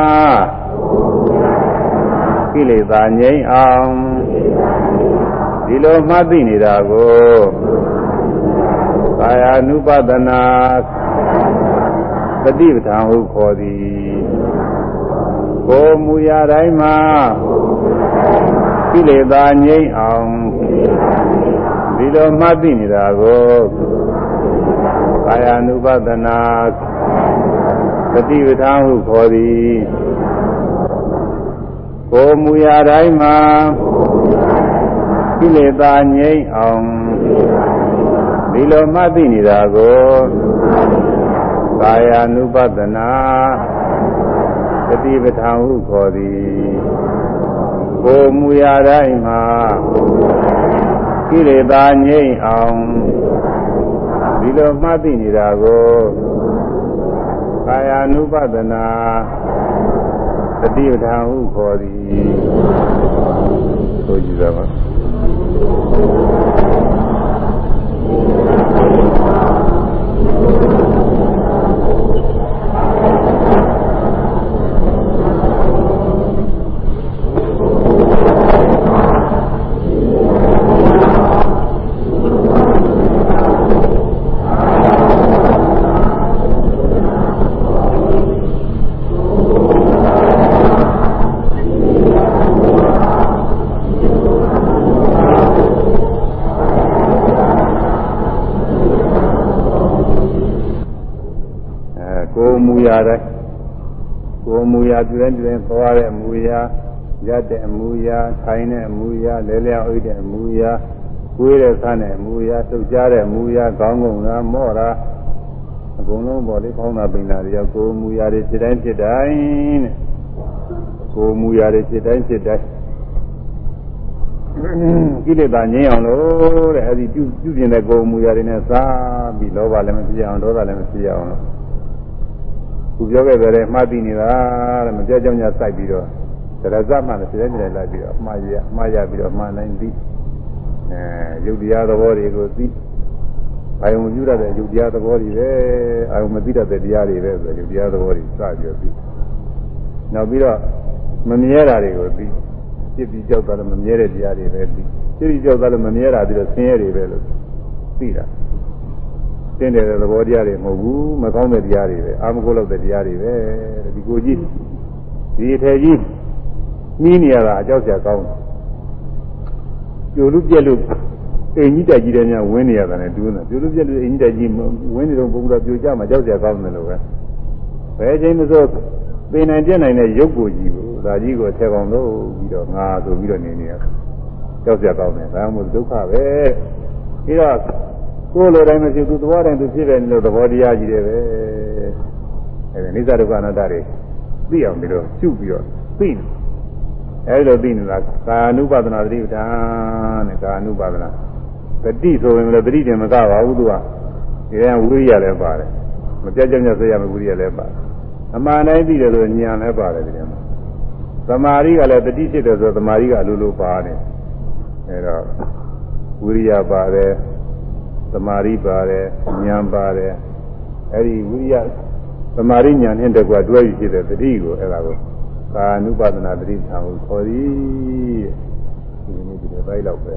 ကိလေသာငြိမ့်အောင်ဒီလိုမှတ်သိနေတာကိုကာယ ानु ပဒနာတတိပဌာန်ဟုခေါ်သည်ကိုမူရာတိုင်းမှာ ကိလေသာငြိမ့်အောင်ဒီလိုမှတ်သိနေတာကိုကာယ ानु ပဒနာသတိပဋ္ဌာန်ဟုခေါ်သည်ကိုမူရာတိုင်းမှာကိလေသာငြိမ့်အောင်ဒီလိုမှတ်သိနေတာကိုကာယ ानु ပဒနာတတိပဋ္ဌာန်ဟုခေါ်သည် ကိုမူရာတိုင်းမှာကိလေသာငြိမ့်အောင်ဒီလိုမှတ်သိနေတာကိုကာယ ानु ပဒနာတတိပဋ္ဌာန်ဟုခေါ်သည်ဆိုကြည့်ကြပါ ကိုယ်မူရာပြုတိုင်းပြုတိုင်းသွားတဲ့အမူအရာရတဲ့အမူအရာထိုင်တဲ့အမူအရာလဲလျောက်အိတ်တဲ့အမူအရာကိုယ်တဲ့ဆန်းတဲ့အမူအရာသုတ်ကြတဲ့အမူအရာခေါင်းငုံတာမော့တာအကုန်လုံးပေါ်လေးဖောင်းတာပိန်တာတွေရောကိုယ်မူရာတွေဖြစ်တိုင်းဖြစ်တိုင်းတဲ့ကိုယ်မူရာတွေဖြစ်တိုင်းဖြစ်တိုင်းကိလေသာငြိမ်းအောင်လို့တဲ့အဲဒီပြုပြုပြင်တဲ့ကိုယ်မူရာတွေနဲ့စားပြီးလောဘလည်းမဖြစ်အောင်ဒေါသလည်းမဖြစ်အောင်လို့ ခုပြောခဲ့တဲ့မှတ်သိနေတာတဲ့မပြောကြောင်ညာစိုက်ပြီးတော့သရဇမှလည်းစိတ်တိုင်းလိုက်ပြီးတော့အမှားရအမှားရပြီးတော့မှန်နိုင်ပြီးအဲယုတ်တရားသဘောတွေကိုသိအာယုံပြုရတဲ့ယုတ်တရားသဘောတွေပဲအာယုံမသိတတ်တဲ့တရားတွေပဲဆိုယုတ်တရားသဘောတွေစပြီးတော့သိနောက်ပြီးတော့မမြဲတာတွေကိုသိဖြစ်ပြီးကြောက်တာလည်းမမြဲတဲ့တရားတွေပဲသိဖြစ်ပြီးကြောက်တာလည်းမမြဲတာပြီးတော့ဆင်းရဲတွေပဲလို့သိတာ င်းတဲ့သဘောတရားတွေမဟုတ်ဘူးမကောင်းတဲ့တရားတွေပဲအာမကိုလောက်တဲ့တရားတွေပဲဒီကိုကြီးဒီအထည်ကြီးနှီးနေရတာအကြောက်စရာကောင်းတယ်ပြိုလူပြက်လို့အိမ်ကြီးတိုက်ကြီးတဲ့များဝင်းနေရတာနဲ့တူးနေပြိုလူပြက်လို့အိမ်ကြီးတိုက်ကြီးဝင်းနေတော့ဘုရားပြိုကြမှာကြောက်စရာကောင်းတယ်လို့ပဲဘယ်ချိန်မဆိုပင်နိုင်ပြက်နိုင်တဲ့ရုပ်ကိုကြီးကိုဒါကြီးကိုထဲကောင်လို့ပြီးတော့ငါဆိုပြီးတော့နေနေရကြောက်စရာကောင်းတယ်ဒါမှမဟုတ်ဒုက္ခပဲပြီးတော့ ကိုယ်လိုတိုင်းမဖြစ်သူသဘောတိုင်းသူဖြစ်တယ်လို့သဘောတရားကြီးတယ်ပဲအဲဒီနိစ္စဒုက္ခအနတ္တတွေသိအောင်ပြီးတော့ရှုပြီးတော့သိတယ်အဲဒီလိုသိနေတာကာနုပါဒနာသတိပဋ္ဌာန်နဲ့ကာနုပါဒနာတတိဆိုရင်လည်းတတိတင်မကပါဘူးသူကဒီကဝိရိယလည်းပါတယ်မပြတ်ကြမြတ်စေရမယ်ဝိရိယလည်းပါတယ်အမှန်တိုင်းသိတယ်ဆိုဉာဏ်လည်းပါတယ်ဒီမှာသမာဓိကလည်းတတိဖြစ်တယ်ဆိုသမာဓိကအလိုလိုပါတယ်အဲတော့ဝိရိယပါတယ် သမာဓိပါတယ်ဉာဏ်ပါတယ်အဲ့ဒီဝိရိယသမာဓိဉာဏ်နဲ့တကွတွဲပြီးဖြစ်တဲ့သတိကိုအဲ့ဒါကိုကာနုပါဒနာသတိထားကိုခေါ်သည်ဒီနေ့ဒီလိုဘိုက်လောက်ပဲ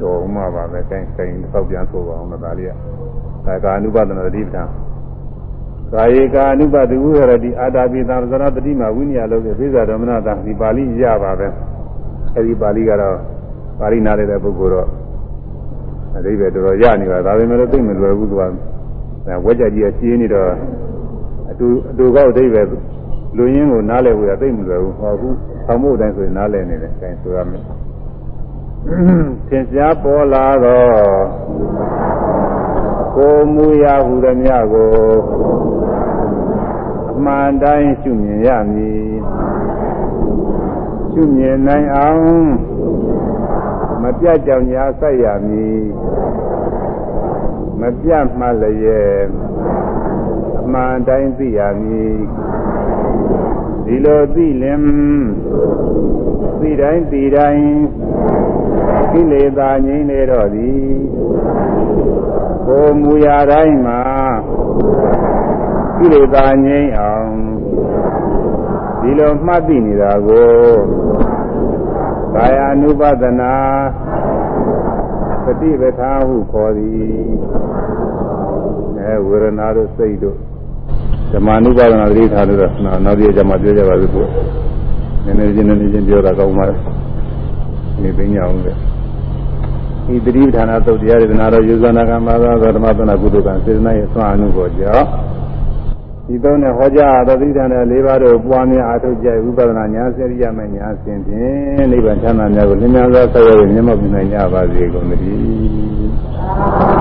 တော်မှပါပဲတိုင်းတိုင်းသောက်ပြန်ဆိုပါအောင်ဒါလေးကဒါကာနုပဒနာတတိပဋ္ဌာန်ကာယေကာနုပဒုဝရတိအာတာပိသံသရတတိမဝိနည်းလုံးတဲ့ပိဇာဓမ္မနာတဒီပါဠိရပါပဲအဲဒီပါဠိကတော့ပါဠိနားတဲ့ပုဂ္ဂိုလ်တော့ အဓိပ္ပာယ်တော်တော်ရနေပါဒါပေမဲ့လည်းသိမလွယ်ဘူးသူကဝက်ကြကြီးကရှင်းနေတော့အတူအတူကောက်အဓိပ္ပာယ်လူရင်းကိုနားလည်ဖို့ရသိမလွယ်ဘူးဟောအခုဆောင်းမို့တိုင်းဆိုရင်နားလည်နေတယ်အဲဆိုရမယ်သင်ရှားပေါ်လာတော့ကိုမူရာဟုရမြကိုအမှန်တိုင်းရှုမြင်ရမည်ရှုမြင်နိုင်အောင်မ ပြတ်ကြောင်ညာဆက်ရမည်မပြတ်မှလည်းရဲ့အမှန်တိုင်းသိရမည်ဒီလိုသိလင်သိတိုင်းသိတိုင်းကိလေသာငြိမ်းနေတော့သည်ကိုမူရာတိုင်းမှာကိလေသာငြိမ်းအောင်ဒီလိုမှတ်သိနေတာကို ကာယ ानु ပဒနာပฏิပဌာဟုခေါ်သည်အဲဝေဒနာတို့စိတ်တို့ဓမ္မ ानु ပဒနာတိထားလို့တော့နောက်ပြကြမှာပြောကြပါစို့ကိုနည်းနည်းချင်းနည်းနည်းချင်းပြောတာကောင်းပါလားနေသိညာအောင်လေဤတတိပဌာနာသုတ်တရားဒေသနာတော်ယူဇနာကမ္ဘာသာဓမ္မသနာကုသကံစေတနာရဲ့ဆွမ်းအမှုကိုကြောင့် ဒီသုံးနဲ့ဟောကြားတော်သီဌာန်၄ပါးတို့ပွားများအားထုတ်ကြဝိပဿနာဉာဏ်စေရိယမဲ့ဉာဏ်စဉ်ဖြင့်နိဗ္ဗာန်ချမ်းသာများကိုလင်းများစွာဆက်ရည်မျက်မှောက်ပြုနိုင်ကြပါစေကုန်သတည်း